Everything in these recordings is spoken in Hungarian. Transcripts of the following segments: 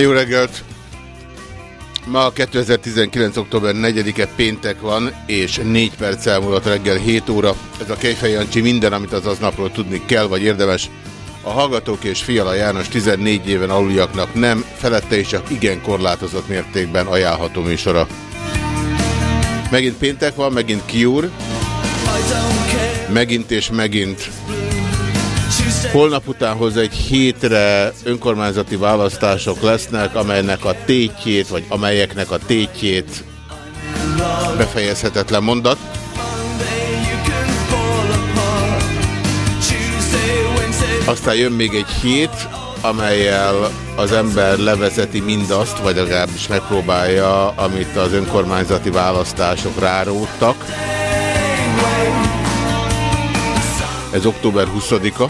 Jó reggelt! Ma 2019. október 4-e péntek van, és 4 perc elmúlott reggel 7 óra. Ez a Kejfej Jancsi minden, amit az aznapról tudni kell, vagy érdemes. A Hallgatók és Fiala János 14 éven aluljaknak nem, felette és csak igen korlátozott mértékben ajánlható műsora. Megint péntek van, megint kiúr. Megint és megint. Holnap után hoz egy hétre önkormányzati választások lesznek, amelynek a tétjét, vagy amelyeknek a tétjét befejezhetetlen mondat. Aztán jön még egy hét, amelyel az ember levezeti mindazt, vagy legalábbis megpróbálja, amit az önkormányzati választások ráródtak. Ez október 20-a.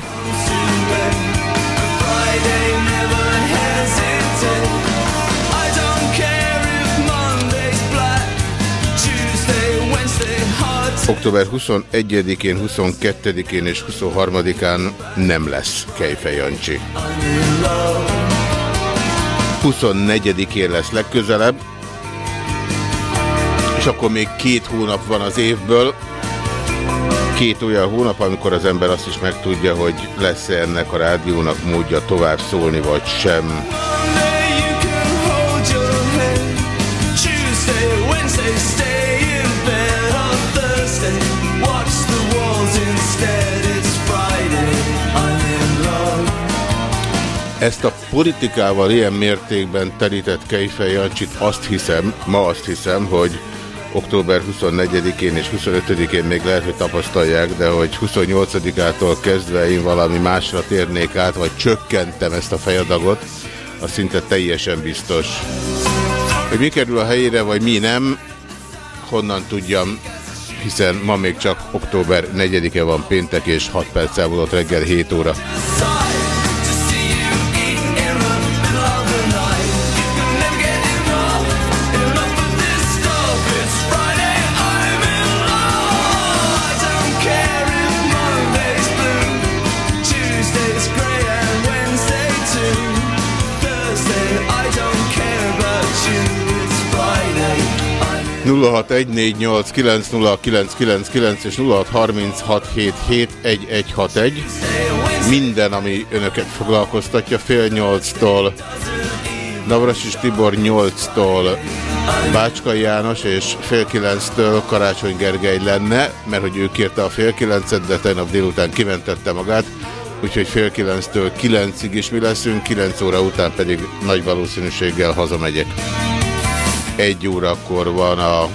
Október 21-én, 22-én és 23-án nem lesz Kejfej Jancsi. 24-én lesz legközelebb, és akkor még két hónap van az évből, két olyan hónap, amikor az ember azt is megtudja, hogy lesz-e ennek a rádiónak módja tovább szólni, vagy sem. Ezt a politikával ilyen mértékben terített Kejfej Jancsit azt hiszem, ma azt hiszem, hogy október 24-én és 25-én még lehet, hogy tapasztalják, de hogy 28-ától kezdve én valami másra térnék át, vagy csökkentem ezt a fejadagot, az szinte teljesen biztos. Hogy mi kerül a helyére, vagy mi nem, honnan tudjam, hiszen ma még csak október 4-e van péntek, és 6 perc elmúlott reggel 7 óra. És 0636771161. Minden, ami önöket foglalkoztatja, fél nyolctól, Navrasis Tibor 8-tól, Bácska János és fél kilenctől Karácsony Gergely lenne, mert hogy ő kérte a fél kilencet, de tegnap délután kimentette magát, úgyhogy fél kilenctől kilencig is mi leszünk, kilenc óra után pedig nagy valószínűséggel hazamegyek egy órakor van a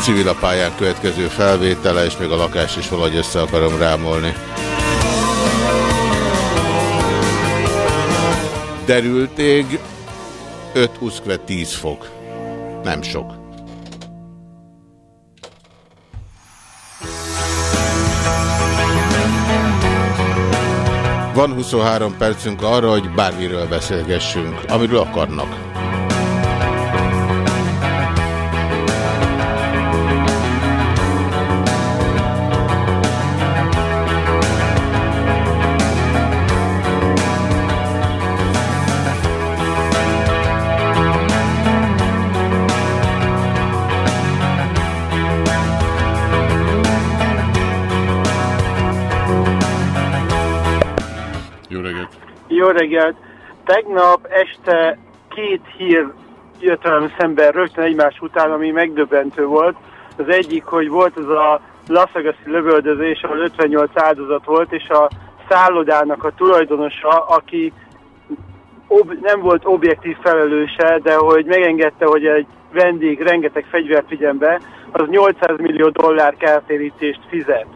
civil a pályán következő felvétele, és még a lakást is valahogy össze akarom rámolni. Derültég 5 uszkve 10 fok. Nem sok. Van 23 percünk arra, hogy bármiről beszélgessünk, amiről akarnak. Reggelt! Tegnap este két hír jött velem szemben rögtön egymás után, ami megdöbbentő volt. Az egyik, hogy volt az a Laszagaszi lövöldözés, ahol 58 áldozat volt, és a szállodának a tulajdonosa, aki ob nem volt objektív felelőse, de hogy megengedte, hogy egy vendég rengeteg fegyvert vigyen be, az 800 millió dollár kártérítést fizet.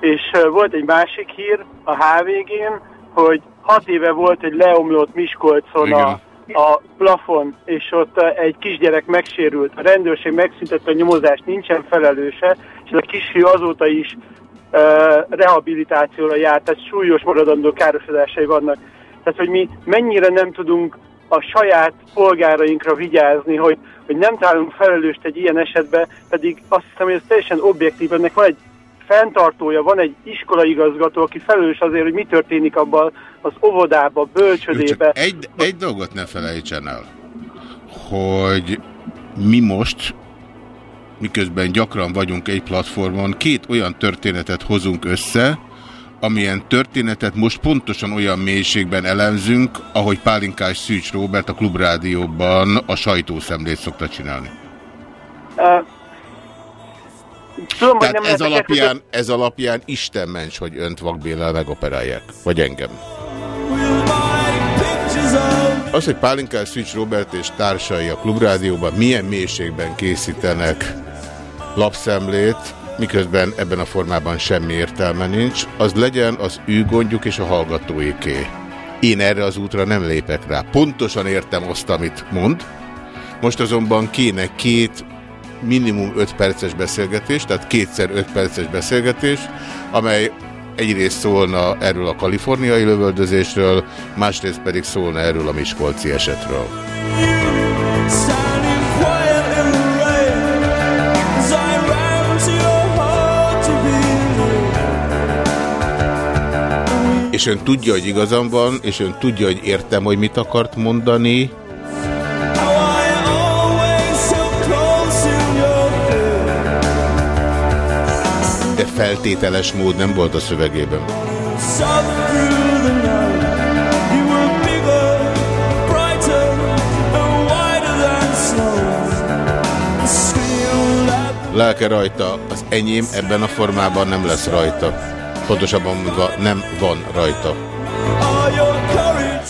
És volt egy másik hír a HVG-n, hogy hat éve volt egy leomlott Miskolcon a, a plafon, és ott egy kisgyerek megsérült. A rendőrség megszüntette a nyomozást, nincsen felelőse, és a kisfiú azóta is uh, rehabilitációra járt, tehát súlyos maradandó károsodásai vannak. Tehát, hogy mi mennyire nem tudunk a saját polgárainkra vigyázni, hogy, hogy nem találunk felelőst egy ilyen esetben, pedig azt hiszem, hogy ez teljesen objektív, ennek van egy fenntartója, van egy iskolaigazgató, aki felelős azért, hogy mi történik abban az óvodába, bölcsödébe. Egy, egy dolgot ne felejtsen el, hogy mi most, miközben gyakran vagyunk egy platformon, két olyan történetet hozunk össze, amilyen történetet most pontosan olyan mélységben elemzünk, ahogy Pálinkás Szűcs Róbert a Klubrádióban a sajtószemlét szokta csinálni. Tudom, Tehát ez alapján, ez alapján Isten ments, hogy önt Vakbélel megoperálják. Vagy engem. Az, hogy Pálinkás Szűcs Robert és társai a Klubrádióban milyen mélységben készítenek lapszemlét, miközben ebben a formában semmi értelme nincs, az legyen az ő gondjuk és a hallgatóiké. Én erre az útra nem lépek rá. Pontosan értem azt, amit mond, most azonban kéne két minimum 5 perces beszélgetés, tehát kétszer 5 perces beszélgetés, amely egyrészt szólna erről a kaliforniai lövöldözésről, másrészt pedig szólna erről a Miskolci esetről. És ön tudja, hogy igazam van, és ön tudja, hogy értem, hogy mit akart mondani, feltételes mód nem volt a szövegében. Lelke rajta, az enyém ebben a formában nem lesz rajta. Pontosabban mondva nem van rajta.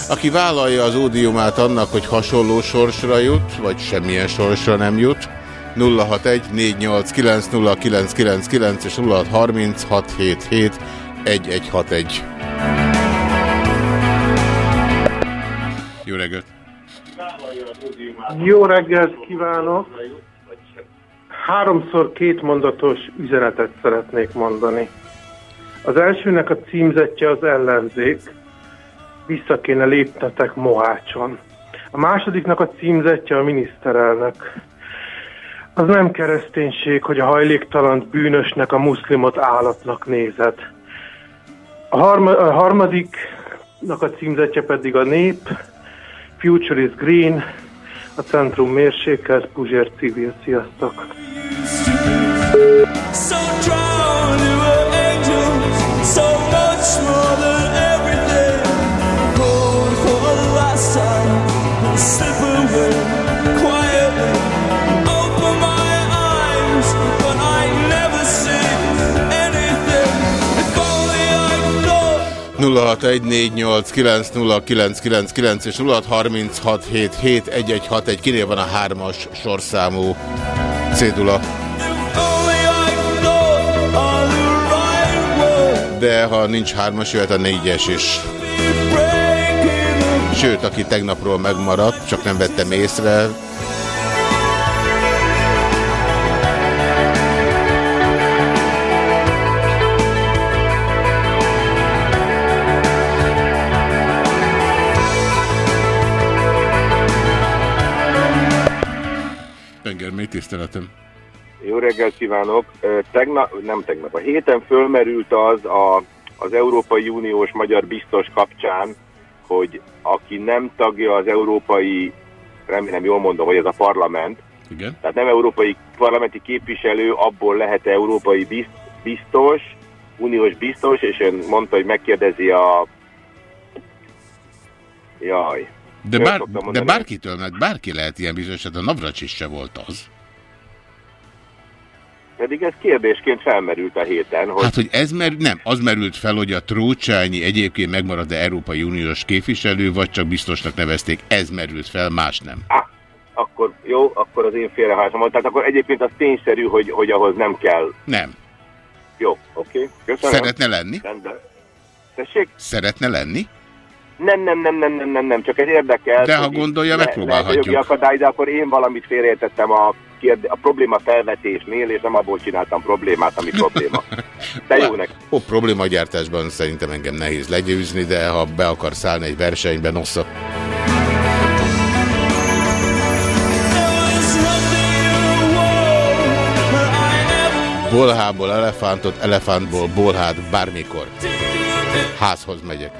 Aki vállalja az ódiumát annak, hogy hasonló sorsra jut, vagy semmilyen sorsra nem jut, 061-489-0999 és 0636771161. Jó reggelt! Jó reggelt kívánok! Háromszor két mondatos üzenetet szeretnék mondani. Az elsőnek a címzetje az ellenzék, vissza kéne léptetek Mohácson. A másodiknak a címzetje a miniszterelnök. Az nem kereszténység, hogy a hajléktalant bűnösnek a muszlimot állatnak nézed. A, harma, a harmadiknak a címzetje pedig a nép, Future is Green, a centrum mérsékelt, Puzsér civil. Sziasztok! So és 0636771161. Kinél van a hármas sorszámú cédula? De ha nincs hármas, jöhet a négyes is. Sőt, aki tegnapról megmaradt, csak nem vettem észre, Mély tiszteletem. Jó reggelt kívánok! Tegnap, nem tegnap, a héten fölmerült az a, az Európai Uniós magyar biztos kapcsán, hogy aki nem tagja az európai, remélem jól mondom, hogy ez a parlament, Igen. tehát nem európai parlamenti képviselő, abból lehet európai biztos, uniós biztos, és ön mondta, hogy megkérdezi a... Jaj. De, bár, de bárkitől, mert bárki lehet ilyen bizonyos, hát a Navracsis se volt az. Pedig ez kérdésként felmerült a héten. Hogy... Hát, hogy ez mer nem, az merült fel, hogy a Trócsányi egyébként megmarad-e Európai Uniós képviselő, vagy csak biztosnak nevezték, ez merült fel, más nem. Ah, akkor jó, akkor az én félrehásom Tehát akkor egyébként az tényszerű, hogy, hogy ahhoz nem kell. Nem. Jó, oké. Okay. Köszönöm. Szeretne lenni? Rendben. Tessék? Szeretne lenni? Nem, nem, nem, nem, nem, nem, nem, csak ez érdekel. De ha gondolja, megpróbálhatjuk. Lehet, akadály, de akkor én valamit félreértettem a, kérde, a probléma felvetésnél, és nem abból csináltam problémát, ami probléma. De jó neki. Ó, problémagyártásban szerintem engem nehéz legyőzni, de ha be akar szállni egy versenyben, nossza. Bolhából elefántot, elefántból bolhát bármikor. Házhoz megyek.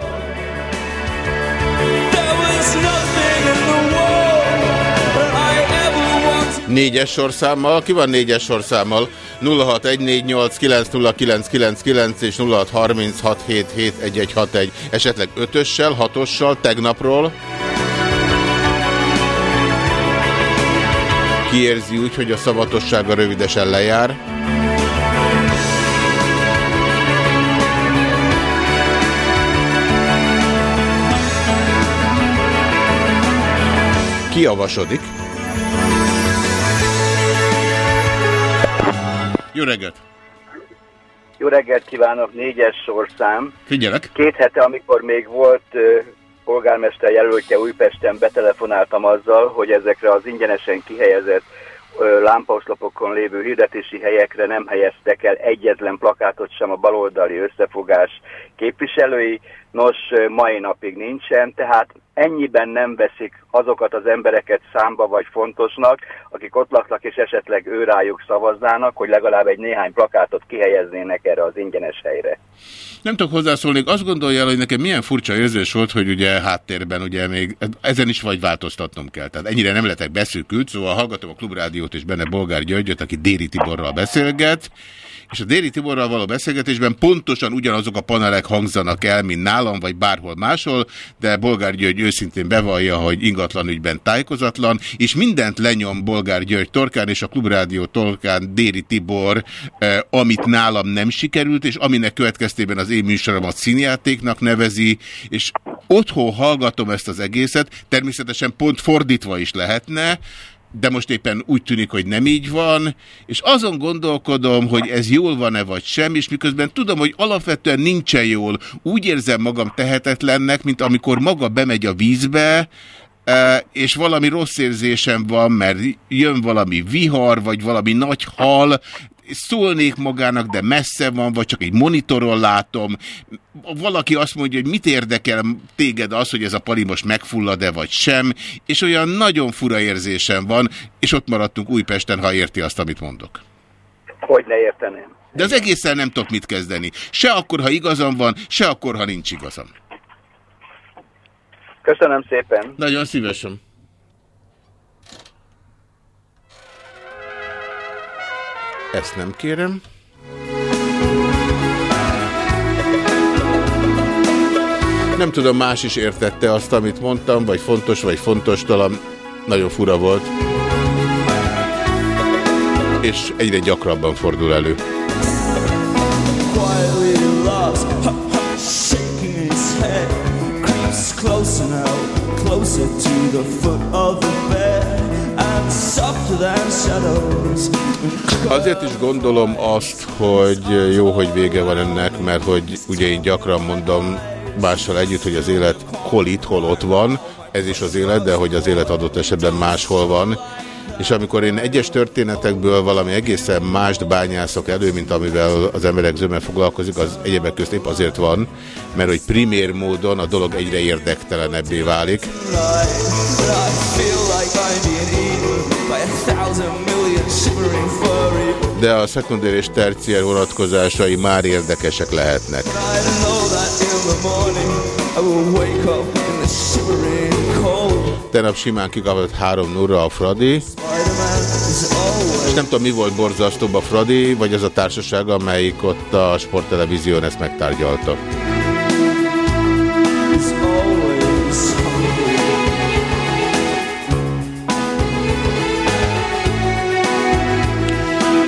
Négyes sorszámmal, ki van négyes sorszámmal? 0614890999 és 0636771161, esetleg ötössel, hatossal, tegnapról. Ki érzi úgy, hogy a szavatossága rövidesen lejár? Kiavasodik. Jó reggelt! Jó reggelt kívánok, négyes sorszám. Figyelek! Két hete, amikor még volt polgármester jelöltje Újpesten, betelefonáltam azzal, hogy ezekre az ingyenesen kihelyezett lámpaoszlopokon lévő hirdetési helyekre nem helyeztek el egyetlen plakátot sem a baloldali összefogás képviselői. Nos, mai napig nincsen, tehát ennyiben nem veszik azokat az embereket számba vagy fontosnak, akik ott laknak és esetleg őrájuk szavaznának, hogy legalább egy néhány plakátot kihelyeznének erre az ingyenes helyre. Nem tudok hozzászólni, azt gondolja el, hogy nekem milyen furcsa érzés volt, hogy ugye háttérben ugye még ezen is vagy változtatnom kell. Tehát ennyire nem lehetek beszűkült, szóval hallgatom a klubrádiót és benne Bolgár Györgyöt, aki Déri Tiborral beszélget, és a Déri Tiborral való beszélgetésben pontosan ugyanazok a panelek hangzanak el, mint nálam, vagy bárhol máshol, de Bolgár György őszintén bevallja, hogy ingatlan ügyben tájékozatlan, és mindent lenyom Bolgár György torkán, és a Klubrádió torkán Déri Tibor, eh, amit nálam nem sikerült, és aminek következtében az én műsoromat színjátéknak nevezi, és otthon hallgatom ezt az egészet, természetesen pont fordítva is lehetne, de most éppen úgy tűnik, hogy nem így van, és azon gondolkodom, hogy ez jól van-e vagy sem, és miközben tudom, hogy alapvetően nincsen jól, úgy érzem magam tehetetlennek, mint amikor maga bemegy a vízbe, e, és valami rossz érzésem van, mert jön valami vihar, vagy valami nagy hal, szólnék magának, de messze van, vagy csak egy monitoron látom. Valaki azt mondja, hogy mit érdekel téged az, hogy ez a pali most megfullad-e vagy sem, és olyan nagyon fura érzésem van, és ott maradtunk Újpesten, ha érti azt, amit mondok. Hogy ne érteném. De az egészen nem tudok mit kezdeni. Se akkor, ha igazam van, se akkor, ha nincs igazam. Köszönöm szépen. Nagyon szívesen. Ezt nem kérem. Nem tudom, más is értette azt, amit mondtam, vagy fontos, vagy fontos, talán nagyon fura volt. És egyre gyakrabban fordul elő. closer to the foot of the Azért is gondolom azt, hogy jó, hogy vége van ennek, mert hogy ugye én gyakran mondom mással együtt, hogy az élet hol itt, hol ott van, ez is az élet, de hogy az élet adott esetben máshol van, és amikor én egyes történetekből valami egészen mást bányászok elő, mint amivel az emberek zöme foglalkozik, az egyebek közt épp azért van, mert hogy primér módon a dolog egyre érdektelenebbé válik. De a szekundér és terciér vonatkozásai már érdekesek lehetnek. Tegnap simán kikapott 3 0 a Fradi. És nem tudom, mi volt borzasztóbb a Fradi, vagy az a társaság, amelyik ott a sporttelevízión ezt megtárgyalta.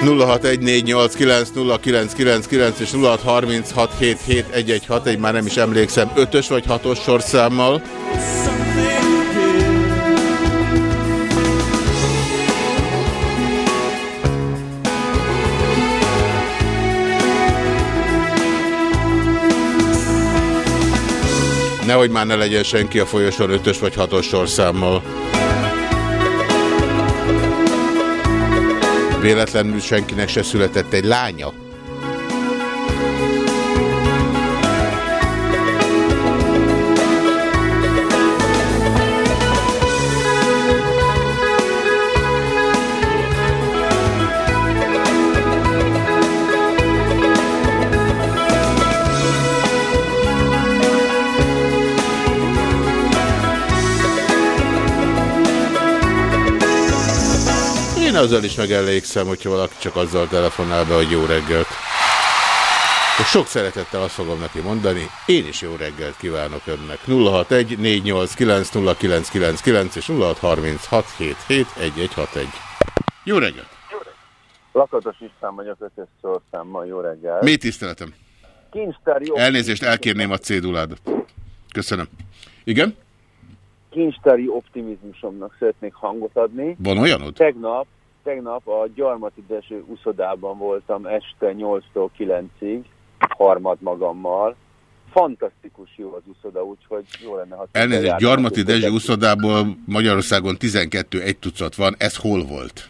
0614890999 és 0636771161, már nem is emlékszem, 5-ös vagy 6-os sorszámmal. Nehogy már ne legyen senki a folyosón ötös vagy hatos sorszámmal. Véletlenül senkinek se született egy lánya. Én azzal is megelégszem, hogyha valaki csak azzal telefonál be, hogy jó reggelt. És sok szeretettel azt fogom neki mondani, én is jó reggelt kívánok önnek. 061 489 0999 és 0636771161. Jó reggelt! Lakatos István vagyok, ötös szorszámmal, jó reggelt. Mi tiszteletem? Kincstári Elnézést, elkérném a céduládat. Köszönöm. Igen? Kincstári optimizmusomnak szeretnék hangot adni. Van olyanod? Tegnap, tegnap a Gyarmati Deső úszodában voltam este 8-tól 9-ig, harmad magammal. Fantasztikus jó az úszoda, úgyhogy jó lenne, ha... Elnézést, Gyarmati Dezső úszodából Magyarországon 12 egy tucat van. Ez hol volt?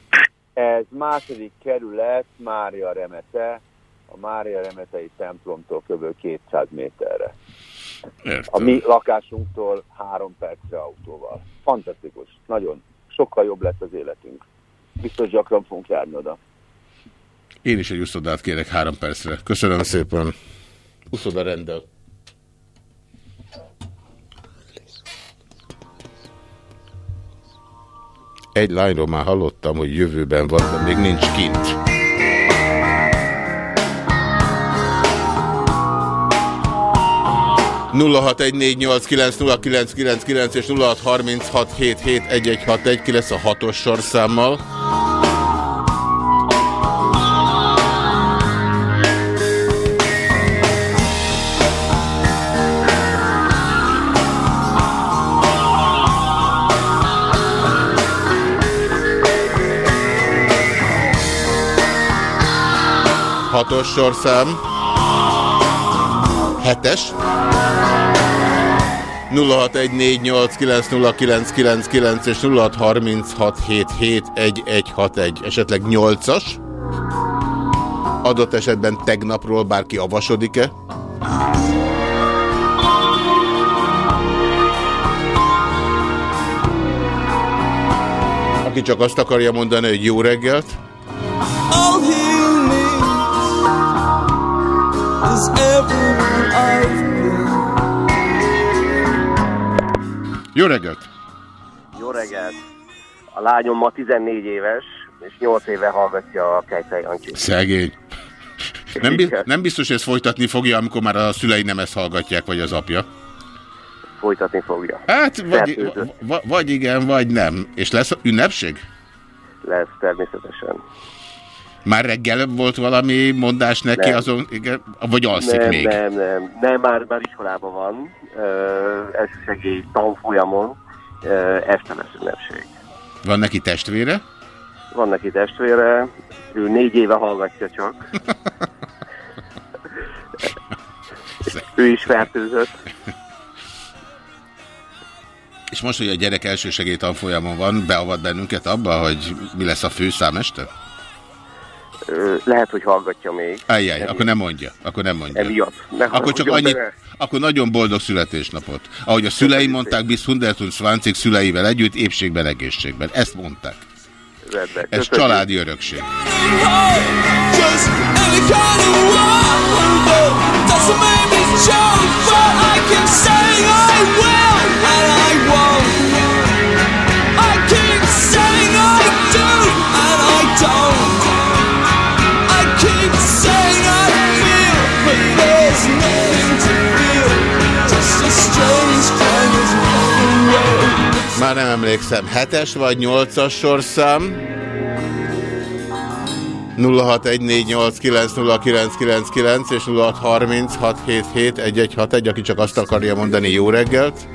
Ez második kerület, Mária Remete, a Mária Remetei templomtól kb. 200 méterre. Értem. A mi lakásunktól három percre autóval. Fantasztikus, nagyon. Sokkal jobb lett az életünk. Biztos gyakran fogunk járni oda. Én is egy uszodát kérek három percre. Köszönöm szépen. Uszoda rendel. Egy lányról már hallottam, hogy jövőben van, de még nincs kint. ...0614890999 és 0636771161 ki lesz a hatos sorszámmal. Hatos sorszám. Hetes. 0614890999 és 0636771161, esetleg 8-as. Adott esetben tegnapról bárki avasodik-e? Aki csak azt akarja mondani, hogy jó reggelt. All is everyone I've been. Jó reggelt! Jó reggelt! A lányom ma 14 éves, és 8 éve hallgatja a Kejfej Jancsit. Szegény. Nem, bi nem biztos, hogy ezt folytatni fogja, amikor már a szülei nem ezt hallgatják, vagy az apja. Folytatni fogja. Hát, vagy, vagy igen, vagy nem. És lesz ünnepség? Lesz természetesen. Már reggel volt valami mondás neki Nem. azon, igen, vagy alszik nem, még? nem, nem, nem, már, már iskolában van, elsősegély tanfolyamon, este lesz ünnepség. Van neki testvére? Van neki testvére, ő négy éve hallgatja csak. ő is fertőzött. És most, hogy a gyerek elsősegély tanfolyamon van, beavat bennünket abba, hogy mi lesz a főszám este? Lehet, hogy hallgatja még. Ajjaj, akkor nem mondja. Akkor nem mondja. Emiatt. Ne Akkor csak annyit, bele. akkor nagyon boldog születésnapot. Ahogy a szülei mondták, bis 120 szüleivel együtt, épségben, egészségben. Ezt mondták. Rendben. Ez Köszönjük. családi örökség. Doesn't make me choke, but I can say I will Már nem emlékszem, 7-es vagy 8-as sorszám? 0614890999 és 0636771161, aki csak azt akarja mondani jó reggelt.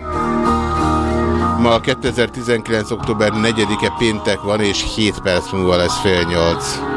Ma 2019. október 4-e péntek van, és 7 perc múlva lesz fél 8.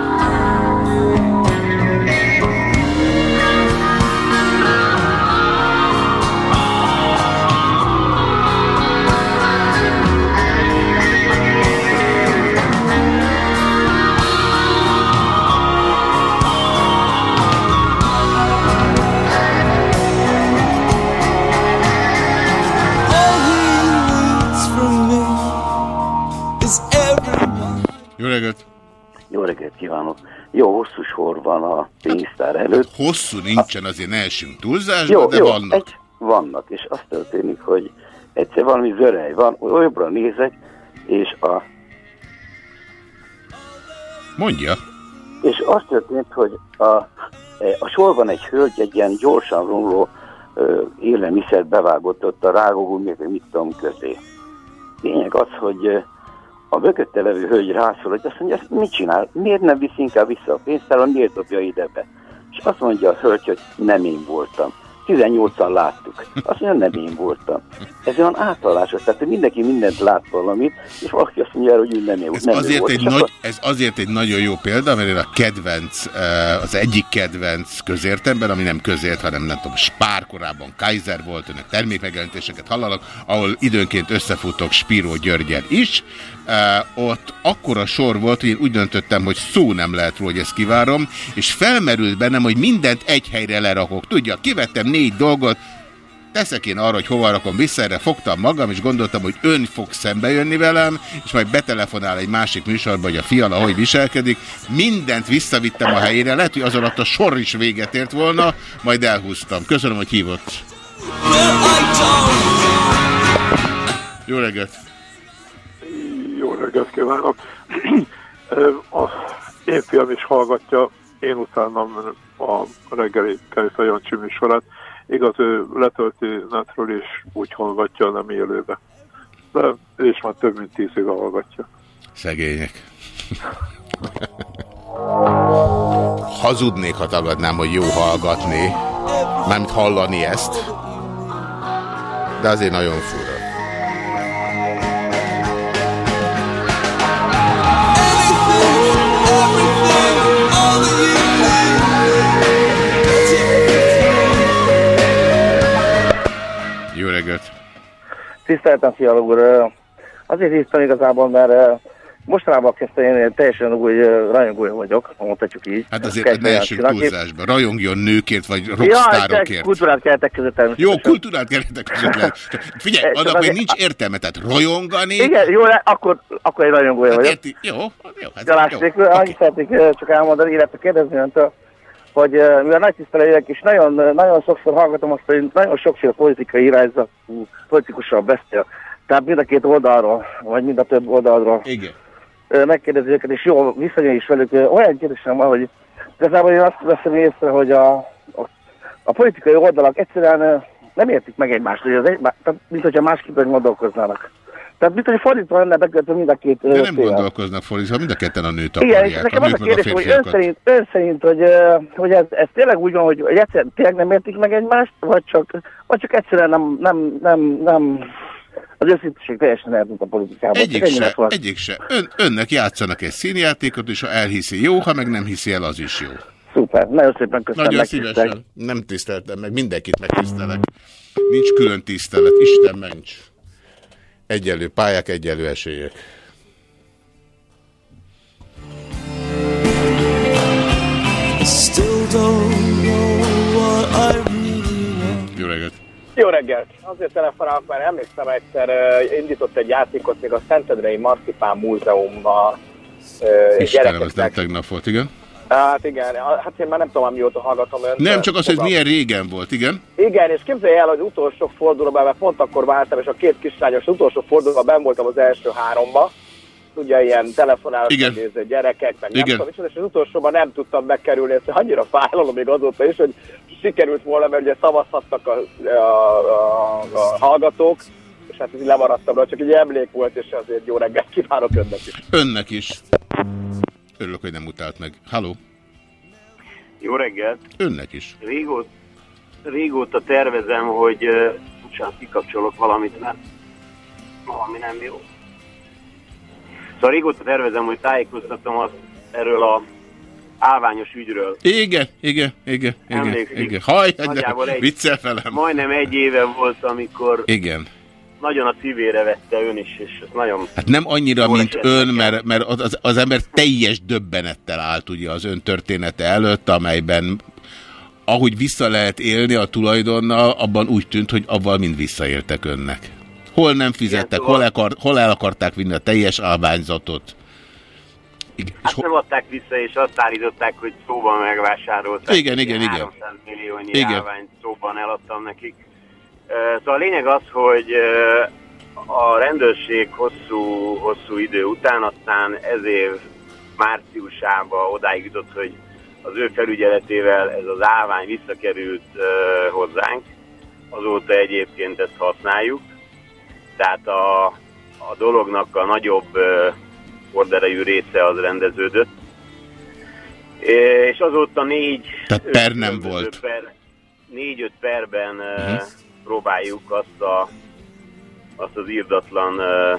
Jó reggelt kívánok! Jó, hosszú sor van a pénztár előtt. Hosszú nincsen, azért ne essünk túlzásba, Jó, de jó, vannak. Egy, vannak, és azt történik, hogy egyszer valami zörej van, jobbra nézek, és a Mondja. És az történt, hogy a, a sorban egy hölgy egy ilyen gyorsan romló élelmiszert bevágott ott a rágógumit, mit tudom, közé. Lényeg az, hogy a mögötte levő hölgy rászól, hogy azt mondja, mit csinál? Miért nem viszi inkább vissza a pénztáron, miért dobja ide be? És azt mondja a hölgy, hogy nem én voltam. 18-an láttuk. Azt mondja, nem én voltam. Ez olyan átvallásos, tehát hogy mindenki mindent lát valamit, és valaki azt mondja, hogy ő nem én, Ez nem azért, volt. egy nagy, akkor- ez azért egy nagyon jó példa, mert én a kedvenc, eh, az egyik kedvenc közértemben, ami nem közért, hanem nem tudom, Spár korábban Kaiser volt, önök termékmegjelentéseket hallanak, ahol időnként összefutok Spiró Györgyel is. Eh, Ott akkora sor volt, hogy én úgy döntöttem, hogy szó nem lehet róla, hogy ezt kivárom, és felmerült bennem, hogy mindent egy helyre lerakok. Tudja, kivettem négy dolgot, Teszek én arra, hogy hova rakom vissza, erre fogtam magam, és gondoltam, hogy ön fog szembe jönni velem, és majd betelefonál egy másik műsorba, hogy a fiala hogy viselkedik. Mindent visszavittem a helyére, lehet, hogy az alatt a sor is véget ért volna, majd elhúztam. Köszönöm, hogy hívott. Jó reggelt! Reggelt kívánok! A én fiam is hallgatja, én utánam a reggeli Kejfej Jancsi műsorát. Igaz, ő letölti netről és úgy hallgatja, nem élőbe. De is már több mint tíz éve hallgatja. Szegények. Hazudnék, ha tagadnám, hogy jó hallgatni, mármint hallani ezt, de azért nagyon fura. Tiszteltem, Fiala úr. Azért hívtam igazából, mert mostanában kezdtem én teljesen új ö, rajongója vagyok, mondhatjuk így. Hát azért ne essünk túlzásba. Rajongjon nőkért, vagy Ja, rockstárokért. kultúrát keretek között. Jó, kultúrát keretek között lehet. Figyelj, annak még nincs értelme, tehát rajongani. Igen, jó, akkor, akkor egy rajongója Hát vagyok. érti? Jó, jó. Hát Gyalász jó. nélkül, annyit szeretnék csak elmondani, illetve kérdezni öntől, hogy ö, mivel nagy tisztelőjek és nagyon, nagyon sokszor hallgatom azt, hogy nagyon sokféle politikai irányzatú politikussal beszél. Tehát mind a két oldalról, vagy mind a több oldalról Igen. megkérdezi őket, és jó viszonyul is velük. Olyan kérdésem van, hogy igazából én azt veszem észre, hogy a, a, a politikai oldalak egyszerűen nem értik meg egymást, hogy az egy, tehát, mint hogyha másképpen gondolkoznának. Tehát hogy fordítva lenne bekötve mind a két De nem fél. gondolkoznak fordítva, mind a ketten a nőt Igen, és akarják. nekem a az a meg a kérdés, hogy ön szerint, ön szerint hogy, hogy ez, ez tényleg úgy van, hogy, hogy egyszerűen tényleg nem értik meg egymást, vagy csak, vagy csak egyszerűen nem, nem, nem, nem az őszinteség teljesen eltűnt a politikában. Egyik se, egyik se. Ön, önnek játszanak egy színjátékot, és ha elhiszi jó, ha meg nem hiszi el, az is jó. Szuper, nagyon szépen köszönöm. Nagyon szívesen. Nem tiszteltem meg, mindenkit megtisztelek. Nincs külön tisztelet, Isten ments. Egyelő pályák, egyelő esélyek. Jó reggelt! Jó reggelt! Azért telefonálok, mert emlékszem egyszer indított egy játékot még a Szentendrei Marcipán Múzeumban Istenem, ez nem tegnap volt, igen? Hát igen, hát én már nem tudom, mióta hallgatom önt. Nem, csak az, hogy milyen régen volt, igen? Igen, és képzelj el, hogy utolsó fordulóban, mert pont akkor váltam, és a két kislányos utolsó fordulóban ben voltam az első háromba. Ugye ilyen telefonálás néző gyerekek, meg nem Igen. tudom, és az utolsóban nem tudtam bekerülni, ezt annyira fájlalom még azóta is, hogy sikerült volna, mert ugye szavazhattak a, a, a, a hallgatók, és hát így lemaradtam rá, csak egy emlék volt, és azért jó reggelt kívánok önnek is. Önnek is. Örülök, hogy nem utált meg. Halló? Jó reggelt! Önnek is. Régóta, régóta tervezem, hogy... Uh, bocsánat, kikapcsolok valamit, mert valami nem jó. Szóval régóta tervezem, hogy tájékoztatom azt erről a állványos ügyről. Igen, igen, igen, igen, Emlékszik. igen. Haj, Nagyjából egy- viccel velem. Majdnem egy éve volt, amikor Igen. Nagyon a szívére vette ön is, és ez nagyon... Hát nem annyira, mint ön, mert, mert az, az ember teljes döbbenettel állt ugye az ön története előtt, amelyben ahogy vissza lehet élni a tulajdonnal, abban úgy tűnt, hogy avval mind visszaéltek önnek. Hol nem fizettek, hol, szóval- akar, hol el akarták vinni a teljes állványzatot. Igen. Hát nem adták vissza, és azt állították, hogy szóban megvásárolták. Igen, igen, igen. 300 milliónyi Igen. szóban eladtam nekik. Szóval a lényeg az, hogy a rendőrség hosszú, hosszú idő után aztán ez év márciusában odáig jutott, hogy az ő felügyeletével ez az állvány visszakerült hozzánk. Azóta egyébként ezt használjuk. Tehát a, a dolognak a nagyobb ö, horderejű része az rendeződött. És azóta négy... Tehát per nem volt. Per, négy-öt perben Mhm. Próbáljuk azt, a, azt az írdatlan ö,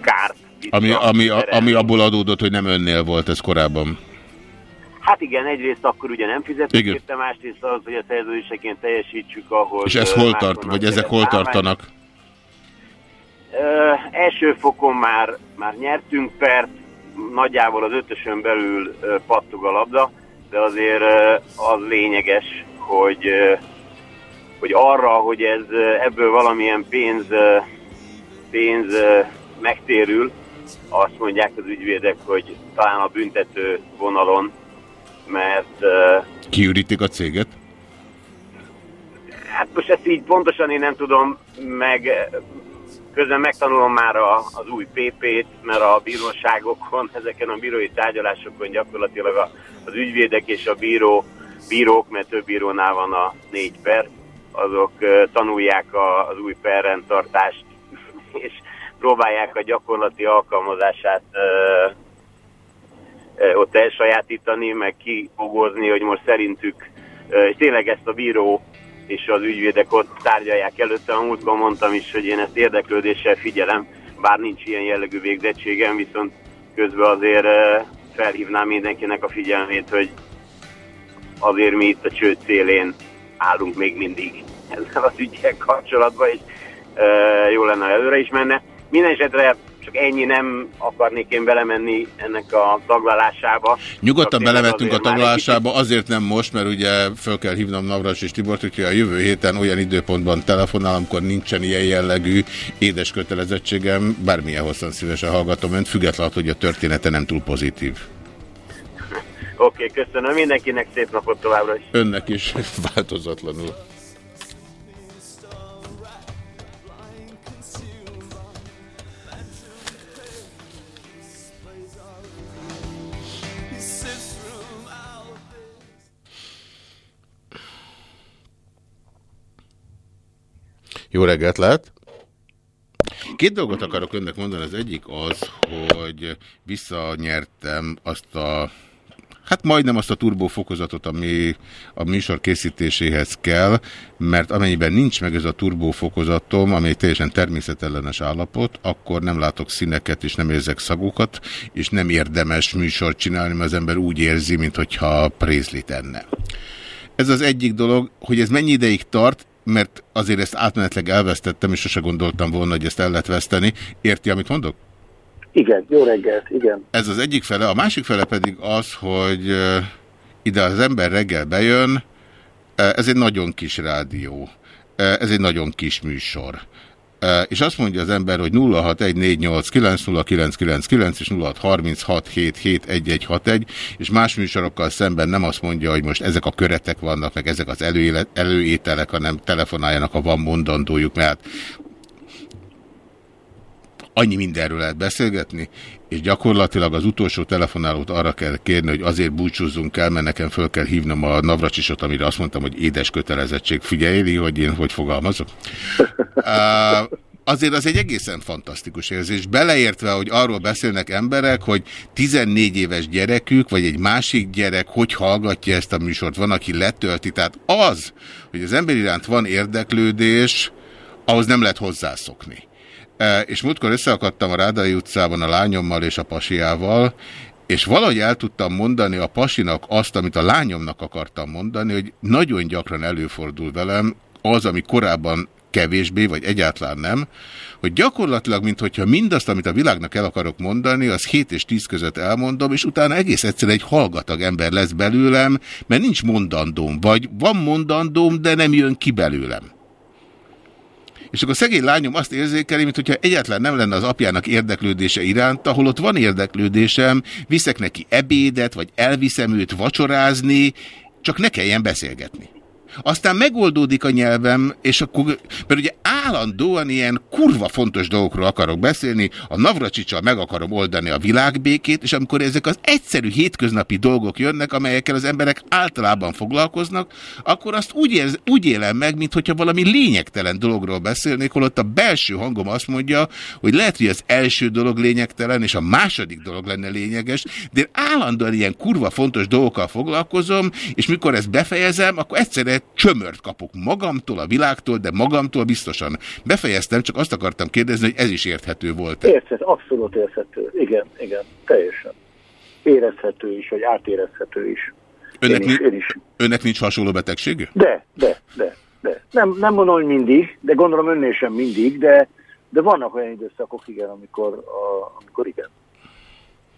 kárt Ami, ami, a, ami abból adódott, hogy nem önnél volt ez korábban. Hát igen, egyrészt akkor ugye nem fizetünk Igen. érte, másrészt az, hogy a szerződéseként teljesítsük, ahol... És ez hol tart, vagy ezek hol tartanak? Ö, első fokon már, már nyertünk pert, nagyjából az ötösön belül ö, pattog a labda, de azért ö, az lényeges, hogy, ö, hogy arra, hogy ez ö, ebből valamilyen pénz, ö, pénz ö, megtérül, azt mondják az ügyvédek, hogy talán a büntető vonalon, mert Kiürítik a céget? Hát most ezt így pontosan én nem tudom, meg közben megtanulom már a, az új PP-t, mert a bíróságokon, ezeken a bírói tárgyalásokon gyakorlatilag a, az ügyvédek és a bíró, bírók, mert több bírónál van a négy per, azok tanulják az új perrendtartást, és próbálják a gyakorlati alkalmazását ott elsajátítani, meg kifogozni, hogy most szerintük, és tényleg ezt a bíró és az ügyvédek ott tárgyalják előtte. A múltkor mondtam is, hogy én ezt érdeklődéssel figyelem, bár nincs ilyen jellegű végzettségem, viszont közben azért felhívnám mindenkinek a figyelmét, hogy azért mi itt a csőd szélén állunk még mindig ezzel az ügyek kapcsolatban, és ö, jó lenne, ha előre is menne. Minden esetre csak ennyi nem akarnék én belemenni ennek a taglalásába. Nyugodtan belevettünk a taglalásába, azért nem most, mert ugye föl kell hívnom Navras és Tibort, hogy a jövő héten olyan időpontban telefonál, amikor nincsen ilyen jellegű édes kötelezettségem, bármilyen hosszan szívesen hallgatom önt, függetlenül, hogy a története nem túl pozitív. Oké, okay, köszönöm mindenkinek, szép napot továbbra is. Önnek is változatlanul. Jó reggelt lehet! Két dolgot akarok önnek mondani. Az egyik az, hogy visszanyertem azt a Hát majdnem azt a turbófokozatot, ami a műsor készítéséhez kell, mert amennyiben nincs meg ez a turbófokozatom, ami egy teljesen természetellenes állapot, akkor nem látok színeket és nem érzek szagokat, és nem érdemes műsort csinálni, mert az ember úgy érzi, mintha prézlit enne. Ez az egyik dolog, hogy ez mennyi ideig tart, mert azért ezt átmenetleg elvesztettem, és sose gondoltam volna, hogy ezt el lehet veszteni. Érti, amit mondok? Igen, jó reggelt, igen. Ez az egyik fele. A másik fele pedig az, hogy ide az ember reggel bejön, ez egy nagyon kis rádió, ez egy nagyon kis műsor. És azt mondja az ember, hogy 0614890999 és 0636771161, és más műsorokkal szemben nem azt mondja, hogy most ezek a köretek vannak, meg ezek az előéle- előételek, hanem telefonáljanak, ha van mondandójuk, mert hát annyi mindenről lehet beszélgetni, és gyakorlatilag az utolsó telefonálót arra kell kérni, hogy azért búcsúzzunk el, mert nekem föl kell hívnom a Navracsisot, amire azt mondtam, hogy édes kötelezettség. Figyeljéli, hogy én hogy fogalmazok? Uh, azért az egy egészen fantasztikus érzés. Beleértve, hogy arról beszélnek emberek, hogy 14 éves gyerekük, vagy egy másik gyerek, hogy hallgatja ezt a műsort, van, aki letölti. Tehát az, hogy az ember iránt van érdeklődés, ahhoz nem lehet hozzászokni. E, És múltkor összeakadtam a Rádai utcában a lányommal és a pasiával, és valahogy el tudtam mondani a pasinak azt, amit a lányomnak akartam mondani, hogy nagyon gyakran előfordul velem az, ami korábban kevésbé, vagy egyáltalán nem, hogy gyakorlatilag, mintha mindazt, amit a világnak el akarok mondani, az 7 és 10 között elmondom, és utána egész egyszerűen egy hallgatag ember lesz belőlem, mert nincs mondandóm, vagy van mondandóm, de nem jön ki belőlem. És akkor szegény lányom azt érzékeli, mintha egyáltalán nem lenne az apjának érdeklődése iránt, ahol ott van érdeklődésem, viszek neki ebédet, vagy elviszem őt vacsorázni, csak ne kelljen beszélgetni. Aztán megoldódik a nyelvem, és akkor, mert ugye állandóan ilyen kurva fontos dolgokról akarok beszélni, a Navracsicsal meg akarom oldani a világbékét, és amikor ezek az egyszerű hétköznapi dolgok jönnek, amelyekkel az emberek általában foglalkoznak, akkor azt úgy, érz, úgy élem meg, mintha valami lényegtelen dologról beszélnék, holott a belső hangom azt mondja, hogy lehet, hogy az első dolog lényegtelen, és a második dolog lenne lényeges, de állandóan ilyen kurva fontos dolgokkal foglalkozom, és mikor ezt befejezem, akkor csömört kapok magamtól, a világtól, de magamtól biztosan. Befejeztem, csak azt akartam kérdezni, hogy ez is érthető volt. -e. Érthető, abszolút érthető. Igen, igen, teljesen. Érezhető is, vagy átérezhető is. Önnek, én is, én is. önnek nincs hasonló betegsége? De, de, de, de. Nem, nem mondom, hogy mindig, de gondolom önnél sem mindig, de, de vannak olyan időszakok, igen, amikor, a, amikor igen.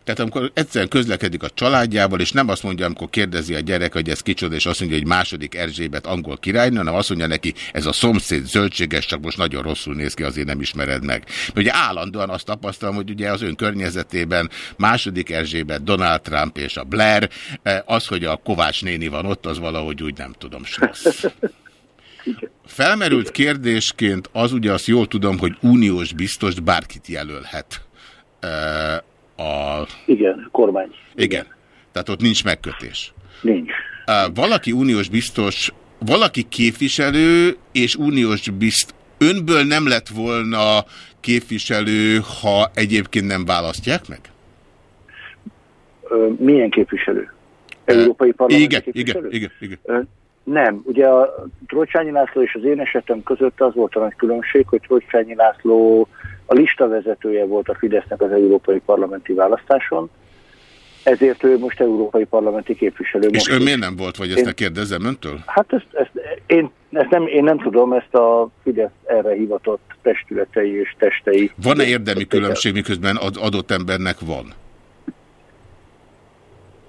Tehát amikor egyszerűen közlekedik a családjával, és nem azt mondja, amikor kérdezi a gyerek, hogy ez kicsoda, és azt mondja, hogy második Erzsébet angol királynő, hanem azt mondja neki, ez a szomszéd zöldséges, csak most nagyon rosszul néz ki, azért nem ismered meg. Mert ugye állandóan azt tapasztalom, hogy ugye az ön környezetében második Erzsébet, Donald Trump és a Blair, eh, az, hogy a Kovács néni van ott, az valahogy úgy nem tudom, srassz. Felmerült kérdésként az ugye azt jól tudom, hogy uniós biztos bárkit jelölhet. A... Igen, kormány. Igen. Tehát ott nincs megkötés. Nincs. Valaki uniós biztos, valaki képviselő és uniós bizt. Önből nem lett volna képviselő, ha egyébként nem választják meg? Ö, milyen képviselő? Európai Parlamenti Igen, képviselő? igen, igen, igen. Nem, ugye a Trocsányi László és az én esetem között az volt a nagy különbség, hogy Trocsányi László a lista vezetője volt a Fidesznek az európai parlamenti választáson, ezért ő most európai parlamenti képviselő. És ön is. miért nem volt, vagy ezt Én- ne kérdezem öntől? Hát ezt, ezt, én, ezt nem, én nem tudom, ezt a Fidesz erre hivatott testületei és testei. Van-e érdemi különbség, miközben ad- adott embernek van?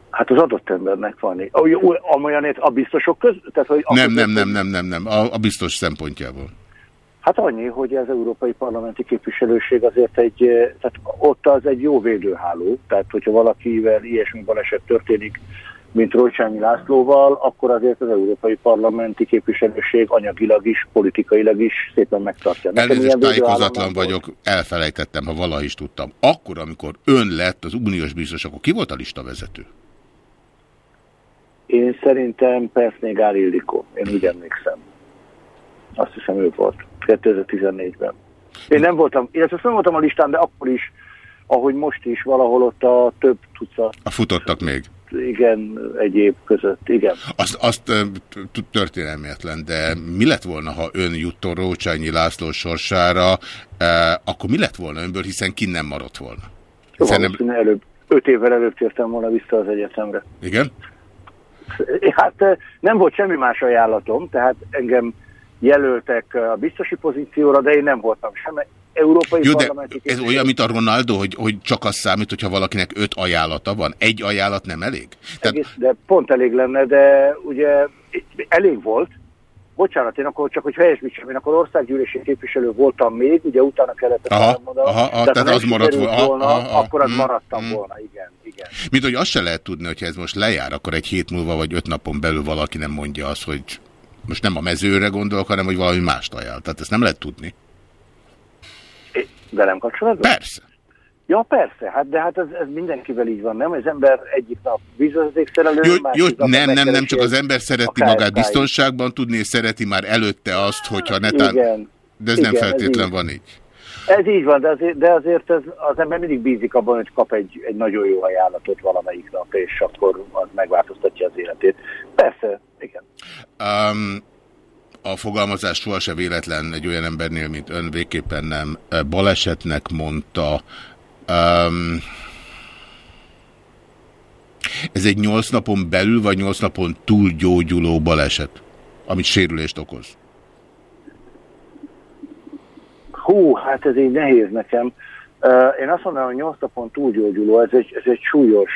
Hát az adott embernek van. Olyan, amolyan a biztosok között? Tehát, hogy Nem, nem, nem, nem, nem, nem. A, a biztos szempontjából. Hát annyi, hogy az európai parlamenti képviselőség azért egy, eh, tehát ott az egy jó védőháló, tehát hogyha valakivel ilyesmi baleset történik, mint Rojcsányi Lászlóval, akkor azért az európai parlamenti képviselőség anyagilag is, politikailag is szépen megtartja. Elnézést tájékozatlan volt. vagyok, elfelejtettem, ha valaha is tudtam. Akkor, amikor ön lett az uniós biztos, akkor ki volt a listavezető? Én szerintem Perszné Gál Ildikó, én úgy emlékszem. Azt hiszem ő volt, 2014-ben. Én nem voltam, illetve nem voltam a listán, de akkor is, ahogy most is, valahol ott a több tucat, A futottak még. igen, egyéb között, igen. Azt, azt ö, t- történelmetlen, de mi lett volna, ha ön jutton Rócsányi László sorsára, eh, akkor mi lett volna önből, hiszen ki nem maradt volna? Nem... Valószínűleg előbb, öt évvel előbb tértem volna vissza az egyetemre. Igen? Hát nem volt semmi más ajánlatom, tehát engem jelöltek a biztosi pozícióra, de én nem voltam sem európai Jó, de parlamenti ez képviselő. olyan, mint a Ronaldo, hogy, hogy csak az számít, hogyha valakinek öt ajánlata van. Egy ajánlat nem elég? Tehát, Egész, de pont elég lenne, de ugye elég volt. Bocsánat, én akkor csak, hogy helyesbítsem, én akkor országgyűlési képviselő voltam még, ugye utána kellett Aha, elmondanom. aha, aha, Tehát tehát az maradt volna, aha, aha, akkor az mm, maradtam mm. volna, igen, igen. mint hogy azt se lehet tudni, hogyha ez most lejár, akkor egy hét múlva vagy öt napon belül valaki nem mondja azt, hogy most nem a mezőre gondolok, hanem hogy valami mást ajánl. Tehát ezt nem lehet tudni. Velem kapcsolatban? Persze. Ja, persze, hát de hát ez, ez mindenkivel így van, nem? Az ember egyik nap vízvezetékszerelő, Jó, jó, nem, nem, nem, csak az ember szereti magát biztonságban tudni, és szereti már előtte azt, hogyha netán... Igen, De ez igen, nem ez feltétlen így. van így. Ez így van, de azért, de azért ez, az ember mindig bízik abban, hogy kap egy, egy nagyon jó ajánlatot valamelyik nap, és akkor az megváltoztatja az életét. Persze, igen. Um, a fogalmazás sohasem véletlen egy olyan embernél, mint ön, végképpen nem. Ö, Balesetnek mondta. Um, ez egy nyolc napon belül, vagy nyolc napon túl gyógyuló baleset, amit sérülést okoz? Hú, hát ez így nehéz nekem. Uh, én azt mondanám, hogy 8 napon túlgyógyuló, ez egy, ez egy súlyos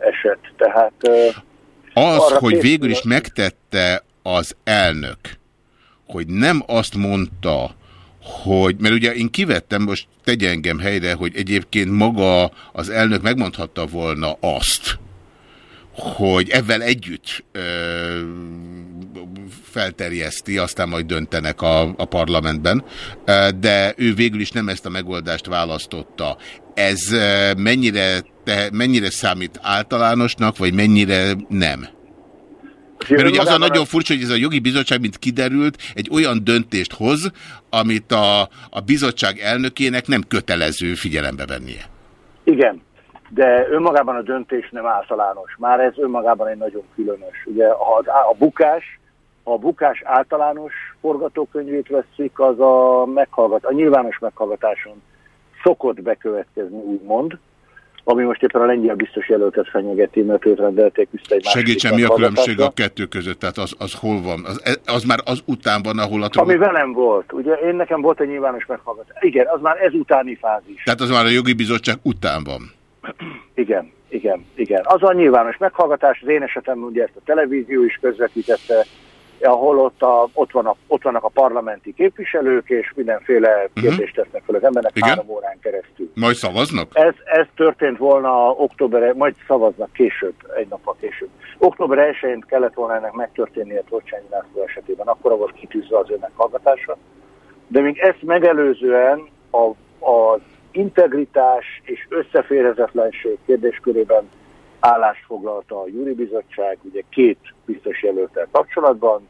eset, tehát... Uh, Az, hogy készül- végül is megtette az elnök, hogy nem azt mondta, hogy, mert ugye én kivettem, most tegye engem helyre, hogy egyébként maga az elnök megmondhatta volna azt, hogy ebben együtt ö, felterjeszti, aztán majd döntenek a, a parlamentben, de ő végül is nem ezt a megoldást választotta. Ez mennyire, te, mennyire számít általánosnak, vagy mennyire nem? Mert ugye az a nagyon furcsa, hogy ez a jogi bizottság, mint kiderült, egy olyan döntést hoz, amit a, a bizottság elnökének nem kötelező figyelembe vennie. Igen, de önmagában a döntés nem általános. Már ez önmagában egy nagyon különös. Ugye az, a bukás, ha a bukás általános forgatókönyvét veszik, az a, meghallgat, a nyilvános meghallgatáson szokott bekövetkezni, úgymond, ami most éppen a lengyel biztos jelöltet fenyegeti, mert őt rendelték vissza egy Segítsen, mi a különbség a kettő között? Tehát az, az hol van? Az, az már az után van, ahol a... Ami velem volt. Ugye én nekem volt egy nyilvános meghallgatás. Igen, az már ez utáni fázis. Tehát az már a jogi bizottság után van. Igen, igen, igen. Az a nyilvános meghallgatás, az én esetemben ugye ezt a televízió is közvetítette, ahol ott, a, ott, van a, ott vannak a parlamenti képviselők, és mindenféle kérdést tesznek fel az embernek Igen. három órán keresztül. Majd szavaznak? Ez, ez történt volna október, majd szavaznak később, egy nappal később. Október 1-én kellett volna ennek megtörténnie Torcsányi László esetében, akkor volt kitűzve az ő meghallgatása. De még ezt megelőzően a, az integritás és összeférhetetlenség kérdéskörében állást foglalta a Júri Bizottság, ugye két biztos jelöltel kapcsolatban,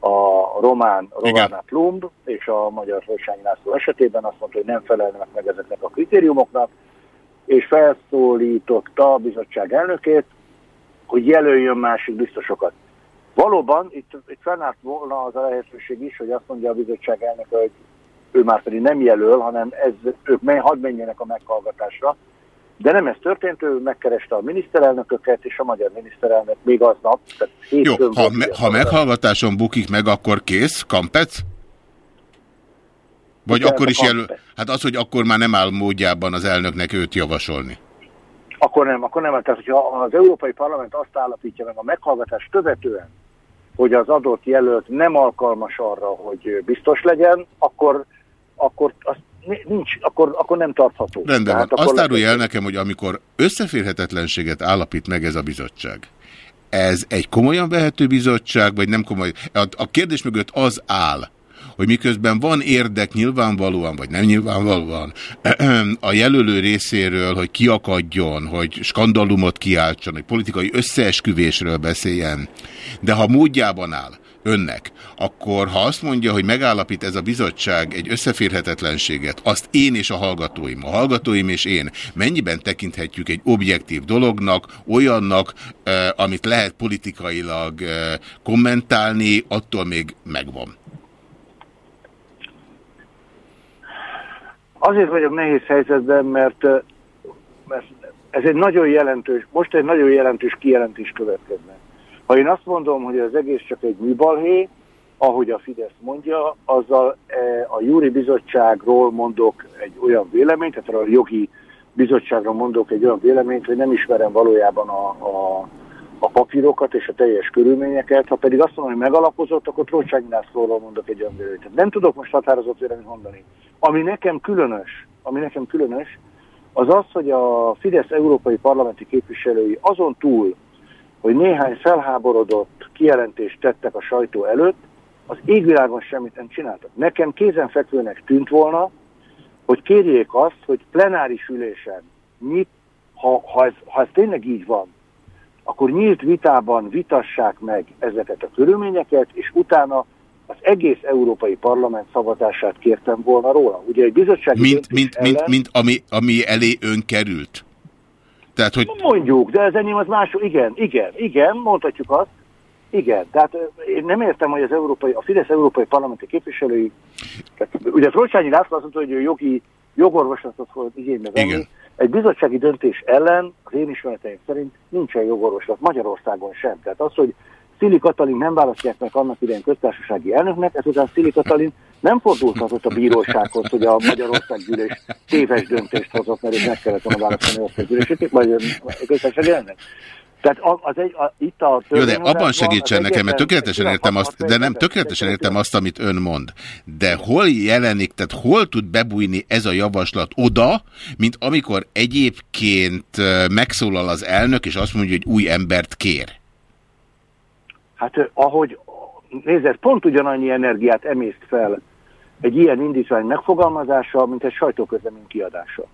a román Rovana Plumb és a magyar Torcsányi László esetében azt mondta, hogy nem felelnek meg ezeknek a kritériumoknak, és felszólította a bizottság elnökét, hogy jelöljön másik biztosokat. Valóban itt, itt fennállt volna az a lehetőség is, hogy azt mondja a bizottság elnöke, hogy ő már pedig nem jelöl, hanem ez, ők mely, hadd menjenek a meghallgatásra. De nem ez történt, ő megkereste a miniszterelnököket, és a magyar miniszterelnök még aznap, tehát Jó, ha, me, ha meghallgatáson bukik meg, akkor kész? Kampec? Vagy akkor is jelöl... Hát az, hogy akkor már nem áll módjában az elnöknek őt javasolni. Akkor nem, akkor nem. Tehát, hogyha az Európai Parlament azt állapítja meg a meghallgatás követően, hogy az adott jelölt nem alkalmas arra, hogy biztos legyen, akkor, akkor, az ni- nincs, akkor, akkor nem tartható. Rendben van. Tehát akkor Azt árulja el nekem, hogy amikor összeférhetetlenséget állapít meg ez a bizottság, ez egy komolyan vehető bizottság, vagy nem komoly? A, a kérdés mögött az áll, hogy miközben van érdek nyilvánvalóan, vagy nem nyilvánvalóan a jelölő részéről, hogy kiakadjon, hogy skandalumot kiáltson, hogy politikai összeesküvésről beszéljen, de ha módjában áll önnek, akkor ha azt mondja, hogy megállapít ez a bizottság egy összeférhetetlenséget, azt én és a hallgatóim, a hallgatóim és én mennyiben tekinthetjük egy objektív dolognak, olyannak, eh, amit lehet politikailag eh, kommentálni, attól még megvan. Azért vagyok nehéz helyzetben, mert, mert ez egy nagyon jelentős, most egy nagyon jelentős kijelentés következne. Ha én azt mondom, hogy az egész csak egy műbalhé, ahogy a Fidesz mondja, azzal e, a Júri Bizottságról mondok egy olyan véleményt, tehát a jogi bizottságról mondok egy olyan véleményt, hogy nem ismerem valójában a, a, a papírokat és a teljes körülményeket. Ha pedig azt mondom, hogy megalapozott, akkor Trócsányi Lászlóról mondok egy olyan véleményt. Tehát Nem tudok most határozott véleményt mondani. Ami nekem különös, ami nekem különös, az az, hogy a Fidesz európai parlamenti képviselői azon túl, hogy néhány felháborodott kijelentést tettek a sajtó előtt, az égvilágon semmit nem csináltak. Nekem kézenfekvőnek tűnt volna, hogy kérjék azt, hogy plenáris ülésen, nyit, ha, ha, ez, ha ez tényleg így van, akkor nyílt vitában vitassák meg ezeket a körülményeket, és utána az egész Európai Parlament szavazását kértem volna róla. Ugye egy bizottsági Mint, mint, mint, ellen- mint ami, ami elé ön került. Tehát, hogy Mondjuk, de az enyém az más, igen, igen, igen, mondhatjuk azt, igen, tehát én nem értem, hogy az európai, a Fidesz európai parlamenti képviselői, tehát, ugye Trolcsányi László azt mondta, hogy ő jogi, jogorvoslatot fog igénybe venni. Igen. Egy bizottsági döntés ellen, az én ismereteim szerint nincsen jogorvoslat, Magyarországon sem. Tehát az, hogy Szili Katalin nem választják meg annak idején köztársasági elnöknek, ezután Szili Katalin nem fordulhatott a bírósághoz, hogy a Magyarországgyűlés téves döntést hozott, mert meg kellett volna választani a országgyűlését, vagy a köztársasági elnök. Tehát az egy, a, itt a Jó, de abban segítsen nekem, mert tökéletesen értem azt, de nem, tökéletesen értem azt, amit ön mond. De hol jelenik, tehát hol tud bebújni ez a javaslat oda, mint amikor egyébként ö, megszólal az elnök, és azt mondja, hogy új embert kér? Hát ahogy, nézd, pont ugyanannyi energiát emészt fel egy ilyen indítvány megfogalmazása, mint egy sajtóközlemény kiadása.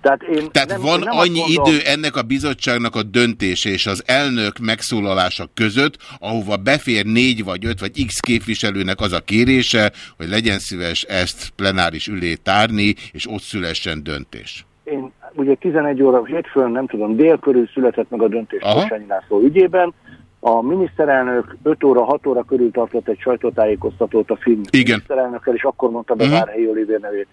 Tehát, én Tehát nem, van én nem annyi mondom- idő ennek a bizottságnak a döntése és az elnök megszólalása között, ahova befér négy vagy öt vagy x képviselőnek az a kérése, hogy legyen szíves ezt plenáris ülé tárni, és ott szülessen döntés. Én ugye 11 óra hétfőn, nem tudom, dél körül született meg a döntés Aha. Kosányi László ügyében. A miniszterelnök 5 óra, 6 óra körül tartott egy sajtótájékoztatót a finn Igen. miniszterelnökkel, és akkor mondta be Mhm. Várhelyi Olivér nevét.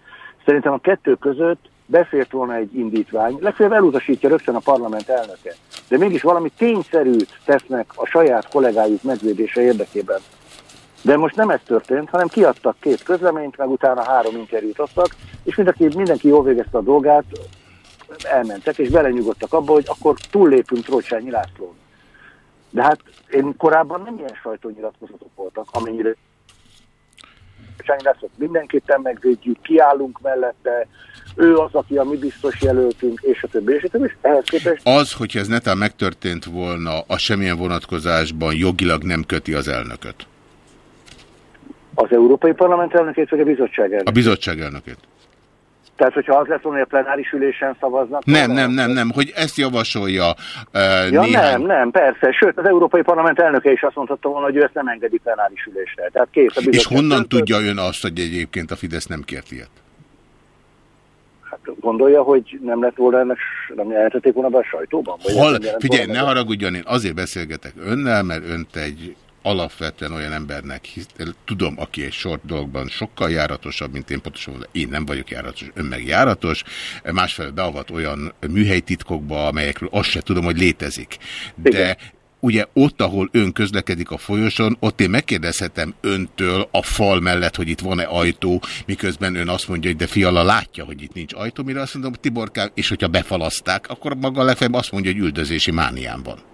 Szerintem a kettő között befért volna egy indítvány, legfeljebb elutasítja rögtön a parlament elnöke. De mégis valami tényszerűt tesznek a saját kollégájuk megvédése érdekében. De most nem ez történt, hanem kiadtak két közleményt, meg utána három interjút adtak, és mindenki, mindenki jól végezte a dolgát, elmentek, és belenyugodtak abba, hogy akkor túllépünk Trócsányi Lászlón. De hát én korábban nem ilyen sajtónyilatkozatok voltak, amennyire Trócsányi Lászlót mindenképpen megvédjük, kiállunk mellette, ő az, aki a mi biztos jelöltünk, és a többi, és a többi, és ehhez képest Az, hogyha ez netán megtörtént volna, a semmilyen vonatkozásban jogilag nem köti az elnököt. az Európai Parlament elnökét, vagy a bizottság elnökét. A bizottság elnökét. Tehát, hogyha az lesz volna, hogy a plenáris ülésen szavaznak. Nem, nem, nem, nem, hogy ezt javasolja uh, Ja, néhány... nem, nem, persze. Sőt, az Európai Parlament elnöke is azt mondhatta volna, hogy ő ezt nem engedi plenáris ülésre. Tehát kész a És honnan tudja ön azt, hogy egyébként a Fidesz nem kért ilyet? Hát gondolja, hogy nem lett volna ennek, nem jelentették volna be a sajtóban? Hol, figyelj, ne haragudjon, én azért beszélgetek önnel, mert önt egy alapvetően olyan embernek hisz, tudom, aki egy sort dolgban sokkal járatosabb, mint én pontosan, mondom, én nem vagyok járatos, ön meg járatos, másfelől beavat olyan műhelytitkokba, amelyekről azt se tudom, hogy létezik. De ugye ott, ahol ön közlekedik a folyoson, ott én megkérdezhetem öntől a fal mellett, hogy itt van-e ajtó, miközben ön azt mondja, hogy de fiala látja, hogy itt nincs ajtó, mire azt mondom, Tiborkám, és hogyha befalaszták, akkor maga legfeljebb azt mondja, hogy üldözési mániám van.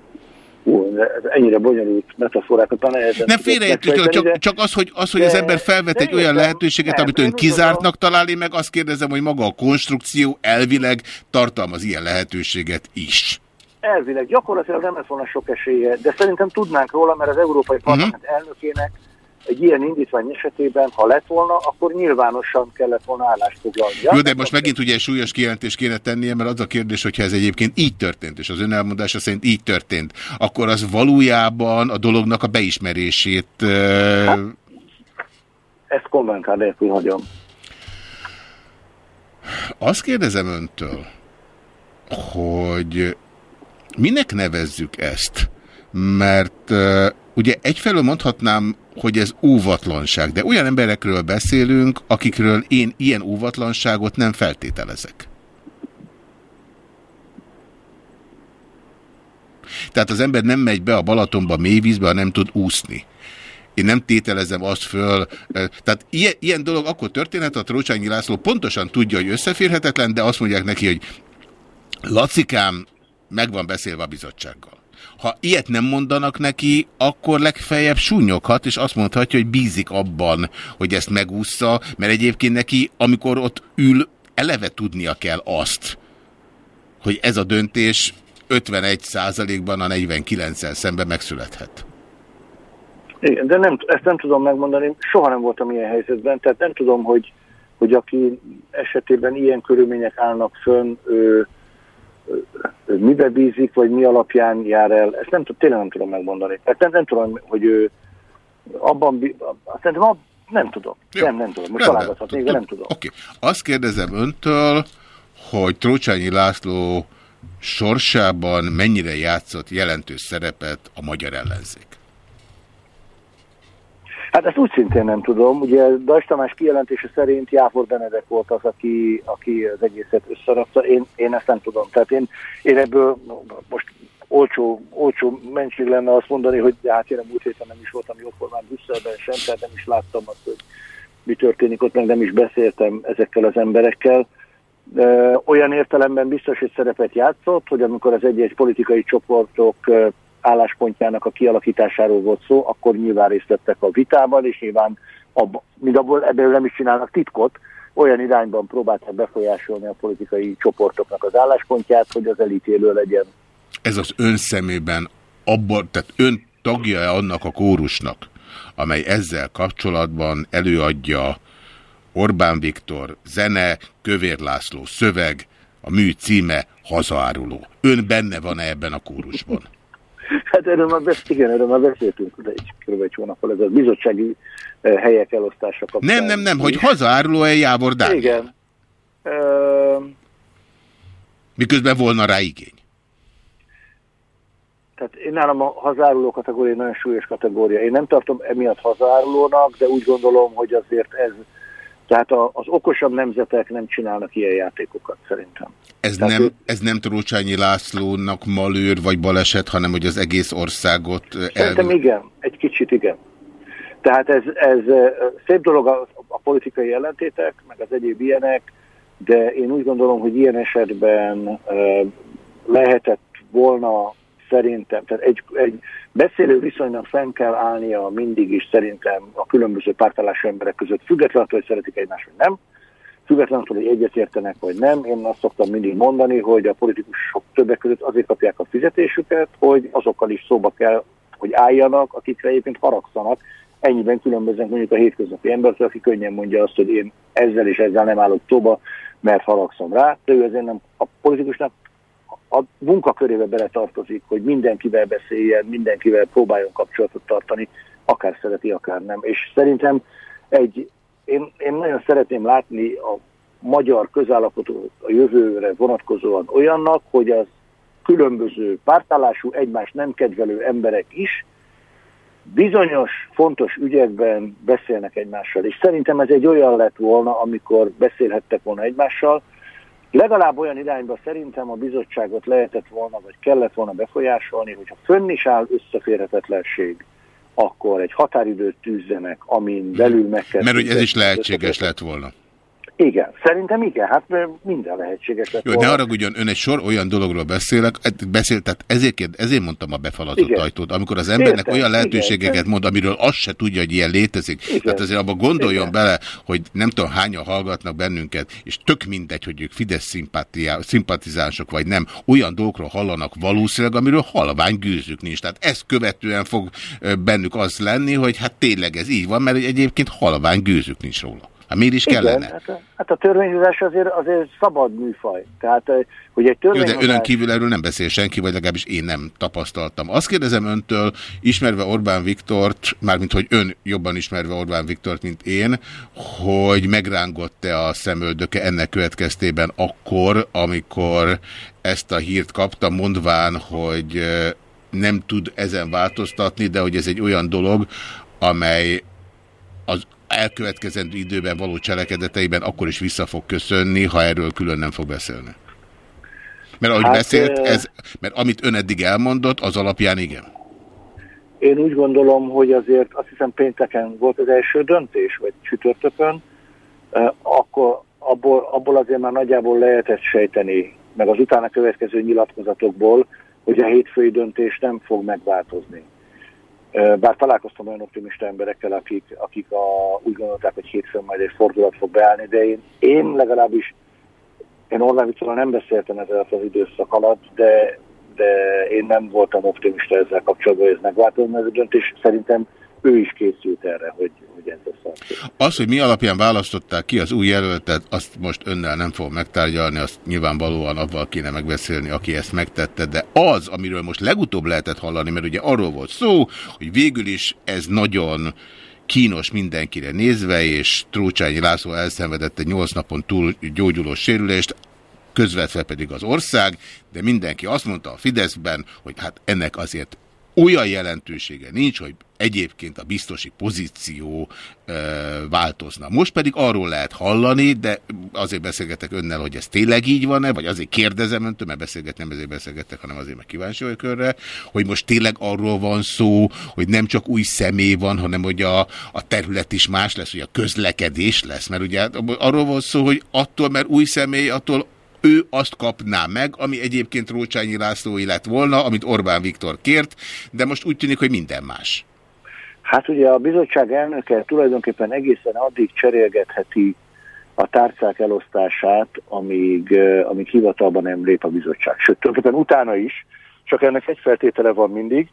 Ennyire bonyolult metaforákat nehezen. Nem megfejteni, csak, de- csak az, hogy, az, hogy de- az ember felvet egy olyan lehetőséget, Nem, amit ön kizártnak talál, én meg azt kérdezem, hogy maga a konstrukció elvileg tartalmaz ilyen lehetőséget is. Elvileg gyakorlatilag nem lett volna sok esélye, de szerintem tudnánk róla, mert az Európai Mhm. Parlament elnökének egy ilyen indítvány esetében, ha lett volna, akkor nyilvánosan kellett volna állást foglalni. Jó, de most megint ugye egy súlyos kijelentést kéne tennie, mert az a kérdés, hogyha ez egyébként így történt, és az ön elmondása szerint így történt, akkor az valójában a dolognak a beismerését... Hát, Ezt kommentár nélkül hagyom. azt kérdezem öntől, hogy minek nevezzük ezt? Mert uh, ugye egyfelől mondhatnám, hogy ez óvatlanság, de olyan emberekről beszélünk, akikről én ilyen óvatlanságot nem feltételezek. Tehát az ember nem megy be a Balatonba mélyvízbe, ha nem tud úszni. Én nem tételezem azt föl. eh, Tehát ilyen, ilyen dolog akkor történhet, a Trócsányi László pontosan tudja, hogy összeférhetetlen, de azt mondják neki, hogy Lacikám, meg van beszélve a bizottsággal. Ha ilyet nem mondanak neki, akkor legfeljebb súnyoghat, és azt mondhatja, hogy bízik abban, hogy ezt megúszza, mert egyébként neki, amikor ott ül, eleve tudnia kell azt, hogy ez a döntés 51% ban a 49-el szemben megszülethet. Igen, de nem, ezt nem tudom megmondani, soha nem voltam ilyen helyzetben, tehát nem tudom, hogy, hogy aki esetében ilyen körülmények állnak fönn, ő mibe bízik, vagy mi alapján jár el, ezt nem, tud- tényleg nem tudom megmondani. Tehát nem, nem tudom, hogy ő abban, bí- szerintem ab, nem tudom. Jó. Nem, nem tudom. Most találgathatnék, de nem tudom. Oké. Azt kérdezem öntől, hogy Trócsányi László sorsában mennyire játszott jelentős szerepet a magyar ellenzék? Hát ezt úgy szintén nem tudom. Ugye Dajs Tamás kijelentése szerint Jáfor Benedek volt az, aki, aki az egészet összerakta. Én, én ezt nem tudom. Tehát én, én ebből most olcsó, olcsó mentség lenne azt mondani, hogy hát én múlt héten nem is voltam jóformán Brüsszelben sem, tehát nem is láttam azt, hogy mi történik ott, meg nem is beszéltem ezekkel az emberekkel. Olyan értelemben biztos, hogy szerepet játszott, hogy amikor az egyes politikai csoportok álláspontjának a kialakításáról volt szó, akkor nyilván részt vettek a vitában, és nyilván abba, mind abból ebből nem is csinálnak titkot, olyan irányban próbálták befolyásolni a politikai csoportoknak az álláspontját, hogy az elítélő legyen. Ez az ön szemében abban, tehát ön tagja-e annak a kórusnak, amely ezzel kapcsolatban előadja Orbán Viktor, zene, Kövér László, szöveg, a mű címe Hazaáruló. Ön benne van-e ebben a kórusban? Hát erről már, besz, igen, erről már beszéltünk, de egy kb. egy hónappal ez a bizottsági eh, helyek elosztása kapcsán. Nem, nem, nem, hogy hazaáruló-e Jávor Dániel? Igen. Ö, Miközben volna rá igény. Tehát én nálam a hazáruló kategória nagyon súlyos kategória. Én nem tartom emiatt hazárulónak, de úgy gondolom, hogy azért ez, tehát a, az okosabb nemzetek nem csinálnak ilyen játékokat szerintem. Ez Tehát nem, ő- ez nem Trócsányi Lászlónak malőr vagy baleset, hanem hogy az egész országot eh, Szerintem igen, egy kicsit igen. Tehát ez, ez szép dolog a, a politikai ellentétek, meg az egyéb ilyenek, de én úgy gondolom, hogy ilyen esetben eh, lehetett volna szerintem, tehát egy, egy beszélő viszonynak fenn kell állnia mindig is szerintem a különböző pártállású emberek között, függetlenül, attól, hogy szeretik egymást, vagy nem, függetlenül hogy egyetértenek, vagy nem. Én azt szoktam mindig mondani, hogy a politikusok többek között azért kapják a fizetésüket, hogy azokkal is szóba kell, hogy álljanak, akikre egyébként haragszanak. Ennyiben különböznek mondjuk a hétköznapi embertől, aki könnyen mondja azt, hogy én ezzel és ezzel nem állok szóba, mert haragszom rá, de ő azért nem a politikusnak a munkakörébe beletartozik, hogy mindenkivel beszéljen, mindenkivel próbáljon kapcsolatot tartani, akár szereti, akár nem. És szerintem egy, én, én nagyon szeretném látni a magyar közállapotot a jövőre vonatkozóan olyannak, hogy az különböző pártállású, egymást nem kedvelő emberek is bizonyos fontos ügyekben beszélnek egymással. És szerintem ez egy olyan lett volna, amikor beszélhettek volna egymással, Legalább olyan irányba szerintem a bizottságot lehetett volna, vagy kellett volna befolyásolni, hogyha fönn is áll összeférhetetlenség, akkor egy határidőt tűzzenek, amin belül meg kell... Mert hogy ez is lehetséges lett volna. Igen, szerintem igen, hát minden lehetséges lett Jó, ne volna. haragudjon, ön egy sor olyan dologról beszélek, et- beszél, tehát ezért, kérd- ezért mondtam a befalatott Igen. ajtót. Amikor az embernek Értem, olyan igen. lehetőségeket mond, amiről azt se tudja, hogy ilyen létezik. Igen. Tehát azért abban gondoljon Igen. bele, hogy nem tudom hányan hallgatnak bennünket, és tök mindegy, hogy ők Fidesz szimpatizánsok vagy nem, olyan dolgokról hallanak valószínűleg, amiről halvány gőzük nincs. Tehát ezt követően fog bennük az lenni, hogy hát tényleg ez így van, mert egyébként halvány gőzük nincs róla. Hát miért is Igen, kellene? hát, a- hát a törvényhozás azért, azért szabad műfaj. Tehát, eh, hogy egy Jó, de törvényhozás... önön kívül erről nem beszél senki, vagy legalábbis én nem tapasztaltam. Azt kérdezem öntől, ismerve Orbán Viktort, mármint hogy ön jobban ismerve Orbán Viktort, mint én, hogy megrángott-e a szemöldöke ennek következtében akkor, amikor ezt a hírt kapta, mondván, hogy nem tud ezen változtatni, de hogy ez egy olyan dolog, amely az elkövetkezendő időben való cselekedeteiben akkor is vissza fog köszönni, ha erről külön nem fog beszélni. Mert ahogy Hát, beszélt, ez, mert amit ön eddig elmondott, az alapján igen. Én úgy gondolom, hogy azért azt hiszem pénteken volt az első döntés, vagy csütörtökön, akkor abból, abból azért már nagyjából lehetett sejteni, meg az utána következő nyilatkozatokból, hogy a hétfői döntés nem fog megváltozni. Bár találkoztam olyan optimista emberekkel, akik, akik a, úgy gondolták, hogy hétfőn majd egy fordulat fog beállni, de én, én legalábbis, én Orbán Viktorral nem beszéltem ezzel az időszak alatt, de de én nem voltam optimista ezzel kapcsolatban, hogy ez megváltozna ez a döntés. Szerintem ő is készült erre, hogy, hogy ez lesz. Az, hogy mi alapján választották ki az új jelöltet, azt most önnel nem fogom megtárgyalni, azt nyilvánvalóan avval kéne megbeszélni, aki ezt megtette, de az, amiről most legutóbb lehetett hallani, mert ugye arról volt szó, hogy végül is ez nagyon kínos mindenkire nézve, és Trócsányi László elszenvedett egy 8 napon túl gyógyuló sérülést, közvetve pedig az ország, de mindenki azt mondta a Fideszben, hogy hát ennek azért olyan jelentősége nincs, hogy egyébként a biztosi pozíció ö, változna. Most pedig arról lehet hallani, de azért beszélgetek önnel, hogy ez tényleg így van-e, vagy azért kérdezem öntől, mert beszélgetni nem ezért beszélgetek, hanem azért meg kíváncsi vagyok önre, hogy most tényleg arról van szó, hogy nem csak új személy van, hanem hogy a, a terület is más lesz, hogy a közlekedés lesz, mert ugye arról van szó, hogy attól, mert új személy, attól ő azt kapná meg, ami egyébként Rócsányi Lászlói lett volna, amit Orbán Viktor kért, de most úgy tűnik, hogy minden más. Hát ugye a bizottság elnöke tulajdonképpen egészen addig cserélgetheti a tárcák elosztását, amíg, amíg hivatalban nem lép a bizottság. Sőt, tulajdonképpen utána is, csak ennek egy feltétele van mindig,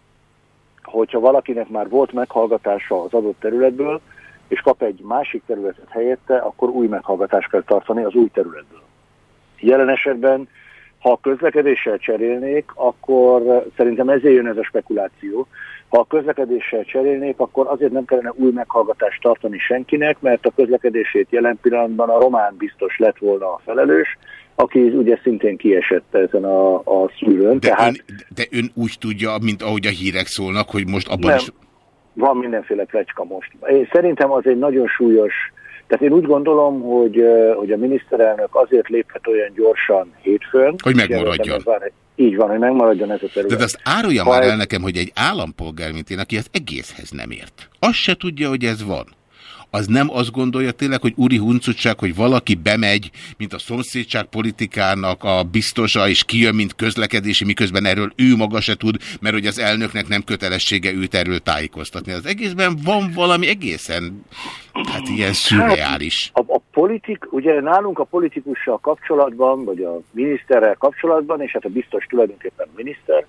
hogyha valakinek már volt meghallgatása az adott területből, és kap egy másik területet helyette, akkor új meghallgatást kell tartani az új területből. Jelen esetben, ha a közlekedéssel cserélnék, akkor szerintem ezért jön ez a spekuláció. Ha a közlekedéssel cserélnék, akkor azért nem kellene új meghallgatást tartani senkinek, mert a közlekedését jelen pillanatban a román biztos lett volna a felelős, aki ugye szintén kiesett ezen a, a szűrőn. De, tehát... ön, de ön úgy tudja, mint ahogy a hírek szólnak, hogy most abban nem, is... Van mindenféle plecska most. Én szerintem az egy nagyon súlyos tehát én úgy gondolom, hogy, hogy a miniszterelnök azért léphet olyan gyorsan hétfőn. Hogy megmaradjon. Vár, így van, hogy megmaradjon ez a terület. De azt árulja ha már el nekem, hogy egy állampolgár, mint én, aki az egészhez nem ért. Azt se tudja, hogy ez van az nem azt gondolja tényleg, hogy úri huncutság, hogy valaki bemegy, mint a szomszédság politikának a biztosa, és kijön, mint közlekedési, miközben erről ő maga se tud, mert hogy az elnöknek nem kötelessége őt erről tájékoztatni. Az egészben van valami egészen, hát ilyen szürreális. Hát, a, a politik, ugye nálunk a politikussal kapcsolatban, vagy a miniszterrel kapcsolatban, és hát a biztos tulajdonképpen miniszter,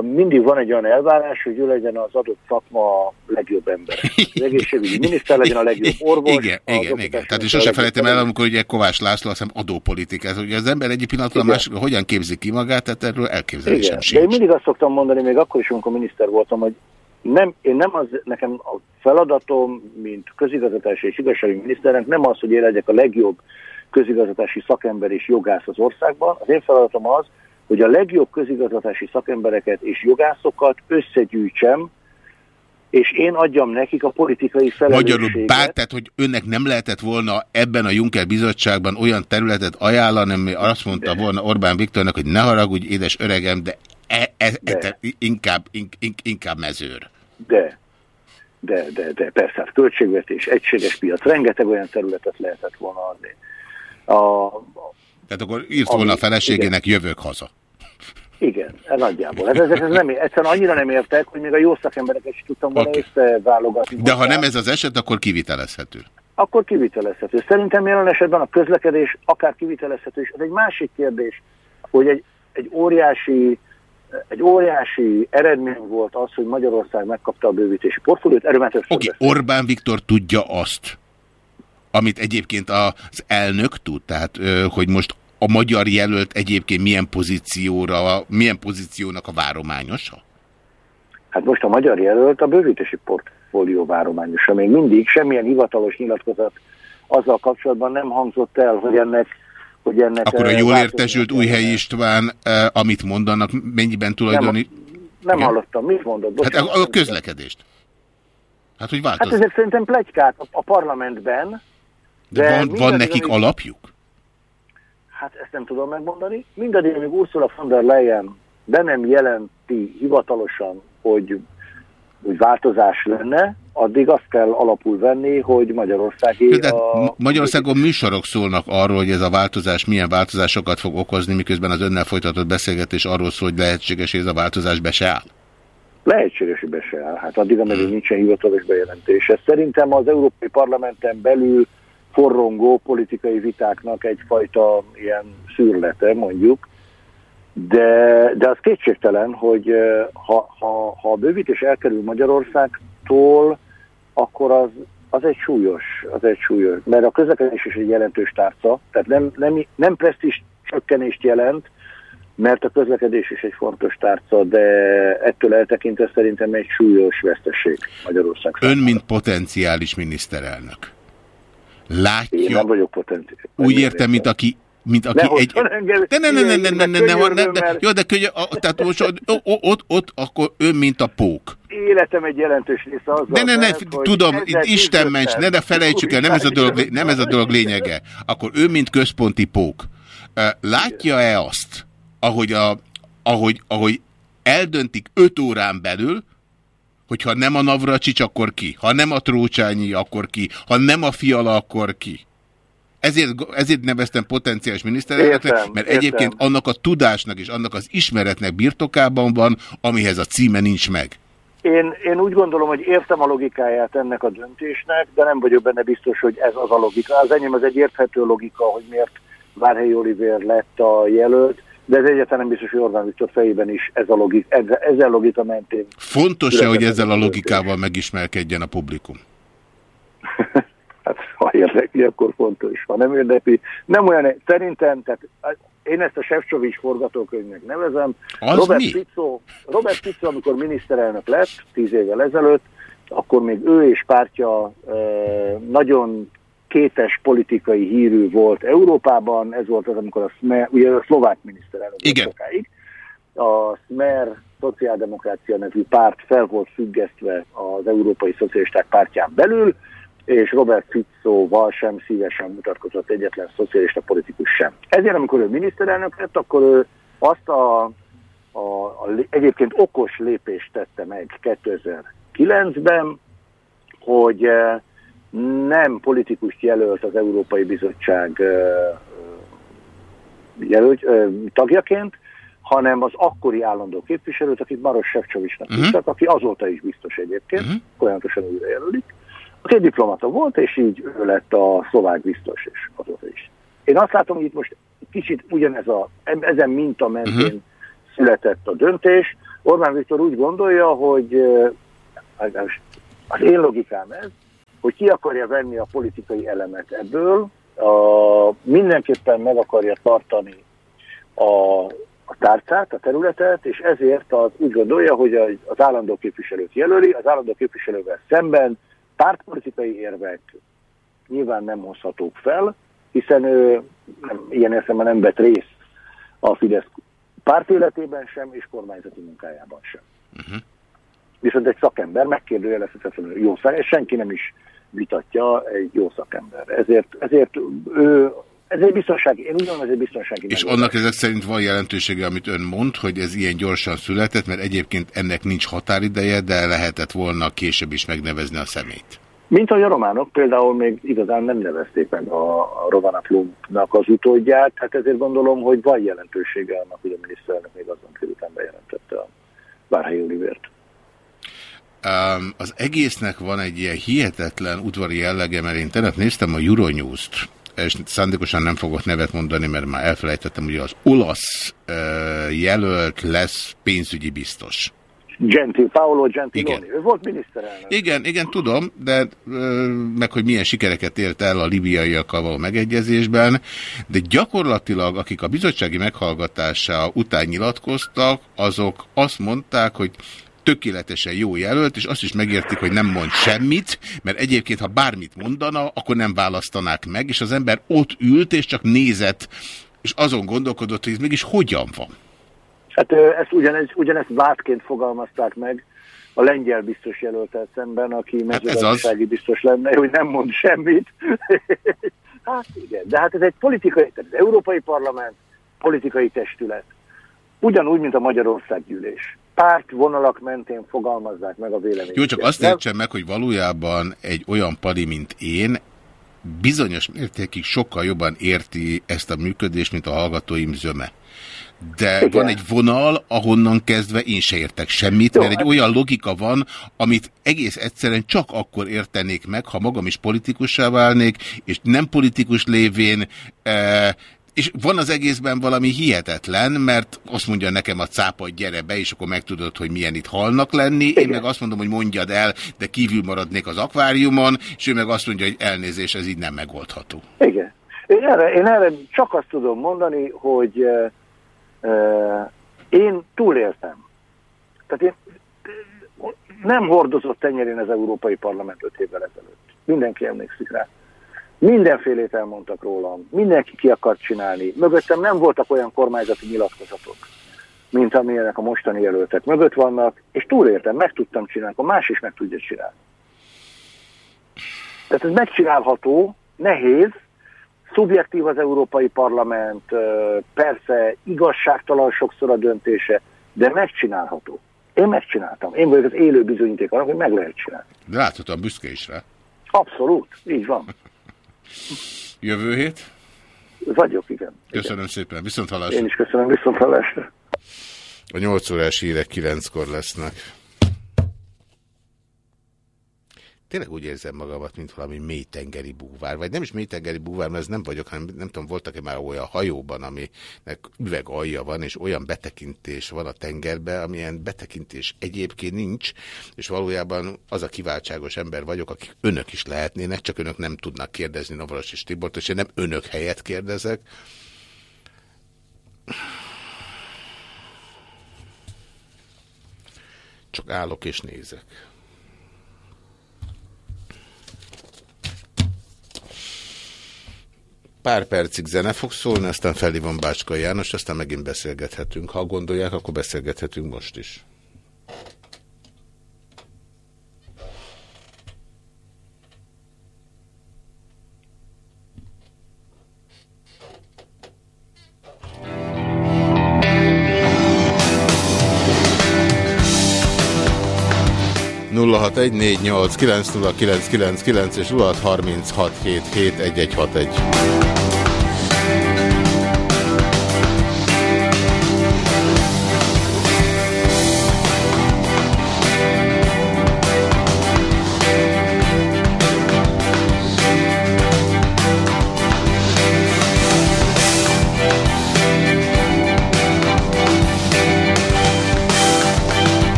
mindig van egy olyan elvárás, hogy ő legyen az adott szakma legjobb ember. Az egészségügyi miniszter legyen a legjobb orvos. Igen, igen, igen. Tehát és sosem felejtem el, amikor ugye Kovács László, azt hiszem adópolitika. Ez, ugye az ember egyik pillanatban másik, hogyan képzi ki magát, tehát erről elképzelésem igen. De én mindig azt szoktam mondani, még akkor is, amikor miniszter voltam, hogy nem, én nem az, nekem a feladatom, mint közigazgatási és igazsági miniszternek nem az, hogy én legyek a legjobb közigazgatási szakember és jogász az országban. Az én feladatom az, hogy a legjobb közigazgatási szakembereket és jogászokat összegyűjtsem, és én adjam nekik a politikai felelősséget. Magyarul bár, tehát, hogy önnek nem lehetett volna ebben a Juncker bizottságban olyan területet ajánlani, ami azt mondta de. volna Orbán Viktornak, hogy ne haragudj, édes öregem, de, e, e, de. E, inkább, in, in, inkább mezőr. De, de, de, de persze, hát költségvetés, egységes piac, rengeteg olyan területet lehetett volna adni. A, tehát akkor írt volna a feleségének, igen. jövök haza. Igen, nagyjából. Ez, ezek ez nem, egyszerűen annyira nem értek, hogy még a jó szakembereket is tudtam volna okay. összeválogatni. De ha nem ez az eset, akkor kivitelezhető. Akkor kivitelezhető. Szerintem jelen esetben a közlekedés akár kivitelezhető is. Ez egy másik kérdés, hogy egy, egy óriási egy óriási eredmény volt az, hogy Magyarország megkapta a bővítési portfóliót. Erről már okay, Orbán Viktor tudja azt, amit egyébként az elnök tud, tehát hogy most a magyar jelölt egyébként milyen pozícióra, milyen pozíciónak a várományosa? Hát most a magyar jelölt a bővítési portfólió várományosa. Még mindig semmilyen hivatalos nyilatkozat azzal kapcsolatban nem hangzott el, hogy ennek hogy ennek Akkor a jól értesült Újhelyi István, amit mondanak, mennyiben tulajdoni... Nem, nem hallottam, mit mondott? Bocsánat. Hát a, a közlekedést. Hát, hogy változik. Hát ezek szerintem plegykák a, a parlamentben. De, de van, van nekik alapjuk? Hát ezt nem tudom megmondani. Mindaddig, amíg Ursula von der Leyen be nem jelenti hivatalosan, hogy, hogy változás lenne, addig azt kell alapul venni, hogy Magyarországi... De a... Magyarországon műsorok szólnak arról, hogy ez a változás milyen változásokat fog okozni, miközben az önnel folytatott beszélgetés arról szól, hogy lehetséges, hogy ez a változás be se áll. Lehetséges, hogy be se áll. Hát addig, ameddig hmm. nincsen hivatalos bejelentése. Szerintem az Európai Parlamenten belül forrongó politikai vitáknak egyfajta ilyen szűrlete, mondjuk, de, de az kétségtelen, hogy ha, ha, ha a bővítés elkerül Magyarországtól, akkor az, az egy súlyos, az egy súlyos, mert a közlekedés is egy jelentős tárca, tehát nem, nem, nem presztis csökkenést jelent, mert a közlekedés is egy fontos tárca, de ettől eltekintve szerintem egy súlyos veszteség Magyarország számára. Ön, mint potenciális miniszterelnök, látja... Én nem vagyok potenciális. Úgy értem, mint aki mint aki Ne egy... De ne, ne, ne, ne, ne, ne, ne, ne, ne, ne, jó, de könyö, a- tehát most ott, ott, akkor ön, mint a pók. Életem egy jelentős része azzal Ne, ne, ne, tudom, ezzel Isten ments, ne, ne felejtsük el, nem ez, a dolog, nem ez a dolog lényege. Akkor ő, mint központi pók, látja-e azt, ahogy, a, ahogy, ahogy eldöntik öt órán belül, hogyha nem a Navracsics, akkor ki? Ha nem a Trócsányi, akkor ki? Ha nem a Fiala, akkor ki? Ezért, ezért neveztem potenciális miniszterelnöknek, mert értem. egyébként annak a tudásnak és annak az ismeretnek birtokában van, amihez a címe nincs meg. Én, én úgy gondolom, hogy értem a logikáját ennek a döntésnek, de nem vagyok benne biztos, hogy ez az a logika. Az enyém az egy érthető logika, hogy miért Várhelyi Oliver lett a jelölt, de ez egyáltalán nem biztos, hogy Orbán Viktor fejében is ez a logika, ezzel, ezzel logika mentén. Fontos-e, hogy ez ezzel a logikával megismerkedjen a publikum? Hát, ha érdekli, akkor fontos. Ha nem érdekli, nem olyan, szerintem, tehát én ezt a Sefcsovics forgatókönyvnek nevezem. Az Robert mi? Fico, Robert Fico, amikor miniszterelnök lett, tíz évvel ezelőtt, akkor még ő és pártja nagyon kétes politikai hírű volt Európában, ez volt az, amikor a SMER, ugye a szlovák miniszterelnök Igen. sokáig, a SMER szociáldemokrácia nevű párt fel volt függesztve az Európai Szocialisták pártján belül, és Robert Fico-val sem szívesen mutatkozott egyetlen szocialista politikus sem. Ezért, amikor ő miniszterelnök lett, akkor ő azt a, a, a egyébként okos lépést tette meg 2009-ben, hogy eh, nem politikust jelölt az Európai Bizottság jelölt, tagjaként, hanem az akkori állandó képviselőt, akit Maros Sefcsovicsnak Mhm. uh-huh. hívtak, aki azóta is biztos egyébként, uh-huh. folyamatosan újra jelölik. Aki egy diplomata volt, és így ő lett a szlovák biztos, és azóta is. Én azt látom, hogy itt most kicsit ugyanez a, ezen minta mentén uh-huh. született a döntés. Orbán Viktor úgy gondolja, hogy legalábbis az én logikám ez, hogy ki akarja venni a politikai elemet ebből, a, mindenképpen meg akarja tartani a, a tárcát, a területet, és ezért az úgy gondolja, hogy az állandó képviselőt jelöli, az állandó képviselővel szemben pártpolitikai érvek nyilván nem hozhatók fel, hiszen ő nem, ilyen értelemben nem vett részt a Fidesz párt életében sem, és kormányzati munkájában sem. Viszont egy szakember megkérdőjelezhetetlenül jó szakember, senki nem is vitatja egy jó szakember. Ezért, ezért ő, ez egy biztonsági, én úgy gondolom, ez egy biztonsági És megoldás. annak ezek szerint van jelentősége, amit ön mond, hogy ez ilyen gyorsan született, mert egyébként ennek nincs határideje, de lehetett volna később is megnevezni a szemét. Mint ahogy a románok például még igazán nem nevezték meg a, a Rovana Plumnak az utódját, hát ezért gondolom, hogy van jelentősége annak, hogy a miniszterelnök még azon után bejelentette a Várhelyi Olivért. Um, az egésznek van egy ilyen hihetetlen udvari jellege, mert én tegnap néztem a Euronews-t, és szándékosan nem fogok nevet mondani, mert már elfelejtettem, hogy az olasz uh, jelölt lesz pénzügyi biztos. Gentil, Paolo Gentiloni, ő volt miniszterelnök. Igen, igen, tudom, de meg hogy milyen sikereket ért el a libiaiakkal való megegyezésben, de gyakorlatilag, akik a bizottsági meghallgatása után nyilatkoztak, azok azt mondták, hogy tökéletesen jó jelölt, és azt is megértik, hogy nem mond semmit, mert egyébként, ha bármit mondana, akkor nem választanák meg, és az ember ott ült, és csak nézett, és azon gondolkodott, hogy ez mégis hogyan van. Hát ezt ugyanez, ugyanezt vádként fogalmazták meg a lengyel biztos jelöltel szemben, aki ez mezőgazdasági biztos lenne, hogy nem mond semmit. hát igen, de hát ez egy politikai, tehát az Európai Parlament politikai testület. Ugyanúgy, mint a Magyarországgyűlés. Párt vonalak mentén fogalmazzák meg a véleményüket. Jó, csak azt értsen meg, hogy valójában egy olyan pali, mint én, bizonyos mértékig sokkal jobban érti ezt a működést, mint a hallgatóim zöme. De Igen. van egy vonal, ahonnan kezdve én se értek semmit, mert hát- egy olyan logika van, amit egész egyszerűen csak akkor értenék meg, ha magam is politikussá válnék, és nem politikus lévén, eh, és van az egészben valami hihetetlen, mert azt mondja nekem a cápa, hogy gyere be, és akkor megtudod, hogy milyen itt halnak lenni. Én meg azt mondom, hogy mondjad el, de kívül maradnék az akváriumon, és ő meg azt mondja, hogy elnézés, ez így nem megoldható. Igen. Én erre, én erre csak azt tudom mondani, hogy uh, uh, én túléltem. Tehát én nem hordozott tenyerén az Európai Parlament öt évvel ezelőtt. Mindenki emlékszik rá. Mindenfélét elmondtak rólam, mindenki ki akart csinálni. Mögöttem nem voltak olyan kormányzati nyilatkozatok, mint amilyenek a mostani jelöltek mögött vannak, és túléltem, meg tudtam csinálni, akkor más is meg tudja csinálni. Tehát ez megcsinálható, nehéz, szubjektív az Európai Parlament, persze igazságtalan sokszor a döntése, de megcsinálható. Én megcsináltam. Én vagyok az élő bizonyíték annak, hogy meg lehet csinálni. De láthatóan büszke is rá. Abszolút, így van. Jövő hét? Vagyok, igen. Köszönöm szépen. Viszont hallásra. Én is köszönöm, viszont hallásra. A 8 órás hírek 9-kor lesznek. Tényleg úgy érzem magamat, mint valami mélytengeri búvár. Vagy nem is mélytengeri búvár, mert ez nem vagyok, hanem nem tudom, voltak-e már olyan hajóban, aminek üveg alja van, és olyan betekintés van a tengerbe, amilyen betekintés egyébként nincs, és valójában az a kiváltságos ember vagyok, akik önök is lehetnének, csak önök nem tudnak kérdezni Navaros és Tibort, és én nem önök helyet kérdezek. Csak állok és nézek. Pár percig zene fog szólni, aztán felhívom Bácska János, aztán megint beszélgethetünk. Ha gondolják, akkor beszélgethetünk most is. és 0636771161.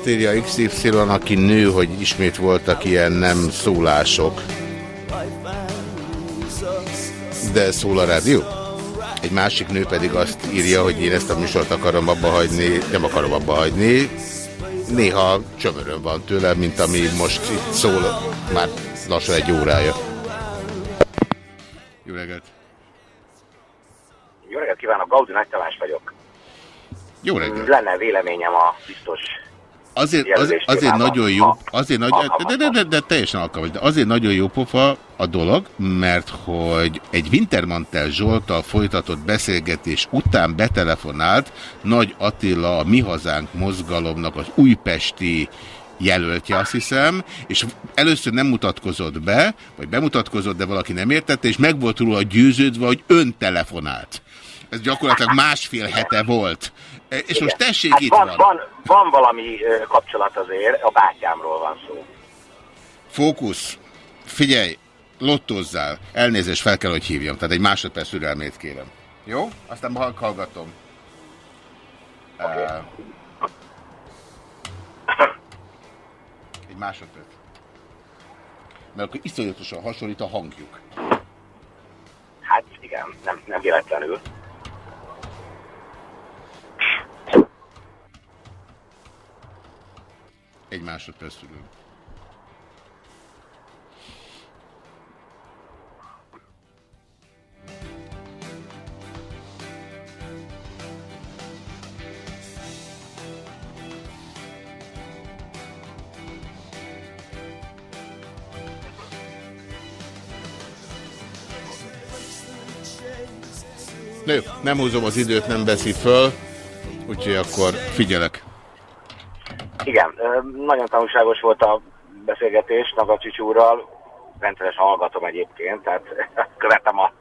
Azt írja XY, aki nő, hogy ismét voltak ilyen nem szólások. De szól a rádió? Egy másik nő pedig azt írja, hogy én ezt a műsort akarom abba hagyni, nem akarom abba hagyni. Néha csömöröm van tőle, mint ami most itt szól, már lassan egy órája. Jó reggelt! Jó reggelt kívánok, Gaudi Nagy Tamás vagyok. Jó reggelt! Lenne véleményem a biztos Azért, azért, jelölés azért nagyon jó, azért nagy, de, de, de, de teljesen alkalmas, de azért nagyon jó pofa a dolog, mert hogy egy Wintermantel Zsoltal folytatott beszélgetés után betelefonált Nagy Attila a Mi Hazánk mozgalomnak az újpesti jelöltje, azt hiszem, és először nem mutatkozott be, vagy bemutatkozott, de valaki nem értette, és meg volt róla győződve, hogy ön telefonált. Ez gyakorlatilag másfél hete volt. És most tessék, Hát itt van, van. van, van valami kapcsolat azért, a bátyámról van szó. Fókusz. Figyelj, lottozzál. Elnézést fel kell, hogy hívjam. Tehát egy másodperc türelmét kérem. Jó? Aztán hall- hallgatom. Okay. Uh, egy másodperc. Mert akkor iszonyatosan hasonlít a hangjuk. Hát igen, nem, nem véletlenül. Egy másodperc jó, nem húzom az időt, nem veszi föl, úgyhogy akkor figyelek. Igen, nagyon tanulságos volt a beszélgetés Nagacsics úrral, rendszeresen hallgatom egyébként, tehát követem a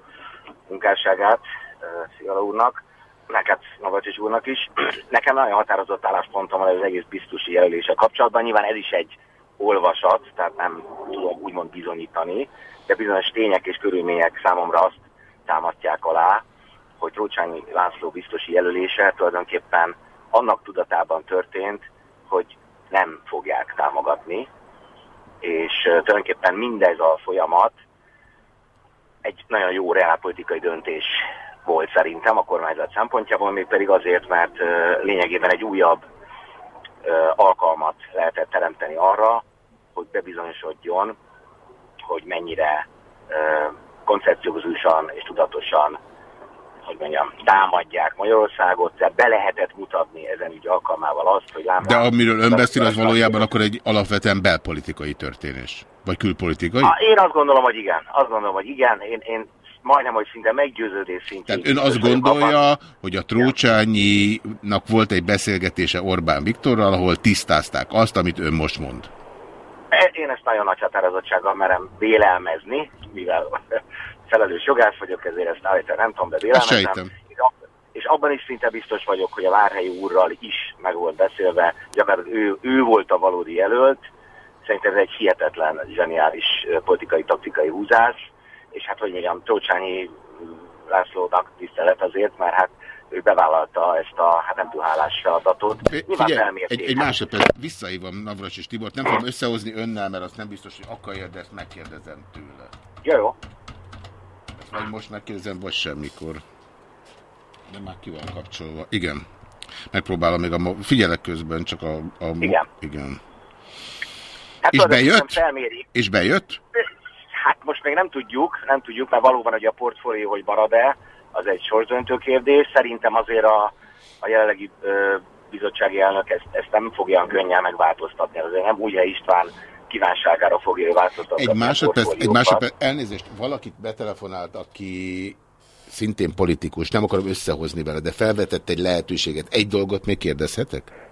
munkásságát ö, Szigala úrnak, neked Nagacsics úrnak is. Nekem nagyon határozott álláspontom van az egész biztosi jelölése kapcsolatban, nyilván ez is egy olvasat, tehát nem tudom úgymond bizonyítani, de bizonyos tények és körülmények számomra azt támasztják alá, hogy Rócsányi László biztosi jelölése tulajdonképpen annak tudatában történt, hogy nem fogják támogatni, és tulajdonképpen mindez a folyamat egy nagyon jó reálpolitikai döntés volt szerintem a kormányzat szempontjából, mégpedig azért, mert lényegében egy újabb alkalmat lehetett teremteni arra, hogy bebizonyosodjon, hogy mennyire koncepciózusan és tudatosan hogy mondjam, támadják Magyarországot, tehát be lehetett mutatni ezen ügy alkalmával azt, hogy lám, De amiről ön beszél, az valójában akkor egy alapvetően belpolitikai történés? Vagy külpolitikai? Ah, Én azt gondolom, hogy igen. Azt gondolom, hogy igen. Én, én majdnem, hogy szinte meggyőződés szintjén. Tehát ön azt gondolja, hogy a Trócsányinak volt egy beszélgetése Orbán Viktorral, ahol tisztázták azt, amit ön most mond. E- Én ezt nagyon nagy határozottsággal merem vélelmezni, mivel felelős jogász vagyok, ezért ezt állítani nem tudom, de sejtem. És ab- És abban is szinte biztos vagyok, hogy a Várhelyi úrral is meg volt beszélve, gyakorlatilag ő, ő volt a valódi jelölt. Szerintem ez egy hihetetlen, zseniális politikai, taktikai húzás. És hát, hogy mondjam, Tócsányi Lászlónak tisztelet azért, mert hát ő bevállalta ezt a, hát nem túl hálás feladatot. Figyelj, egy, egy másodperc, visszahívom Navras és Tibort, nem fogom összehozni önnel, mert azt nem biztos, hogy akarja, de ezt megkérdezem tőle. Jó, jó. Vagy most megkérdezem, vagy semmikor. De már ki van kapcsolva. Igen. Megpróbálom még a... Figyelek közben, csak a... a Igen. Igen. Hát És bejött? Felmérik. És bejött? Hát most még nem tudjuk, nem tudjuk, mert valóban, hogy a portfólió hogy marad-e, az egy sorsdöntő kérdés. Szerintem azért a, a jelenlegi ö, bizottsági elnök ezt, ezt nem fogja könnyen megváltoztatni. Azért nem úgy István kívánságára fogja változtatni. Egy másodperc, egy másodperc, elnézést, valakit betelefonált, aki szintén politikus, nem akarom összehozni vele, de felvetett egy lehetőséget. Egy dolgot még kérdezhetek?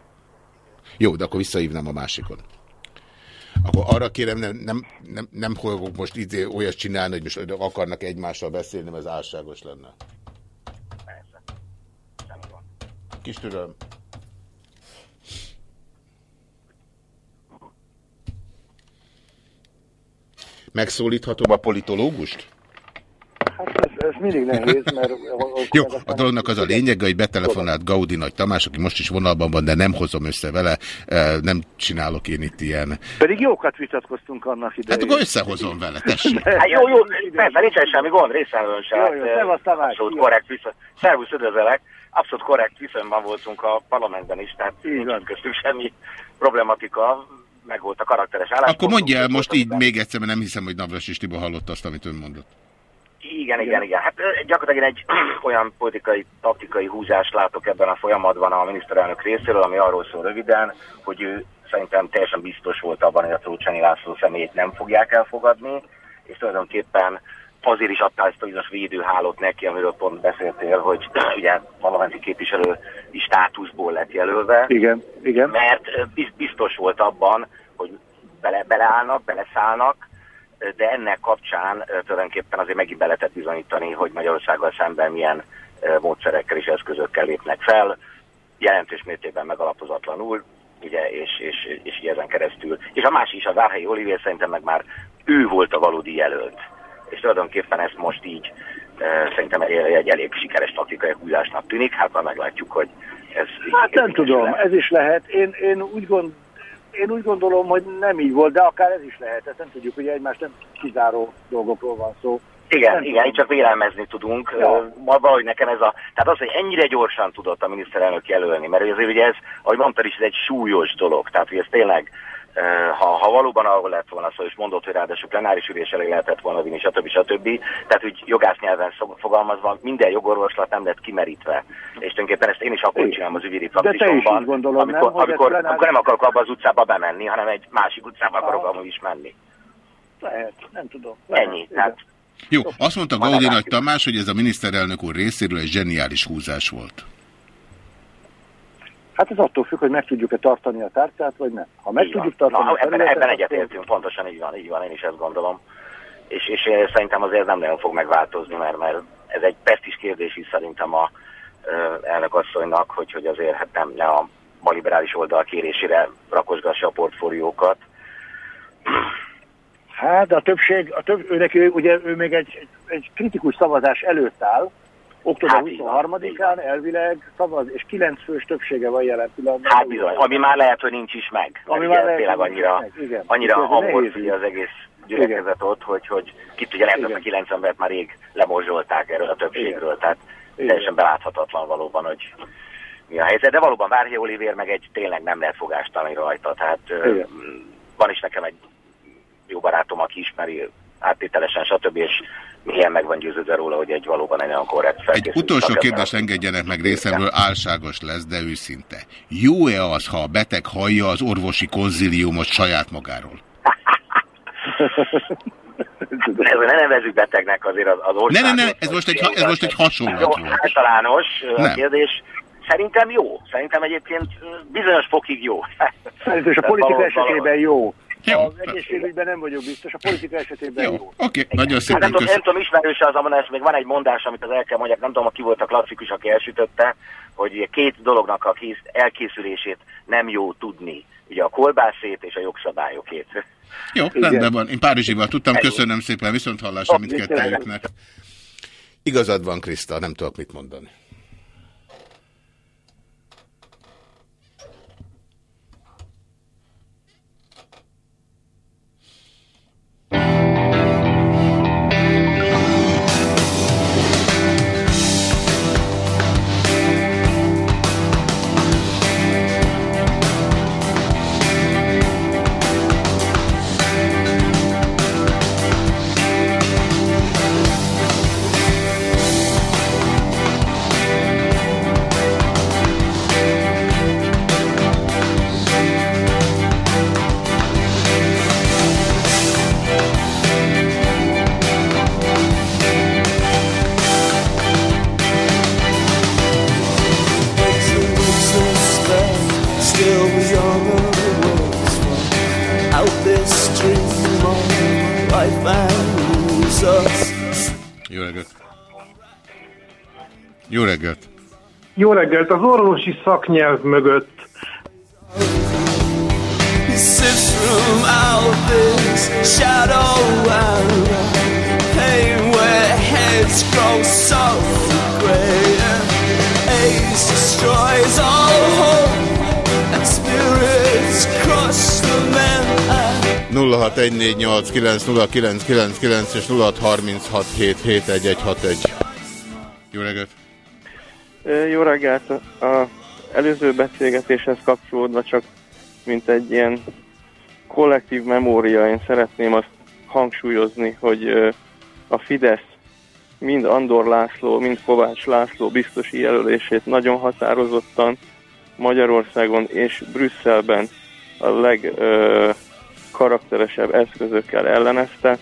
Jó, de akkor visszahívnám a másikon. Akkor arra kérem, nem, nem, nem, nem fogok most izé olyat csinálni, hogy most akarnak egymással beszélni, mert ez álságos lenne. Kis türelm. Megszólíthatom a politológust? Hát ez, ez mindig nehéz, mert... Jó, a dolognak az a lényege, hogy betelefonált Gaudi Nagy Tamás, aki most is vonalban van, de nem hozom össze vele, eh, nem csinálok én itt ilyen. Pedig jókat vitatkoztunk annak idején. Hát akkor összehozom vele, tessék. Hát jó, jó, persze, nincsen semmi gond, részemről se. Jó, jó, Hát, szevasz, Tamás, abszolút korrekt viszony. Szervusz, üdvözlek. Abszolút korrekt viszonyban voltunk a parlamentben is, tehát nincs köztünk semmi problematika, meg volt a karakteres állás. Akkor mondja el most így még egyszer, mert nem hiszem, hogy Navras és Tibo hallotta azt, amit ön mondott. Igen, igen, igen. Hát gyakorlatilag egy olyan politikai, taktikai húzást látok ebben a folyamatban a miniszterelnök részéről, ami arról szól röviden, hogy ő szerintem teljesen biztos volt abban, hogy a Trócsányi László személyét nem fogják elfogadni, és tulajdonképpen azért is adta ezt a bizonyos védőhálót neki, amiről pont beszéltél, hogy ugye parlamenti képviselő státuszból lett jelölve. Igen, igen. Mert biztos volt abban, hogy bele, beleállnak, beleszállnak, de ennek kapcsán tulajdonképpen azért megint be lehetett bizonyítani, hogy Magyarországgal szemben milyen módszerekkel és eszközökkel lépnek fel, jelentős mértékben megalapozatlanul, ugye, és, és, és így ezen keresztül. És a másik is, a Várhelyi Olivier szerintem meg már ő volt a valódi jelölt. És tulajdonképpen ezt most így e, szerintem egy, elég sikeres taktikai húzásnak tűnik, hát már meglátjuk, hogy ez... Hát nem tudom, ez is lehet. Én, én, úgy gond, én úgy gondolom, hogy nem így volt, de akár ez is lehet. Ezt nem tudjuk, hogy egymást nem kizáró dolgokról van szó. Igen, Nem igen, tudom. csak vélelmezni tudunk. Ja. Valahogy nekem ez a... Tehát az, hogy ennyire gyorsan tudott a miniszterelnök jelölni, mert azért ugye ez, ahogy mondtad is, ez egy súlyos dolog. Tehát, hogy ez tényleg, ha, ha valóban arról lett volna szó, és mondott, hogy ráadásul plenáris ülés elé lehetett volna vinni, stb. stb. Tehát, hogy jogász nyelven fogalmazva, minden jogorvoslat nem lett kimerítve. És tulajdonképpen ezt én is akkor csinálom az ügyvédi praxisomban, amikor, nem? Amikor, plenáris- amikor nem akarok abba az utcába bemenni, hanem egy másik utcába akarok amúgy is menni. Lehet, nem tudom. Lehet, Ennyi. Tehát Jó, azt mondta Gaudi Nagy. Tamás, hogy ez a miniszterelnök úr részéről egy zseniális húzás volt. Hát ez attól függ, hogy meg tudjuk-e tartani a tárcát, vagy nem. Ha meg Így van. tudjuk tartani Na, a ebben, ebben egyetértünk, pontosan így van, így van, én is ezt gondolom. És, és eh, szerintem azért nem nagyon fog megváltozni, mert, mert ez egy pestis kérdés is szerintem a uh, elnökasszonynak, hogy, hogy azért hát nem, ne a baliberális oldal kérésére rakosgassa a portfóliókat. Hát, de a többség, a több, ő neki, ugye ő még egy, egy kritikus szavazás előtt áll, október Hát így van, 23-án elvileg szavaz, és kilenc fős többsége van jelen pillanatban. Hát bizony, ami már lehet, hogy nincs is meg. Ami már lehet, tényleg annyira, meg, igen. annyira így. az egész gyülekezet ott, hogy, hogy ki tudja, lehet, hogy a kilenc embert már rég lemorzsolták erről a többségről, tehát teljesen beláthatatlan valóban, hogy mi a helyzet, de valóban Várhely Olivér meg egy tényleg nem lehet fogástalanni rajta, tehát Igen. van is nekem egy jó barátom, aki ismeri áttételesen, stb. és mélyen meg van győződve róla, hogy egy valóban egy nagyon korrekt Egy felkészült utolsó kérdést engedjenek meg részemről, álságos lesz, de őszinte. Jó-e az, ha a beteg hallja az orvosi konziliumot saját magáról? Ne, ne nevezzük betegnek azért az, az Ne, országot. ne, ne, ez most egy, ez most egy hasonlat Jó, volt. általános Nem. kérdés. Szerintem jó. Szerintem egyébként bizonyos fokig jó. Szerintem a politika esetében jó. Jó. Az egészségügyben nem vagyok biztos, a politika esetében jó. jó. Oké, nagyon Hát szépen nem, tudom, nem köszönöm. tudom, ismerőse az a mondás, még van egy mondás, amit az el kell mondjak, nem tudom, ki volt a klasszikus, aki elsütötte, hogy két dolognak a kész, elkészülését nem jó tudni. Ugye a kolbászét és a jogszabályokét. Jó, rendben van. Én Párizsival tudtam, köszönöm szépen, viszont hallásra mindkettőjüknek. Igazad van, Kriszta, nem tudok mit mondani. Reggelt. Jó reggelt. Jó reggelt! Az orvosi szaknyelv mögött He sifts from out this shadow and pain where heads grow soft and gray and age destroys all 0614890999 és 0636771161. Jó reggelt. Ö, Jó reggelt! A előző beszélgetéshez kapcsolódva csak mint egy ilyen kollektív memória, én szeretném azt hangsúlyozni, hogy ö, a Fidesz mind Andor László, mind Kovács László biztosi jelölését nagyon határozottan Magyarországon és Brüsszelben a legkarakteresebb eszközökkel ellenezte,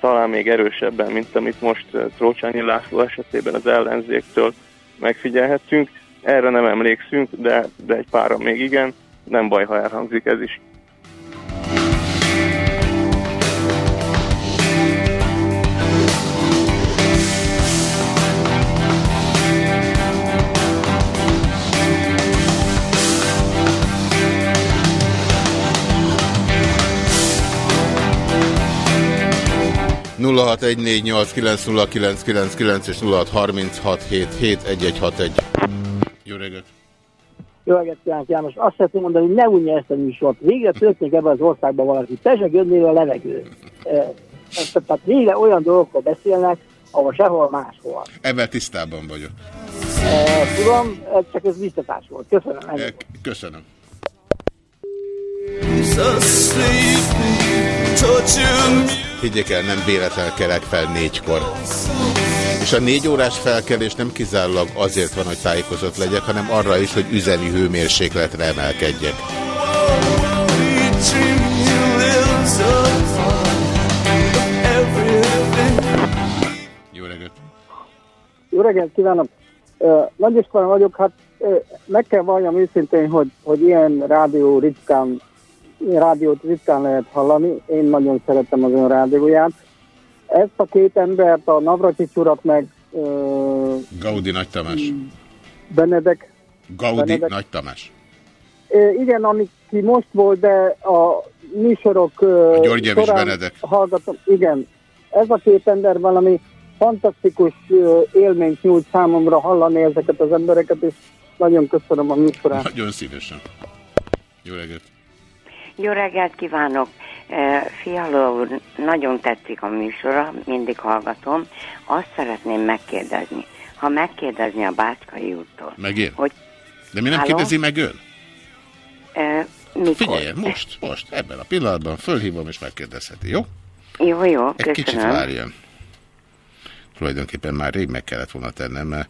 talán még erősebben, mint amit most ö, Trócsányi László esetében az ellenzéktől megfigyelhettünk. Erre nem emlékszünk, de, de egy pára még igen, nem baj, ha elhangzik ez is. És 0636771161. Jó reggelt. Jó reggelt kívánok, János. Azt szeretném mondani, hogy ne unja ezt a műsort. Végre történik ebben az országban valaki. Tessék jönnél a levegő. Eh, Tehát végre olyan dolgokról beszélnek, ahol sehol máshol. Ebben tisztában vagyok. Eh, Tudom, csak ez biztatás volt. Köszönöm. ennyi. Köszönöm. Higgyék el, nem véletlenül kelek fel négykor. És a négy órás felkelés nem kizárólag azért van, hogy tájékozott legyek, hanem arra is, hogy üzemi hőmérsékletre emelkedjek. Jó reggelt! Jó reggelt kívánok! Nagy István vagyok, hát meg kell valljam őszintén, hogy, hogy ilyen rádió ritkán, rádiót ritkán lehet hallani. Én nagyon szeretem az ön rádióját. Ezt a két embert, a Navracsics urat meg ö, Gaudi Nagy Tamás. Benedek, Gaudi Benedek. Nagy Tamás. Ö, igen, ami ki most volt, de a műsorok A Györgyevics Benedek. hallgatom. Igen, ez a két ember valami fantasztikus élményt nyújt számomra hallani ezeket az embereket, és nagyon köszönöm a műsorát. Nagyon szívesen. Jó reggelt! Jó reggelt kívánok! Eh, Fiala úr, nagyon tetszik a műsora, mindig hallgatom. Azt szeretném megkérdezni, ha megkérdezni a Bácskai úrtól, Megint? hogy De mi nem Halló? kérdezi meg ön? E, mikor? Figyeljen, most, most, ebben a pillanatban fölhívom és megkérdezheti, jó? Jó, jó, Egy köszönöm. kicsit várjon. Tulajdonképpen már rég meg kellett volna tennem, mert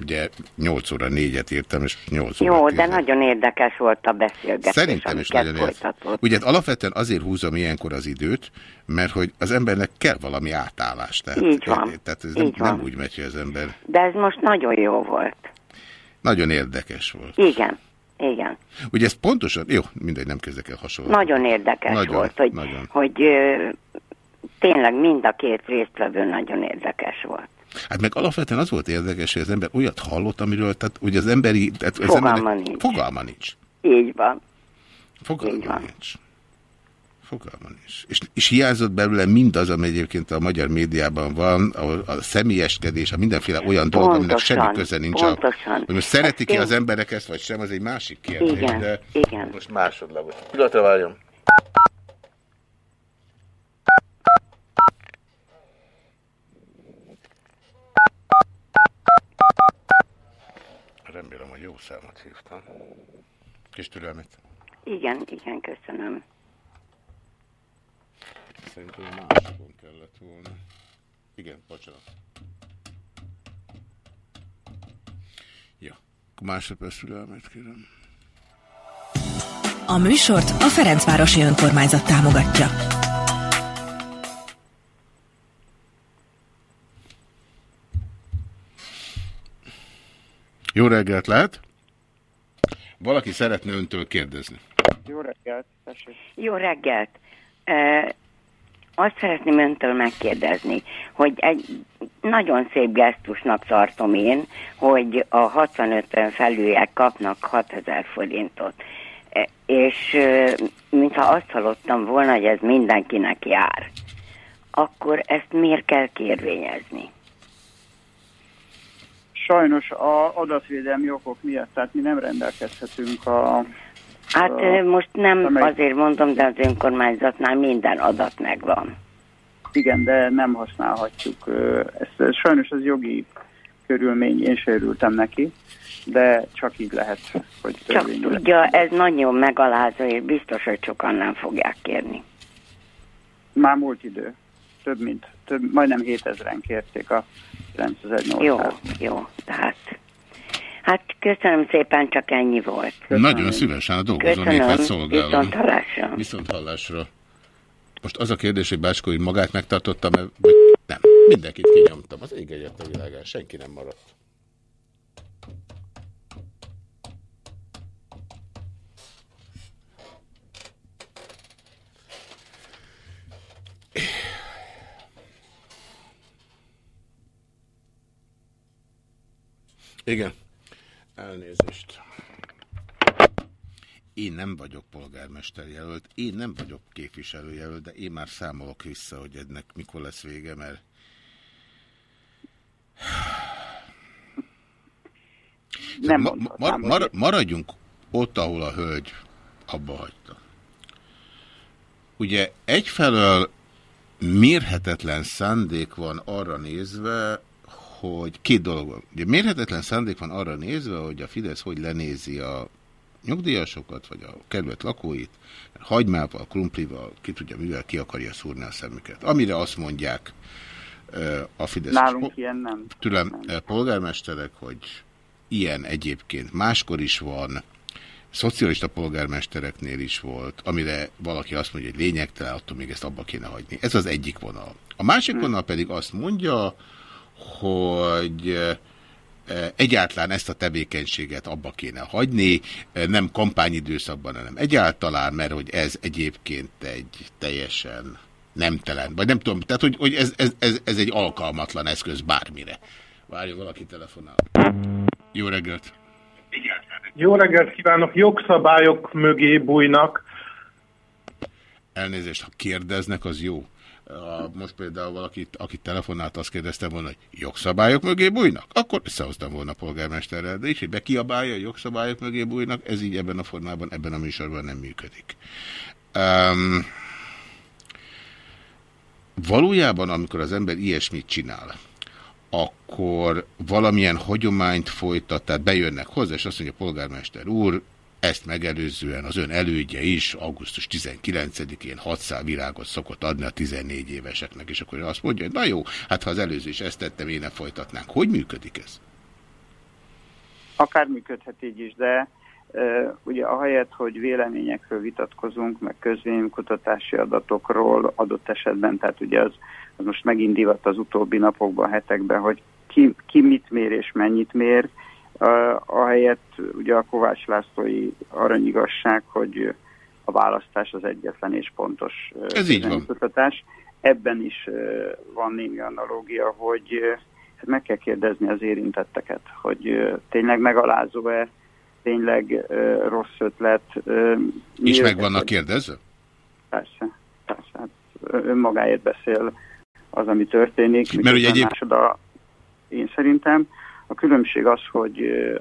ugye 8 óra 4-et írtam, és 8 óra Jó, 10 de nagyon érdekes volt a beszélgetés, Szerintem is nagyon érdekes. Ugye hát alapvetően azért húzom ilyenkor az időt, mert hogy az embernek kell valami átállás. Tehát, Így van. Tehát ez nem, Így van. nem úgy megy, hogy az ember... De ez most nagyon jó volt. Nagyon érdekes volt. Igen, igen. Ugye ez pontosan... Jó, mindegy, nem kezdek el hasonlóan. Nagyon érdekes Nagyon, volt, hogy, nagyon. hogy ö, tényleg mind a két résztvevő nagyon érdekes volt. Hát meg alapvetően az volt érdekes, hogy az ember olyat hallott, amiről, tehát ugye az emberi... Tehát az Fogalma nincs. Fogalma nincs. Így van. Fogalma nincs. Fogalma nincs. És, és hiányzott belőle mindaz, ami egyébként a magyar médiában van, a, a személyeskedés, a mindenféle olyan dolog, aminek Pontosan, semmi köze nincs. A, pontosan. hogy most szeretik ki Ezt az emberek ezt, vagy sem, az egy másik kérdés. Igen, de igen. most másodlagos. Pillanatra várjon. Remélem, hogy jó számot hívtam. Kis türelmet. Igen, igen, köszönöm. Szerintem másikon kellett volna. Igen, bocsánat. Ja, másodperc türelmet kérem. A műsort a Ferencvárosi Önkormányzat támogatja. Jó reggelt lehet? Valaki szeretne öntől kérdezni. Jó reggelt, tessék. Jó reggelt! E, azt szeretném öntől megkérdezni, hogy egy nagyon szép gesztusnak tartom én, hogy a 65-ön felüliek kapnak 6000 forintot. E, és e, mintha azt hallottam volna, hogy ez mindenkinek jár, akkor ezt miért kell kérvényezni? Sajnos a adatvédelmi okok miatt, tehát mi nem rendelkezhetünk a... Hát a- most nem amely- azért mondom, de az önkormányzatnál minden adat megvan. Igen, de nem használhatjuk. Ezt, sajnos az jogi körülmény, én se örültem neki, de csak így lehet, hogy Csak tudja, ez nagyon megalázó, és biztos, hogy sokan nem fogják kérni. Már múlt idő. Több mint, több, majdnem 7000-en kérték a 9800 Jó, jó, tehát... Hát köszönöm szépen, csak ennyi volt. Nagyon szívesen a dolgozó Köszönöm, népet szolgálom. viszont hallásra. Viszont hallásra. Most az a kérdés, hogy Bácskó hogy magát megtartotta, mert nem. Mindenkit kinyomtam. Az ég egyet a világán. Senki nem maradt. Igen. Elnézést. Én nem vagyok polgármester jelölt, én nem vagyok képviselőjelölt, de én már számolok vissza, hogy ennek mikor lesz vége, mert Nem ma, hogy- mar, maradjunk ott, ahol a hölgy abba hagyta. Ugye egyfelől mérhetetlen szándék van arra nézve, hogy két dolog. Ugye mérhetetlen szándék van arra nézve, hogy a Fidesz hogy lenézi a nyugdíjasokat, vagy a kerület lakóit, hagymával, krumplival, ki tudja mivel, ki akarja szúrni a szemüket. Amire azt mondják a Fidesz Nálunk ilyen nem. tőlem polgármesterek, hogy ilyen egyébként máskor is van, szocialista polgármestereknél is volt, amire valaki azt mondja, hogy lényegtelen, attól még ezt abba kéne hagyni. Ez az egyik vonal. A másik vonal pedig azt mondja, hogy eh, eh, egyáltalán ezt a tevékenységet abba kéne hagyni, eh, nem kampányidőszakban, hanem egyáltalán, mert hogy ez egyébként egy teljesen nemtelen, vagy nem tudom, tehát hogy, hogy ez, ez, ez, ez egy alkalmatlan eszköz bármire. Várjon, valaki telefonál. Jó reggelt! Jó reggelt kívánok! Jogszabályok mögé bújnak. Elnézést, ha kérdeznek, az jó. Most például valakit, aki telefonált, azt kérdeztem volna, hogy jogszabályok mögé bújnak? Akkor összehoztam volna a polgármesterrel, de így, hogy bekiabálja, hogy jogszabályok mögé bújnak, ez így ebben a formában, ebben a műsorban nem működik. Um, valójában, amikor az ember ilyesmit csinál, akkor valamilyen hagyományt folytat, tehát bejönnek hozzá, és azt mondja, polgármester úr, ezt megelőzően az ön elődje is augusztus 19-én 600 virágot szokott adni a 14 éveseknek, és akkor azt mondja, hogy na jó, hát ha az előző is ezt tettem, én nem folytatnánk. Hogy működik ez? Akár működhet így is, de uh, ugye ahelyett, hogy véleményekről vitatkozunk, meg közvéleménykutatási adatokról adott esetben, tehát ugye az, az most megint az utóbbi napokban, hetekben, hogy ki, ki mit mér és mennyit mér, ahelyett ugye a Kovács Lászlói aranyigasság, hogy a választás az egyetlen és pontos Ez így van. kutatás. Ebben is van némi analógia, hogy hát meg kell kérdezni az érintetteket, hogy tényleg megalázó-e, tényleg rossz ötlet. És meg vannak kérdezve? Persze, persze. Hát önmagáért beszél az, ami történik. Mert ugye egyéb- másoda, én szerintem a különbség az, hogy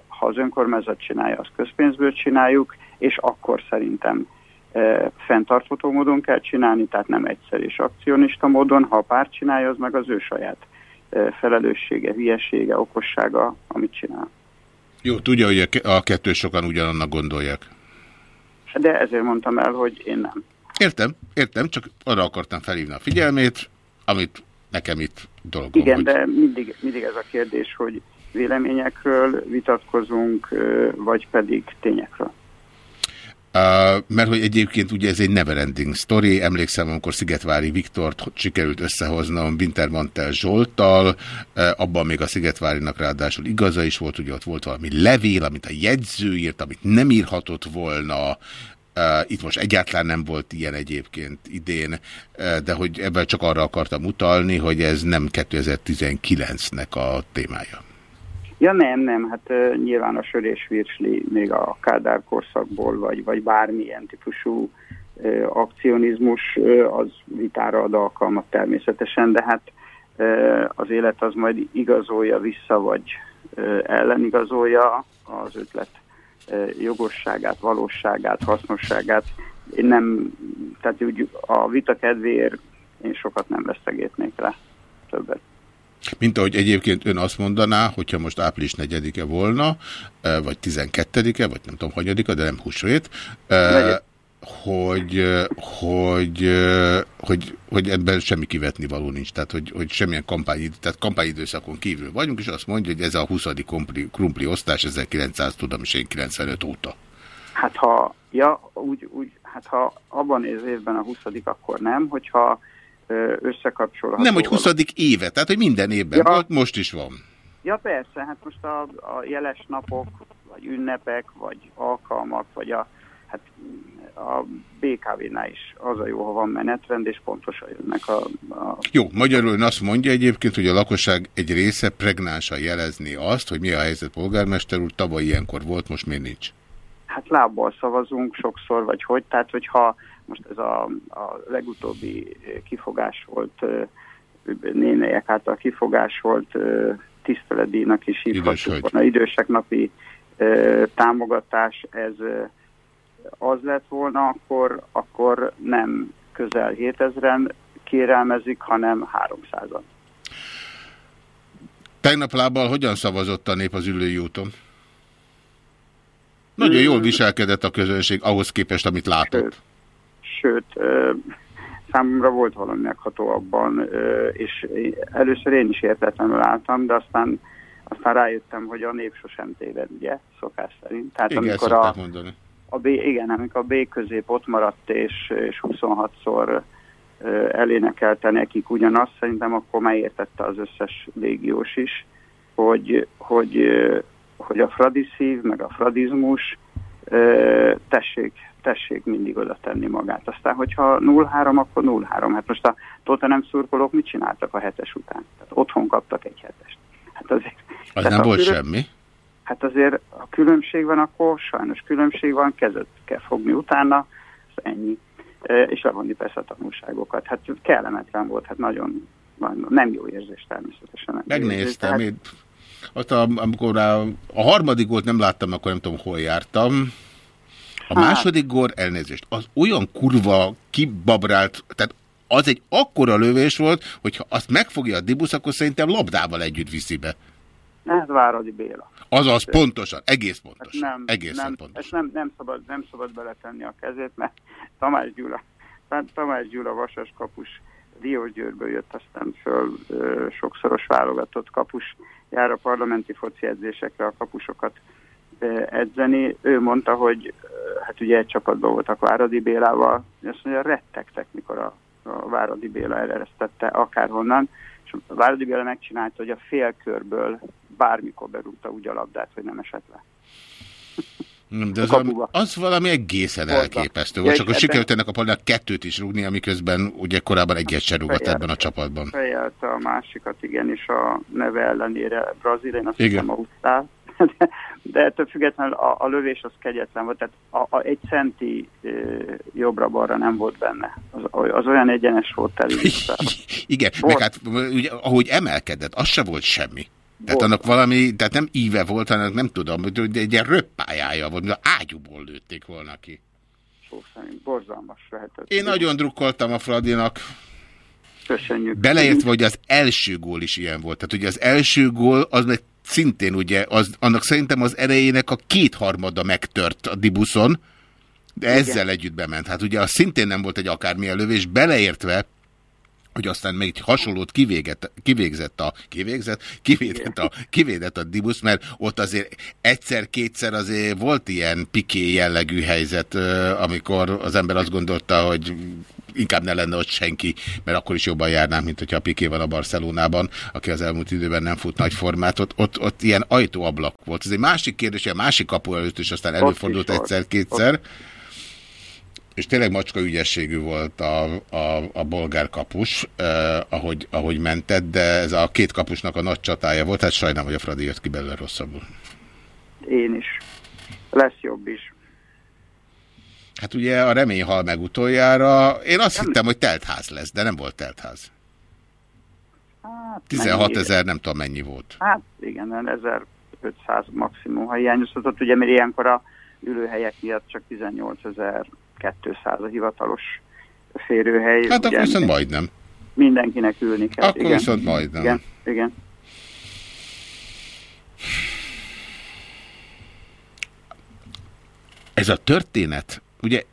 ha az önkormányzat csinálja, az közpénzből csináljuk, és akkor szerintem e, fenntartható módon kell csinálni, tehát nem egyszer és akcionista módon. Ha a párt csinálja, az meg az ő saját e, felelőssége, hülyesége, okossága, amit csinál. Jó, tudja, hogy a kettő sokan ugyanannak gondolják. De ezért mondtam el, hogy én nem. Értem, értem, csak arra akartam felhívni a figyelmét, amit nekem itt dolgom. Igen, hogy... de mindig, mindig ez a kérdés, hogy véleményekről vitatkozunk, vagy pedig tényekről. Uh, mert hogy egyébként ugye ez egy neverending story, emlékszem, amikor Szigetvári Viktort sikerült összehoznom Wintermantel Zsolttal, uh, abban még a Szigetvárinak ráadásul igaza is volt, ugye ott volt valami levél, amit a jegyző írt, amit nem írhatott volna, itt most egyáltalán nem volt ilyen egyébként idén, de hogy ebben csak arra akartam utalni, hogy ez nem 2019-nek a témája. Ja nem, nem, hát uh, nyilván a sör és virsli még a Kádár korszakból, vagy, vagy bármilyen típusú uh, akcionizmus, uh, az vitára ad alkalmat természetesen, de hát uh, az élet az majd igazolja vissza, vagy uh, ellenigazolja az ötlet uh, jogosságát, valóságát, hasznosságát. Én nem, tehát úgy a vita kedvéért én sokat nem vesztegétnék rá többet. Mint ahogy egyébként ön azt mondaná, hogyha most április 4-e volna, eh, vagy 12-e, vagy nem tudom, hanyadika, de nem húsvét, Negyed. hogy, eh, hogy, hogy, hogy ebben semmi kivetni való nincs, tehát hogy, hogy semmilyen kampány, tehát kampányidőszakon kívül vagyunk, és azt mondja, hogy ez a 20. krumpli, krumpli osztás 1900, tudom is én 95 óta. Hát ha, ja, úgy, úgy, hát ha abban az évben a 20 akkor nem, hogyha összekapcsolható. Nem, hogy 20. éve, tehát hogy minden évben Ja. volt, most is van. Ja persze, hát most a, a jeles napok, vagy ünnepek, vagy alkalmak, vagy a, hát a BKV-nál is az a jó, ha van menetrend, és pontosan jönnek a, a Jó, magyarul azt mondja egyébként, hogy a lakosság egy része pregnánsan jelezni azt, hogy mi a helyzet polgármester úr, tavaly ilyenkor volt, most miért nincs. hát lábbal szavazunk sokszor, vagy hogy, tehát hogyha most ez a, a legutóbbi kifogás volt, nénelyek által kifogás volt, tiszteletdíjnak is hívhatjuk volna, idősek napi támogatás, ez az lett volna, akkor, akkor nem közel 7000-en kérelmezik, hanem 300-an. Tegnap lábbal hogyan szavazott a nép az ülői úton? Nagyon jól viselkedett a közönség ahhoz képest, amit látott. Sőt, ö, számomra volt valami megható abban, és először én is értetlenül álltam, de aztán, aztán rájöttem, hogy a nép sosem téved, ugye, szokás szerint. Tehát Igen, amikor a, mondani. a B, igen, amikor a B közép ott maradt, és, és 26-szor ö, elénekelte nekik ugyanazt, szerintem akkor már értette az összes légiós is, hogy, hogy, hogy a fradiszív, meg a fradizmus tessék, tessék mindig oda tenni magát. Aztán, hogyha 0-3, akkor 0-3. Hát most a Tottenham szurkolók mit csináltak a hetes után? Tehát otthon kaptak egy hetest. Hát azért, Az nem volt külön- semmi. Hát azért a különbség van, akkor sajnos különbség van, kezet kell fogni utána, ez ennyi. És levonni persze a tanulságokat. Hát kellemetlen volt, hát nagyon, nem jó érzés természetesen. Nem jó érzés, Megnéztem. tehát- Én, ott a, amikor a, a harmadik gólt nem láttam, akkor nem tudom, hol jártam. A Hát. második gól, elnézést, az olyan kurva kibabrált, tehát az egy akkora lövés volt, hogyha azt megfogja a dibusz, akkor szerintem labdával együtt viszi be. Ez Váradi Béla. Azaz, pontosan, egész Hát pontosan. nem, egészen nem, pontosan. ezt nem, nem, szabad, nem szabad beletenni a kezét, mert Tamás Gyula, Tamás Gyula vasas kapus Diósgyőrből jött aztán föl ö, sokszoros válogatott kapus, jár a parlamenti foci edzésekre a kapusokat edzeni. Ő mondta, hogy hát ugye egy csapatban voltak Váradi Bélával, azt mondja, rettegtek, mikor a, a Váradi Béla eleresztette akárhonnan, és a Váradi Béla megcsinálta, hogy a félkörből bármikor berúgta úgy a labdát, hogy nem esett le. De az, A az valami egészen Hozzá. elképesztő Ja, volt, és csak akkor ebben- sikerült ennek a palinak kettőt is rúgni, amiközben ugye korábban egyet se rúgott ebben a csapatban. Fejelte a másikat, igenis a neve ellenére Brazil, én azt Igen. hiszem a. De, de ettől függetlenül a, a lövés az kegyetlen volt, tehát a, a, egy centi ö, jobbra-balra nem volt benne. Az, az olyan egyenes volt telivizsgálva. Igen, meg hát ugye, ahogy emelkedett, az se volt semmi. Tehát Volt. annak valami, tehát nem íve volt, hanem nem tudom, hogy egy ilyen röppájája volt, mint ágyúból lőtték volna ki. Szó szerint borzalmas lehetett. Én nagyon drukkoltam a Fradinak. Köszönjük. Beleértve, hogy az első gól is ilyen volt. Tehát ugye az első gól, az meg szintén ugye, az, annak szerintem az erejének a kétharmada megtört a dibuszon, de ezzel együtt bement. Hát ugye az szintén nem volt egy akármilyen lövés, beleértve, hogy aztán még egy hasonlót kivégett, kivégzett a, kivégzett, kivédett a, kivédett a dibusz, mert ott azért egyszer-kétszer azért volt ilyen piké jellegű helyzet, amikor az ember azt gondolta, hogy inkább ne lenne ott senki, mert akkor is jobban járnánk, mint hogyha a Piké van a Barcelonában, aki az elmúlt időben nem fut nagy formát. Ott, ott, ott ilyen ajtóablak volt. Ez egy másik kérdés, a másik kapu előtt is aztán Ott előfordult is volt. És tényleg macska ügyességű volt a, a, a bolgár kapus, eh, ahogy, ahogy mentett, de ez a két kapusnak a nagy csatája volt, hát sajnálom, hogy a Fradi jött ki belőle rosszabbul. Én is. Lesz jobb is. Hát ugye a remény hal meg utoljára. Én azt hittem, hogy teltház lesz, de nem volt teltház. Hát, 16 mennyi- ezer, nem tudom mennyi volt. Hát igen, 1500 maximum, ha hiányozhatott, ugye, mert ilyenkor a ülőhelyek miatt csak 18.200 a hivatalos férőhely. Hát akkor viszont majdnem. Mindenkinek ülni kell. Akkor igen. viszont majdnem. Igen, igen. Ez a történet, ugye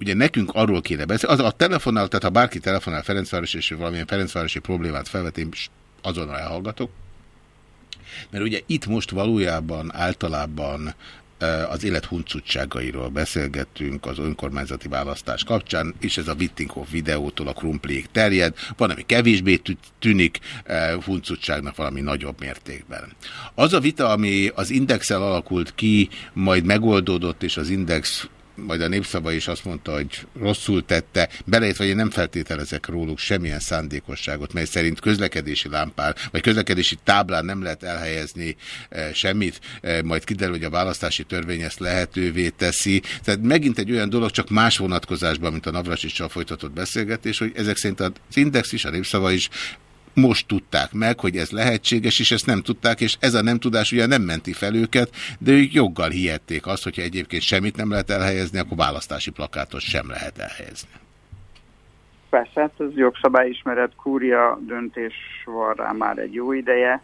ugye nekünk arról kéne beszélni, az a telefonnál, tehát ha bárki telefonál Ferencváros, és valamilyen Ferencvárosi problémát felvet, én azonnal elhallgatok. Mert ugye itt most valójában általában az élet huncutságairól beszélgettünk az önkormányzati választás kapcsán, és ez a Wittinghoff videótól a krumpliig terjed. Van, ami kevésbé tű- tűnik eh, huncutságnak valami nagyobb mértékben. Az a vita, ami az indexel alakult ki, majd megoldódott, és az index majd a népszava is azt mondta, hogy rosszul tette, beleértve, hogy én nem feltételezek róluk semmilyen szándékosságot, mely szerint közlekedési lámpán, vagy közlekedési táblán nem lehet elhelyezni e, semmit, e, majd kiderül, hogy a választási törvény ezt lehetővé teszi. Tehát megint egy olyan dolog, csak más vonatkozásban, mint a Navracsicsal folytatott beszélgetés, hogy ezek szerint az Index is, a népszava is most tudták meg, hogy ez lehetséges, és ezt nem tudták, és ez a nem tudás ugye nem menti fel őket, de ők joggal hihették azt, hogyha egyébként semmit nem lehet elhelyezni, akkor választási plakátot sem lehet elhelyezni. Persze, hát ez jogszabályismeret, kúria döntés van rá már egy jó ideje.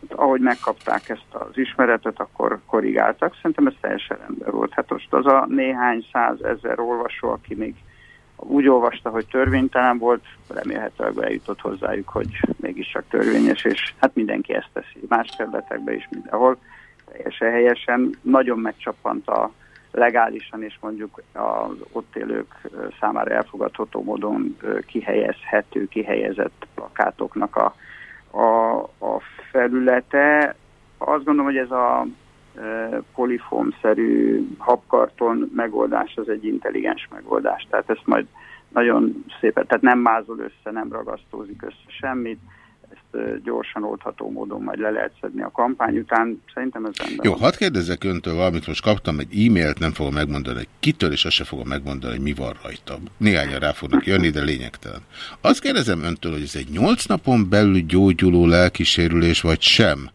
Hát, ahogy megkapták ezt az ismeretet, akkor korrigáltak. Szerintem ez teljesen rendben volt. Hát most az a néhány százezer olvasó, aki még úgy olvasta, hogy törvénytelen volt, remélhetőleg eljutott hozzájuk, hogy mégiscsak törvényes, és hát mindenki ezt teszi. Más területekben is mindenhol. Teljesen helyesen. Nagyon megcsappant a legálisan és mondjuk az ott élők számára elfogadható módon kihelyezhető, kihelyezett plakátoknak a, a, a felülete. Azt gondolom, hogy ez a ö, polifomszerű habkarton megoldás az egy intelligens megoldás. Tehát ezt majd nagyon szépen, tehát nem mázol össze, nem ragasztózik össze semmit, ezt gyorsan oldható módon majd le lehet szedni a kampány után. Szerintem ez rendben Jó, hadd kérdezzek öntől valamit, most kaptam egy e-mailt, nem fogom megmondani, hogy kitől, és azt se fogom megmondani, hogy mi van rajta. Néhányan rá fognak jönni, de lényegtelen. Azt kérdezem öntől, hogy ez egy nyolc napon belül gyógyuló lelkisérülés, vagy sem?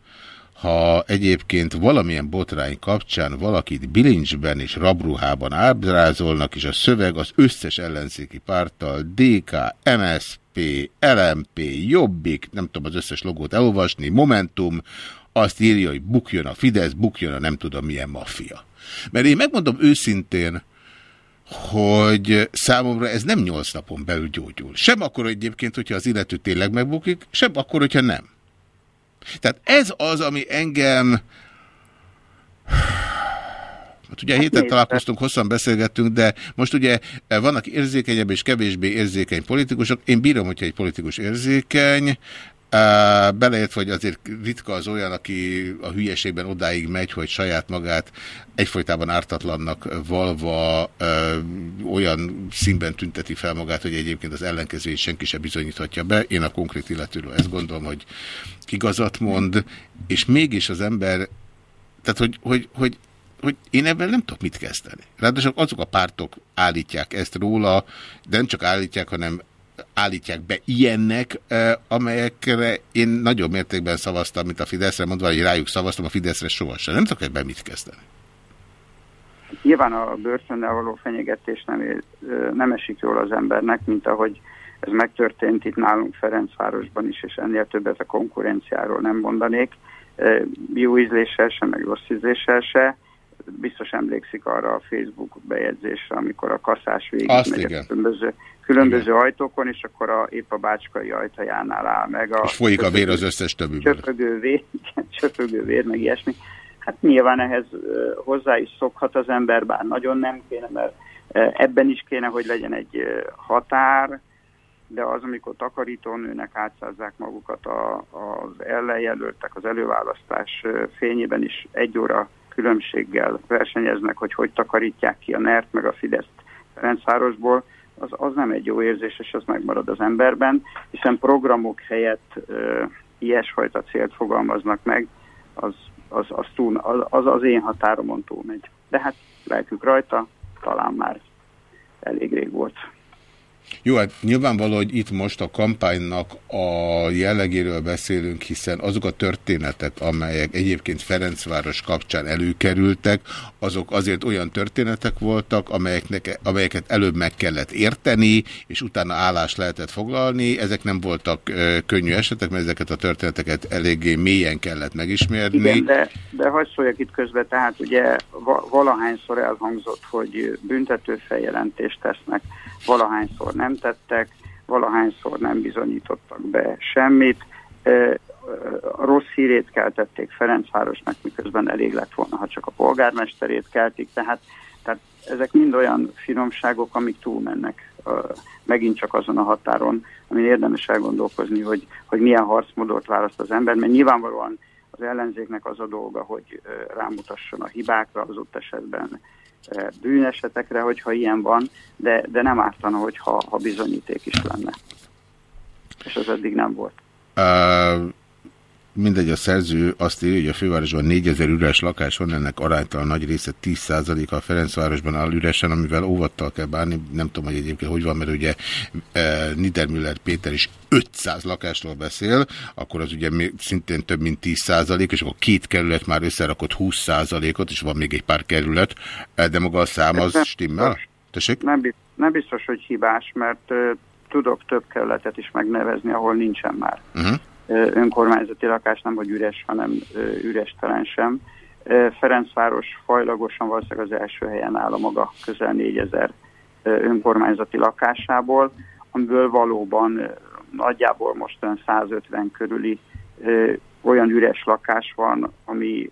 Ha egyébként valamilyen botrány kapcsán valakit bilincsben és rabruhában ábrázolnak, és a szöveg az összes ellenzéki párttal DK, MSP, LMP, Jobbik, nem tudom az összes logót elolvasni, Momentum, azt írja, hogy bukjon a Fidesz, bukjon a nem tudom milyen maffia. Mert én megmondom őszintén, hogy számomra ez nem nyolc napon belül gyógyul. Sem akkor egyébként, hogyha az illető tényleg megbukik, sem akkor, hogyha nem. Tehát ez az, ami engem... Hát ugye a héten találkoztunk, hosszan beszélgettünk, de most ugye vannak érzékenyebb és kevésbé érzékeny politikusok. Én bírom, hogyha egy politikus érzékeny, Beleértve, hogy azért ritka az olyan, aki a hülyeségben odáig megy, hogy saját magát egyfolytában ártatlannak valva ö, olyan színben tünteti fel magát, hogy egyébként az ellenkezőjét senki sem bizonyíthatja be. Én a konkrét illetőről ezt gondolom, hogy igazat mond, és mégis az ember, tehát hogy, hogy, hogy hogy én ebben nem tudok mit kezdeni. Ráadásul azok a pártok állítják ezt róla, de nem csak állítják, hanem állítják be ilyennek, amelyekre én nagyobb mértékben szavaztam, mint a Fideszre, mondva, hogy rájuk szavaztam, a Fideszre sohasem. Nem tudok ebben mit kezdeni. Nyilván a börtönnel való fenyegetés nem, nem esik jól az embernek, mint ahogy ez megtörtént itt nálunk Ferencvárosban is, és ennél többet a konkurenciáról nem mondanék. Jó ízléssel se, meg rossz ízléssel se. Biztos emlékszik arra a Facebook bejegyzésre, amikor a kaszás végig Azt megy igen. a különböző különböző Igen. ajtókon, és akkor a, épp a bácskai ajtajánál áll meg. A és folyik a vér az összes többiből. Csöpögő vér, csöpögő vér, meg ilyesmi. Hát nyilván ehhez hozzá is szokhat az ember, bár nagyon nem kéne, mert ebben is kéne, hogy legyen egy határ, de az, amikor takarítónőnek átszázzák magukat a, az ellenjelöltek az előválasztás fényében is egy óra különbséggel versenyeznek, hogy hogy takarítják ki a NERT meg a Fideszt Ferencvárosból, az, az nem egy jó érzés, és az megmarad az emberben, hiszen programok helyett ö, ilyesfajta célt fogalmaznak meg, az az, az, túl, az, az én határomon túlmegy. De hát lelkük rajta, talán már elég rég volt. Jó, hát nyilvánvaló, hogy itt most a kampánynak a jellegéről beszélünk, hiszen azok a történetek, amelyek egyébként Ferencváros kapcsán előkerültek, azok azért olyan történetek voltak, amelyeknek, amelyeket előbb meg kellett érteni, és utána állást lehetett foglalni. Ezek nem voltak ö, könnyű esetek, mert ezeket a történeteket eléggé mélyen kellett megismerni. Igen, de, de hagyd szóljak itt közben, tehát ugye valahányszor elhangzott, hogy büntető feljelentést tesznek, valahányszor nem tettek, valahányszor nem bizonyítottak be semmit. A rossz hírét keltették Ferencvárosnak, miközben elég lett volna, ha csak a polgármesterét keltik, tehát, tehát ezek mind olyan finomságok, amik túlmennek megint csak azon a határon, amin érdemes elgondolkozni, hogy, hogy milyen harcmódot választ az ember, mert nyilvánvalóan az ellenzéknek az a dolga, hogy rámutasson a hibákra, az ott esetben bűnesetekre, hogyha ilyen van, de, de nem ártana, hogyha ha bizonyíték is lenne. És az eddig nem volt. Uh, mindegy, a szerző azt írja, hogy a fővárosban 4000 üres lakás van, ennek aránytalan nagy része 10%-a a Ferencvárosban áll üresen, amivel óvattal kell bánni. Nem tudom, hogy egyébként hogy van, mert ugye e, Niedermüller Péter is 500 lakásról beszél, akkor az ugye még szintén több mint 10%, és akkor két kerület már összerakott 20%-ot, és van még egy pár kerület, de maga a szám az nem stimmel? Tessék? Nem, nem biztos, hogy hibás, mert uh, tudok több kerületet is megnevezni, ahol nincsen már. Uh -huh önkormányzati lakás, nem hogy üres, hanem üres talán sem. Ferencváros fajlagosan valószínűleg az első helyen áll a maga közel 4000 önkormányzati lakásából, amiből valóban nagyjából most 150 körüli olyan üres lakás van, ami,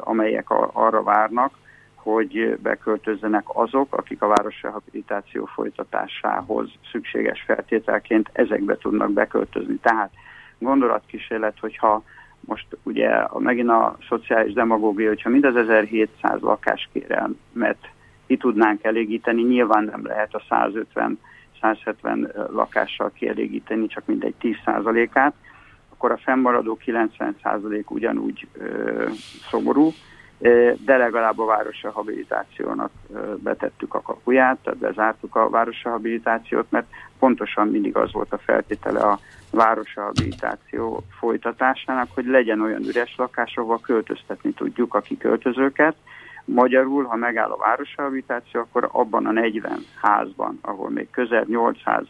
amelyek arra várnak, hogy beköltözzenek azok, akik a városrehabilitáció folytatásához szükséges feltételként ezekbe tudnak beköltözni. Tehát gondolatkísérlet, hogyha most ugye megint a szociális demagógia, hogyha mind az 1700 lakáskérelmet ki tudnánk elégíteni, nyilván nem lehet a 150-170 lakással kielégíteni, csak mindegy 10%-át, akkor a fennmaradó 90% ugyanúgy ö, szomorú, de legalább a városrehabilitációnak betettük a kapuját, tehát bezártuk a városrehabilitációt, mert pontosan mindig az volt a feltétele a városrehabilitáció folytatásának, hogy legyen olyan üres lakás, ahol költöztetni tudjuk a kiköltözőket. Magyarul, ha megáll a városrehabilitáció, akkor abban a 40 házban, ahol még közel 800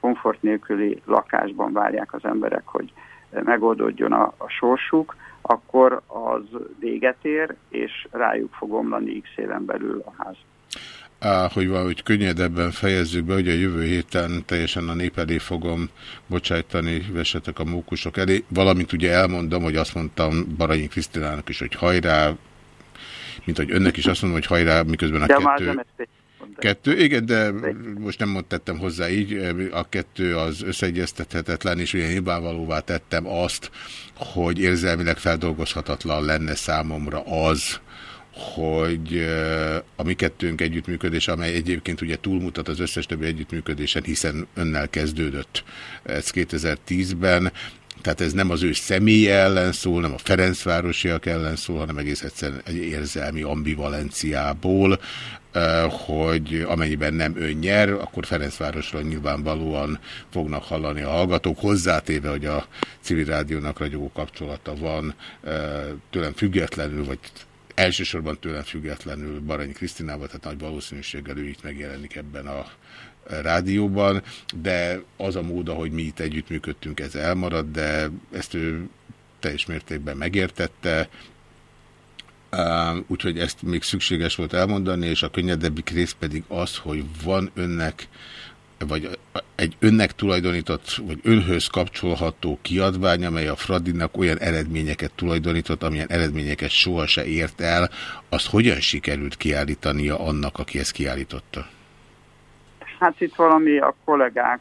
komfort nélküli lakásban várják az emberek, hogy megoldódjon a, a sorsuk, akkor az véget ér, és rájuk fog omlani x éven belül a ház. Á, hogy valahogy könnyedebben fejezzük be, hogy a jövő héten teljesen a nép elé fogom bocsájtani vesetek a mókusok elé, valamint ugye elmondom, hogy azt mondtam Baranyi Krisztinának is, hogy hajrá, mint hogy önnek is azt mondom, hogy hajrá, miközben a De kettő... Kettő, igen, de most nem tettem hozzá így, a kettő az összeegyeztethetetlen, és ugye nyilvánvalóvá tettem azt, hogy érzelmileg feldolgozhatatlan lenne számomra az, hogy a mi kettőnk együttműködés, amely egyébként ugye túlmutat az összes többi együttműködésen, hiszen önnel kezdődött ez 2010-ben, tehát ez nem az ő személye ellen szól, nem a Ferencvárosiak ellen szól, hanem egész egyszerűen egy érzelmi ambivalenciából, hogy amennyiben nem ön nyer, akkor Ferencvárosról nyilvánvalóan fognak hallani a hallgatók, hozzátéve, hogy a civil rádiónak ragyogó kapcsolata van tőlem függetlenül, vagy elsősorban tőlem függetlenül Baranyi Krisztinával, tehát nagy valószínűséggel ő itt megjelenik ebben a rádióban, de az a mód, ahogy mi itt együttműködtünk, ez elmarad, de ezt ő teljes mértékben megértette, úgyhogy ezt még szükséges volt elmondani, és a könnyedebbik rész pedig az, hogy van önnek vagy egy önnek tulajdonított, vagy önhöz kapcsolható kiadvány, amely a Fradinak olyan eredményeket tulajdonított, amilyen eredményeket soha se ért el, azt hogyan sikerült kiállítania annak, aki ezt kiállította? Hát itt valami a kollégák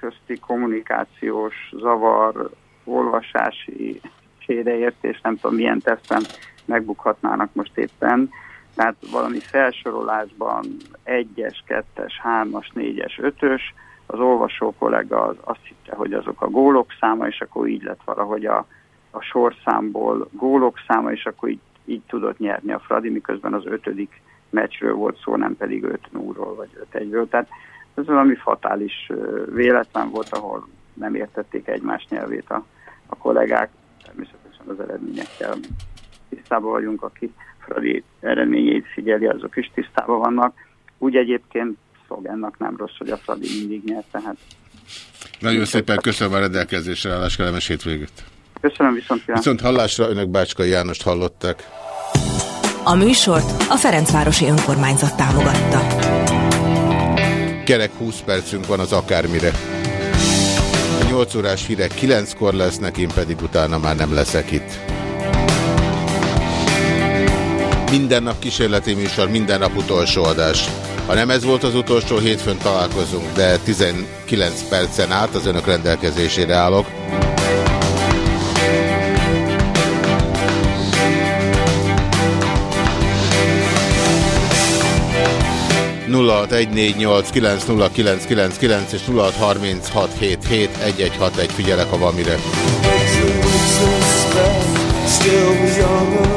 közti kommunikációs zavar, olvasási félreértés, nem tudom milyen tesztem megbukhatnának most éppen. Tehát valami felsorolásban egyes, kettes, hármas, négyes, ötös, az olvasó kollega az azt hitte, hogy azok a gólok száma, és akkor így lett valahogy a, a sorszámból gólok száma, és akkor így, így tudott nyerni a Fradi, miközben az ötödik meccsről volt szó, nem pedig 5 0 vagy 5 1 Tehát ez valami fatális véletlen volt, ahol nem értették egymás nyelvét a, a kollégák. Természetesen az eredményekkel tisztában vagyunk, aki Fradi eredményeit figyeli, azok is tisztában vannak. Úgy egyébként Szogennak nem rossz, hogy a Fradi mindig nyer, tehát... Nagyon szépen köszönöm a rendelkezésre állás, kellemes hétvégét. Köszönöm viszont Viszont hallásra önök Bácskai Jánost hallották. A műsort a Ferencvárosi Önkormányzat támogatta. Kerek 20 percünk van az akármire. A 8 órás hírek 9-kor lesznek, én pedig utána már nem leszek itt. Minden nap kísérleti műsor, minden nap utolsó adás. Ha nem ez volt az utolsó, hétfőn találkozunk, de 19 percen át az önök rendelkezésére állok. 0614890999 és 0636771161 figyelek, ha van mire. Out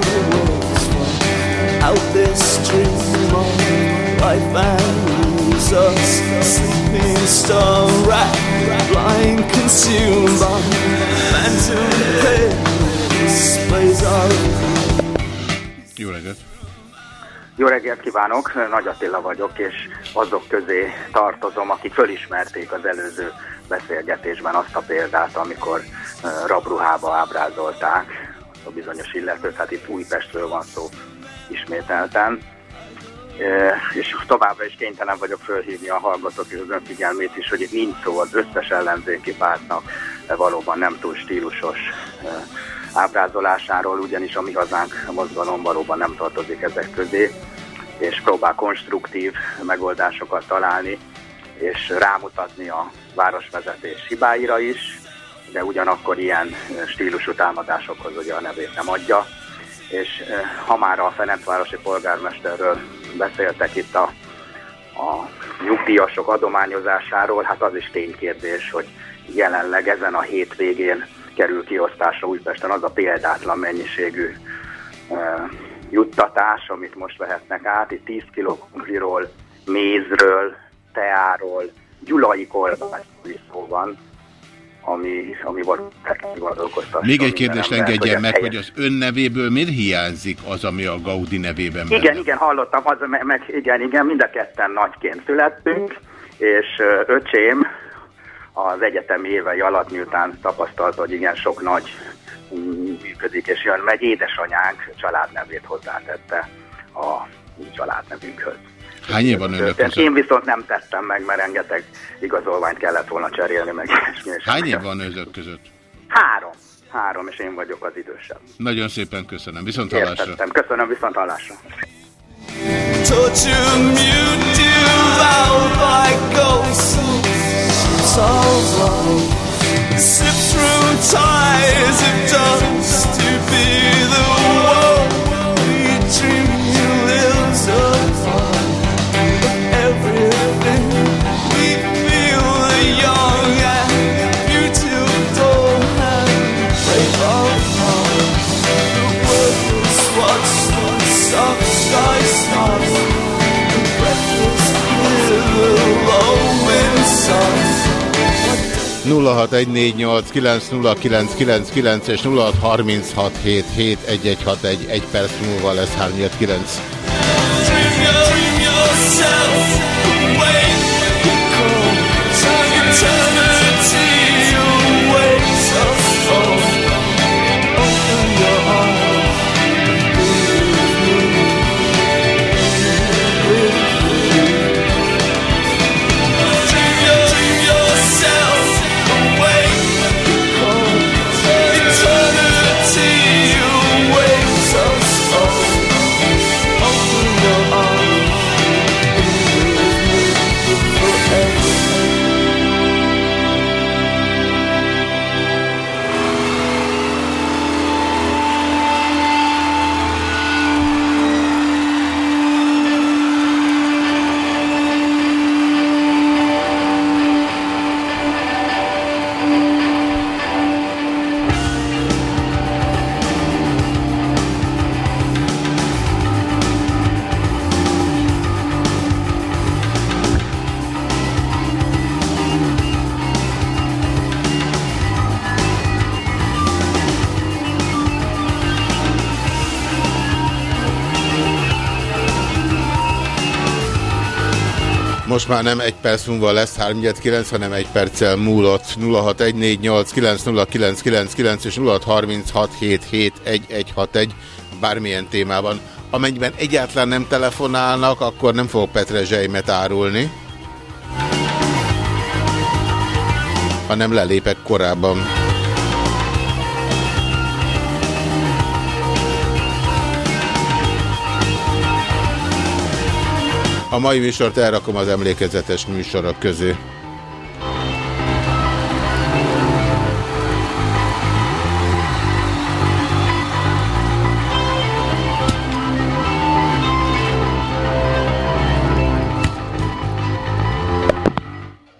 life and lose us Sleeping star rat Flying consumed by Phantom pain Displays of Jó reggelt! Jó reggelt kívánok, Nagy Attila vagyok, és azok közé tartozom, akik fölismerték az előző beszélgetésben azt a példát, amikor rabruhába ábrázolták a bizonyos illetőt, hát itt Újpestről van szó ismételten. És továbbra is kénytelen vagyok fölhívni a hallgatók és az önfigyelmét is, hogy itt nincs szó az összes ellenzéki pártnak, valóban nem túl stílusos ábrázolásáról, ugyanis a mi hazánk mozgalom valóban nem tartozik ezek közé, és próbál konstruktív megoldásokat találni, és rámutatni a városvezetés hibáira is, de ugyanakkor ilyen stílusú támadásokhoz ugye a nevét nem adja. És ha már a Ferencvárosi polgármesterről beszéltek itt a, a nyugdíjasok adományozásáról, hát az is ténykérdés, hogy jelenleg ezen a hétvégén kerül kiosztásra Újpesten az a példátlan mennyiségű juttatás, amit most vehetnek át. Itt 10 kg kumpliról, mézről, teáról, gyulai korbácsról is szó van, ami, ami gondolkoztat. Még egy kérdést engedjen meg, hogy az ön nevéből miért hiányzik az, ami a Gaudi nevében Igen, benne? igen, hallottam, az, meg, meg igen, igen, mind a ketten nagyként születtünk, és öcsém az egyetemi évei alatt, miután tapasztalta, hogy igen, sok nagy működik, és jön megy, édesanyánk családnevét hozzátette a családnevünkhöz. Hány év van önök között? Én viszont nem tettem meg, mert rengeteg igazolványt kellett volna cserélni meg. Hány év van önök között? Három. Három, és én vagyok az idősebb. Nagyon szépen köszönöm. Viszont hallásra. Értettem. Köszönöm, viszont hallásra. Sip through ties of dust to be the one és 0636771161 egy perc múlva lesz 389. most már nem egy perc múlva lesz 3-9, hanem egy perccel múlott 0614890999 és 0636771161 bármilyen témában. Amennyiben egyáltalán nem telefonálnak, akkor nem fogok Petre Zsejmet árulni, hanem lelépek korábban. A mai műsort elrakom az emlékezetes műsorok közé.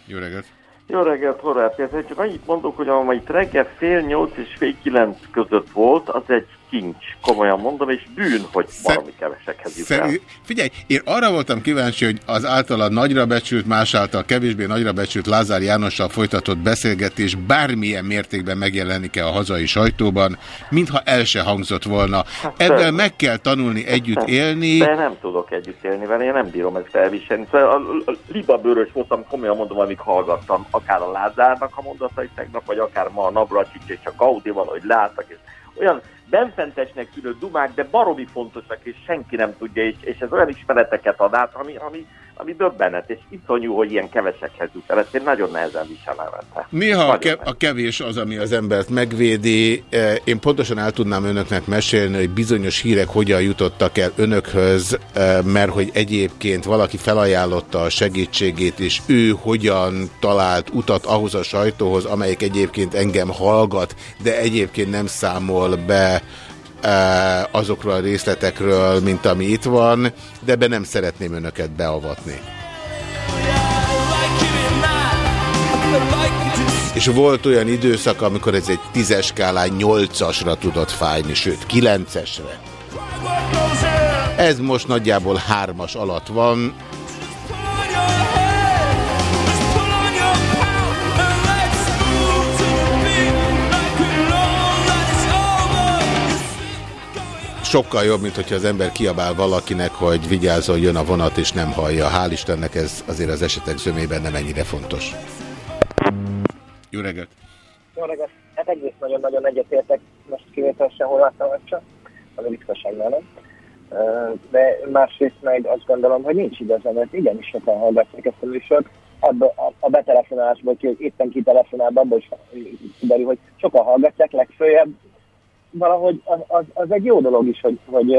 Jó reggelt! Jó reggelt, Horváth! Csak annyit mondok, hogy amelyik reggel fél nyolc és fél kilenc között volt, az egy kincs, komolyan mondom, és bűn, hogy valami kevesekhez jut el. Figyelj, én arra voltam kíváncsi, hogy az általad nagyra becsült, más által kevésbé nagyra becsült Lázár Jánossal folytatott beszélgetés bármilyen mértékben megjelenik-e a hazai sajtóban, mintha el se hangzott volna. Hát, Ebben meg kell tanulni együtt de, élni. De nem tudok együtt élni vele, én nem bírom ezt elviselni. Szóval a, a, liba bőrös voltam, komolyan mondom, amíg hallgattam, akár a Lázárnak a mondatait tegnap, vagy akár ma a Navracsics és a Gaudi van, hogy láttak, és olyan benfentesnek tűnő dumák, de baromi fontosak, és senki nem tudja, és, és ez olyan ismereteket ad át, ami, ami, ami döbbenet, és iszonyú, hogy ilyen kevesekhez jut el. Ezt én nagyon nehezen viselem vette. Néha a, ke a kevés az, ami az embert megvédi. E, én pontosan el tudnám önöknek mesélni, hogy bizonyos hírek hogyan jutottak el önökhöz, e, mert hogy egyébként valaki felajánlotta a segítségét, és ő hogyan talált utat ahhoz a sajtóhoz, amelyik egyébként engem hallgat, de egyébként nem számol be azokról a részletekről, mint ami itt van, de ebben nem szeretném önöket beavatni. És volt olyan időszak, amikor ez egy tízes skálán nyolcasra tudott fájni, sőt kilencesre. Ez most nagyjából hármas alatt van. Sokkal jobb, mint hogyha az ember kiabál valakinek, hogy vigyázzon, jön a vonat, és nem hallja. Hál' Istennek ez azért az esetek zömében nem ennyire fontos. Jó reggelt! Jó reggelt! Hát egész nagyon-nagyon egyetértek, most kivételesen hol láttam csak, az a ritkaságnál nem. De másrészt meg azt gondolom, hogy nincs igaza, mert igenis sokan hallgatják ezt a műsort. Abba, a, a betelefonálásból, ki, hogy éppen kitelefonál, abból is kiderül, hogy sokan hallgatják, legfőjebb valahogy az, az, az egy jó dolog is, hogy, hogy,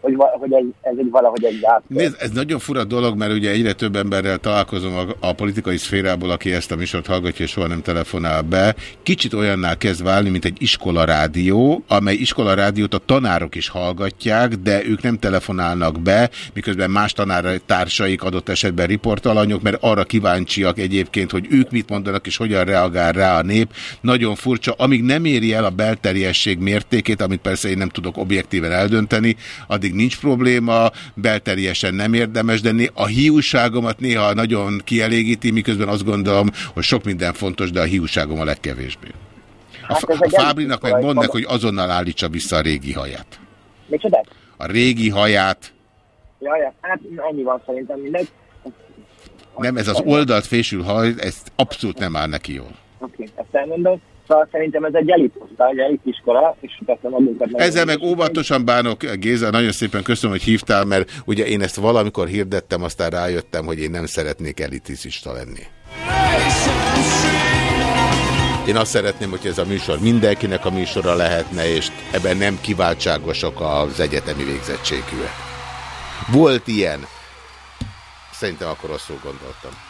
hogy, hogy ez, ez egy valahogy egy át. Nézd, ez nagyon fura dolog, mert ugye egyre több emberrel találkozom a, a politikai szférából, aki ezt a műsort hallgatja, és soha nem telefonál be. Kicsit olyanná kezd válni, mint egy iskola rádió, amely iskola rádiót a tanárok is hallgatják, de ők nem telefonálnak be, miközben más tanártársaik adott esetben riportalanyok, mert arra kíváncsiak egyébként, hogy ők mit mondanak, és hogyan reagál rá a nép. Nagyon furcsa, amíg nem éri el a belterjesség mértékét, amit persze én nem tudok objektíven eldönteni, addig nincs probléma, belterjesen nem érdemes, de a hiúságomat néha nagyon kielégíti, miközben azt gondolom, hogy sok minden fontos, de a hiúságom a legkevésbé. A, Hát a Fábrinak meg maga- hogy azonnal állítsa vissza a régi haját. Micsoda? A régi haját, Jaj, hát ennyi van szerintem mindegy. nem ez az oldalt fésül haj, ez abszolút nem áll neki jól. Oké, ezt elmondom. Szóval szerintem ez egy elit osztály, egy elit iskola, és magunkat... nagyon- Ezzel meg óvatosan bánok, Géza, nagyon szépen köszönöm, hogy hívtál, mert ugye én ezt valamikor hirdettem, aztán rájöttem, hogy én nem szeretnék elitizista lenni. Én azt szeretném, hogy ez a műsor mindenkinek a műsora lehetne, és ebben nem kiváltságosok az egyetemi végzettségűek. Volt ilyen. Szerintem akkor rosszul gondoltam.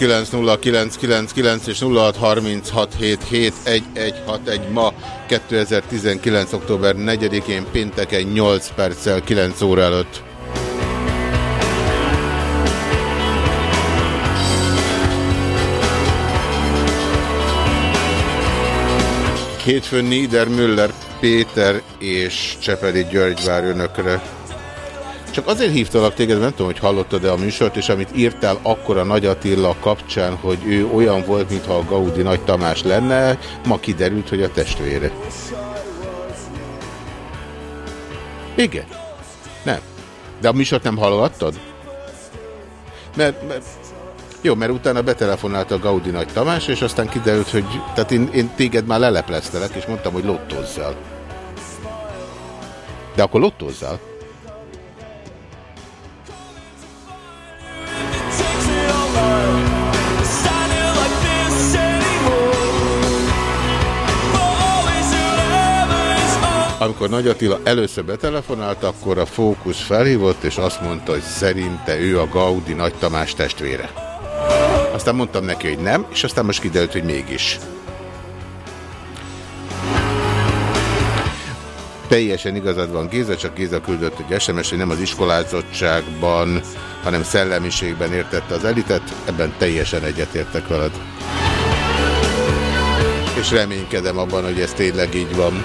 0629 és 0636771161 ma 2019. október 4-én pénteken 8 perccel 9 óra előtt. Hétfőn Nieder Müller Péter és Csepedi György vár önökre. Csak azért hívtalak téged, nem tudom, hogy hallottad-e a műsort, és amit írtál akkor a Nagy Attila kapcsán, hogy ő olyan volt, mintha a Gaudi Nagy Tamás lenne, ma kiderült, hogy a testvére. Igen. Nem. De a műsort nem hallgattad? Mert, mert jó, mert utána betelefonált a Gaudi Nagy Tamás, és aztán kiderült, hogy tehát én, én téged már lelepleztelek, és mondtam, hogy lottozzál. De akkor lottozzál? Amikor Nagy Attila először betelefonált, akkor a Fókusz felhívott, és azt mondta, hogy szerinte ő a Gaudi Nagy Tamás testvére. Aztán mondtam neki, hogy nem, és aztán most kiderült, hogy mégis. Teljesen igazad van Géza, csak Géza küldött egy SMS, hogy nem az iskolázottságban, hanem szellemiségben értette az elitet, ebben teljesen egyetértek veled. És reménykedem abban, hogy ez tényleg így van.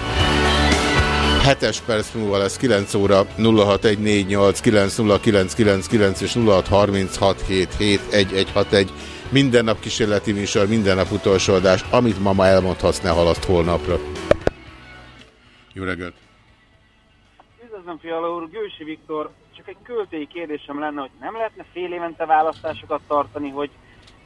7-es perc múlva lesz 9 óra 0614890999 és 0636771161. Minden nap kísérleti műsor, minden nap utolsó adás. Amit mama elmondhatsz, ne halaszt holnapra. Jó reggelt! Üdvözlöm, Fiala úr, Gősi Viktor. Csak egy költői kérdésem lenne, hogy nem lehetne fél évente választásokat tartani, hogy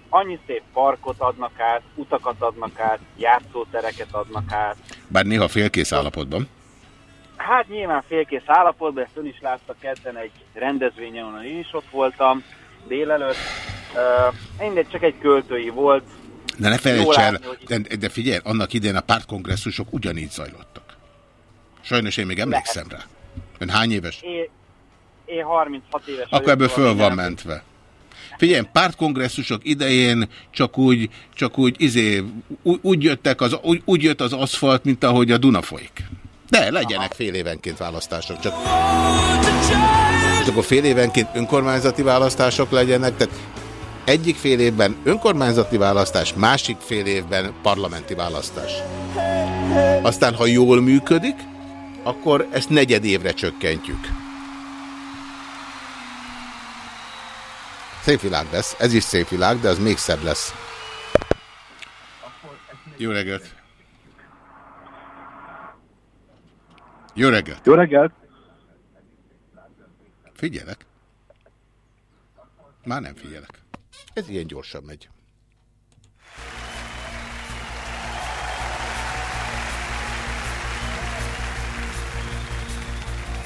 annyi szép parkot adnak át, utakat adnak át, játszótereket adnak át. Bár néha félkész állapotban. Hát nyilván félkész állapotban, ezt ön is látta kedden egy rendezvényen, ahol én is ott voltam délelőtt. Uh, mindegy, csak egy költői volt. De ne felejts el, de, de figyelj, annak idején a pártkongresszusok ugyanígy zajlottak. Sajnos én még emlékszem rá. Ön hány éves? Én, én 36 éves Akkor vagyok, ebből föl van mentve. Figyelj, pártkongresszusok idején csak úgy, csak úgy, izé, úgy, úgy, jöttek az, úgy, úgy jött az aszfalt, mint ahogy a Duna folyik. De legyenek fél évenként választások, csak... És akkor fél évenként önkormányzati választások legyenek, tehát egyik fél évben önkormányzati választás, másik fél évben parlamenti választás. Aztán, ha jól működik, akkor ezt negyed évre csökkentjük. Szép világ lesz, ez is szép világ, de az még szebb lesz. Jó reggelt! Jó reggelt! Jó reggelt! Figyelek. Már nem figyelek. Ez ilyen gyorsan megy.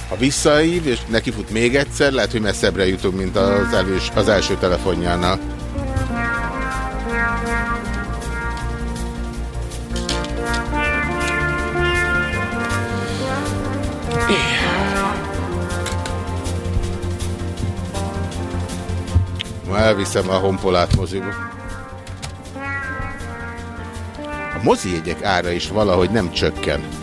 Ha visszaív, és neki fut még egyszer, lehet, hogy messzebbre jutunk, mint az, elős, az első telefonjánál. Ma elviszem a honpolát moziba. A mozijegyek ára is valahogy nem csökken.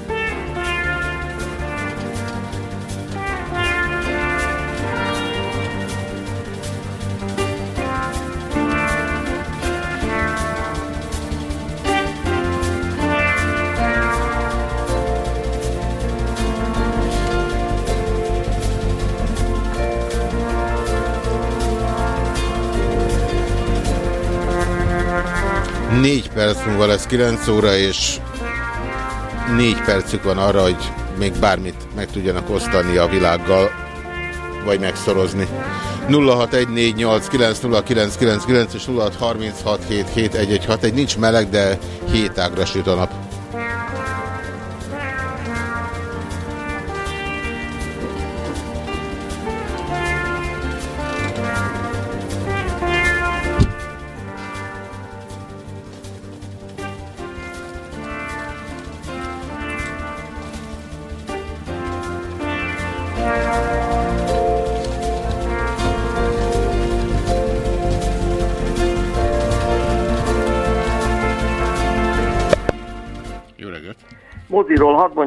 Perc múlva lesz 9 óra, és négy percük van arra, hogy még bármit meg tudjanak osztani a világgal, vagy megszorozni. 0614890999 és 0636771161. Nincs meleg, de 7 ágra süt a nap.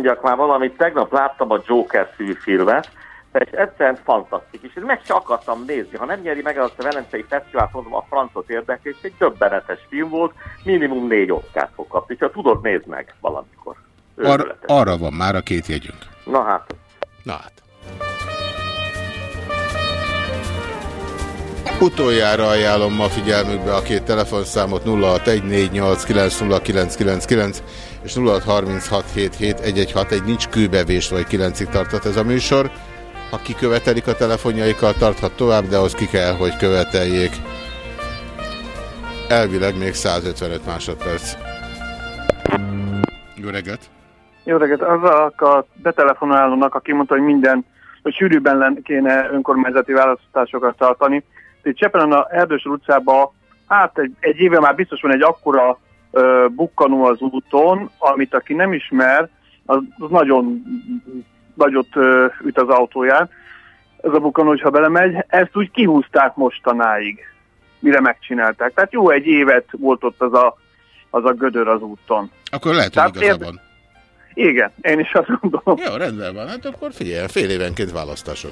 Mondjak már valamit, tegnap láttam a Joker című filmet, és egyszerűen fantasztikus. És meg se akartam nézni. Ha nem nyeri meg azt a Velencei Fesztivált, mondom, a francot érdekel, és egy döbbenetes film volt, minimum négy oszkát fog kapni. Ha tudod, nézd meg valamikor. Ar arra van már a két jegyünk. Na hát. Na hát. Utoljára ajánlom ma figyelmükbe a két telefonszámot 0614890999 és 0636771161. Nincs kőbevés, vagy 9-ig tartott ez a műsor. Ha kikövetelik a telefonjaikkal, tarthat tovább, de ahhoz ki kell, hogy követeljék. Elvileg még 155 másodperc. Jó reggelt! Jó reggelt, az a betelefonálónak, aki mondta, hogy minden, hogy sűrűbben len- kéne önkormányzati választásokat tartani. Itt Csepelen a Erdős utcában, hát egy, egy éve már biztos van egy akkora ö, bukkanó az úton, amit aki nem ismer, az, az nagyon nagyot ö, üt az autóján. Ez a bukkanó, hogyha belemegy, ezt úgy kihúzták mostanáig. mire megcsinálták. Tehát jó egy évet volt ott az a, az a gödör az úton. Akkor lehet, hogy igaza van. Igen, én is azt gondolom. Jó, rendben van. Hát akkor figyelj, fél évenként választások.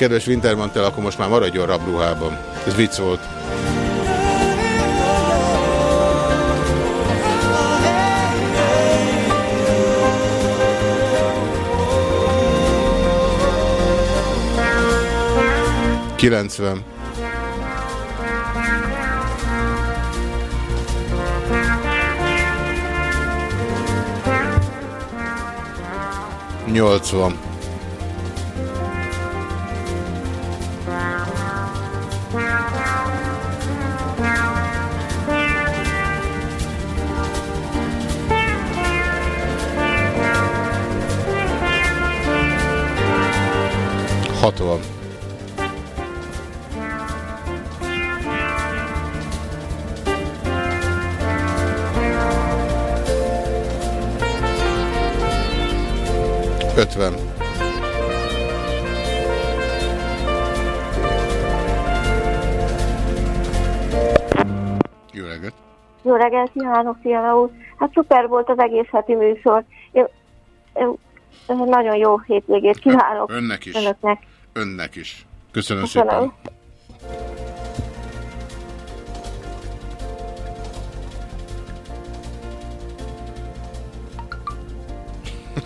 Kedves Wintermantel, akkor most már maradjon rabruhában. Ez vicc volt. Kilencven. Nyolcvan. Hatvan. Ötven. Jó reggelt! Jó reggelt kívánok, Fiala úr! Hát szuper volt az egész heti műsor. Én, én, nagyon jó hétvégét kívánok Önnek is. önöknek. Önnek is. Köszönöm, Köszönöm. szépen.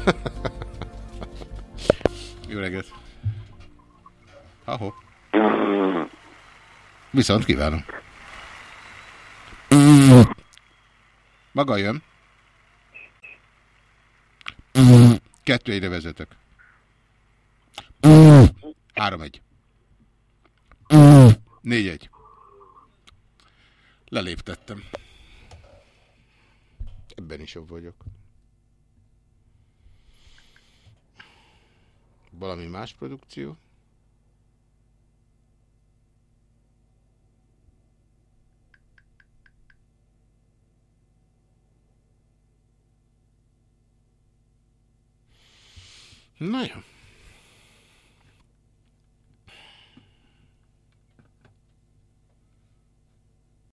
Jó reggelt! Ahó. Viszont kívánom. Maga jön. Kettő egyre egy. Négy egy. Leléptettem. Ebben is jobb vagyok. Valami más produkció? Na jó.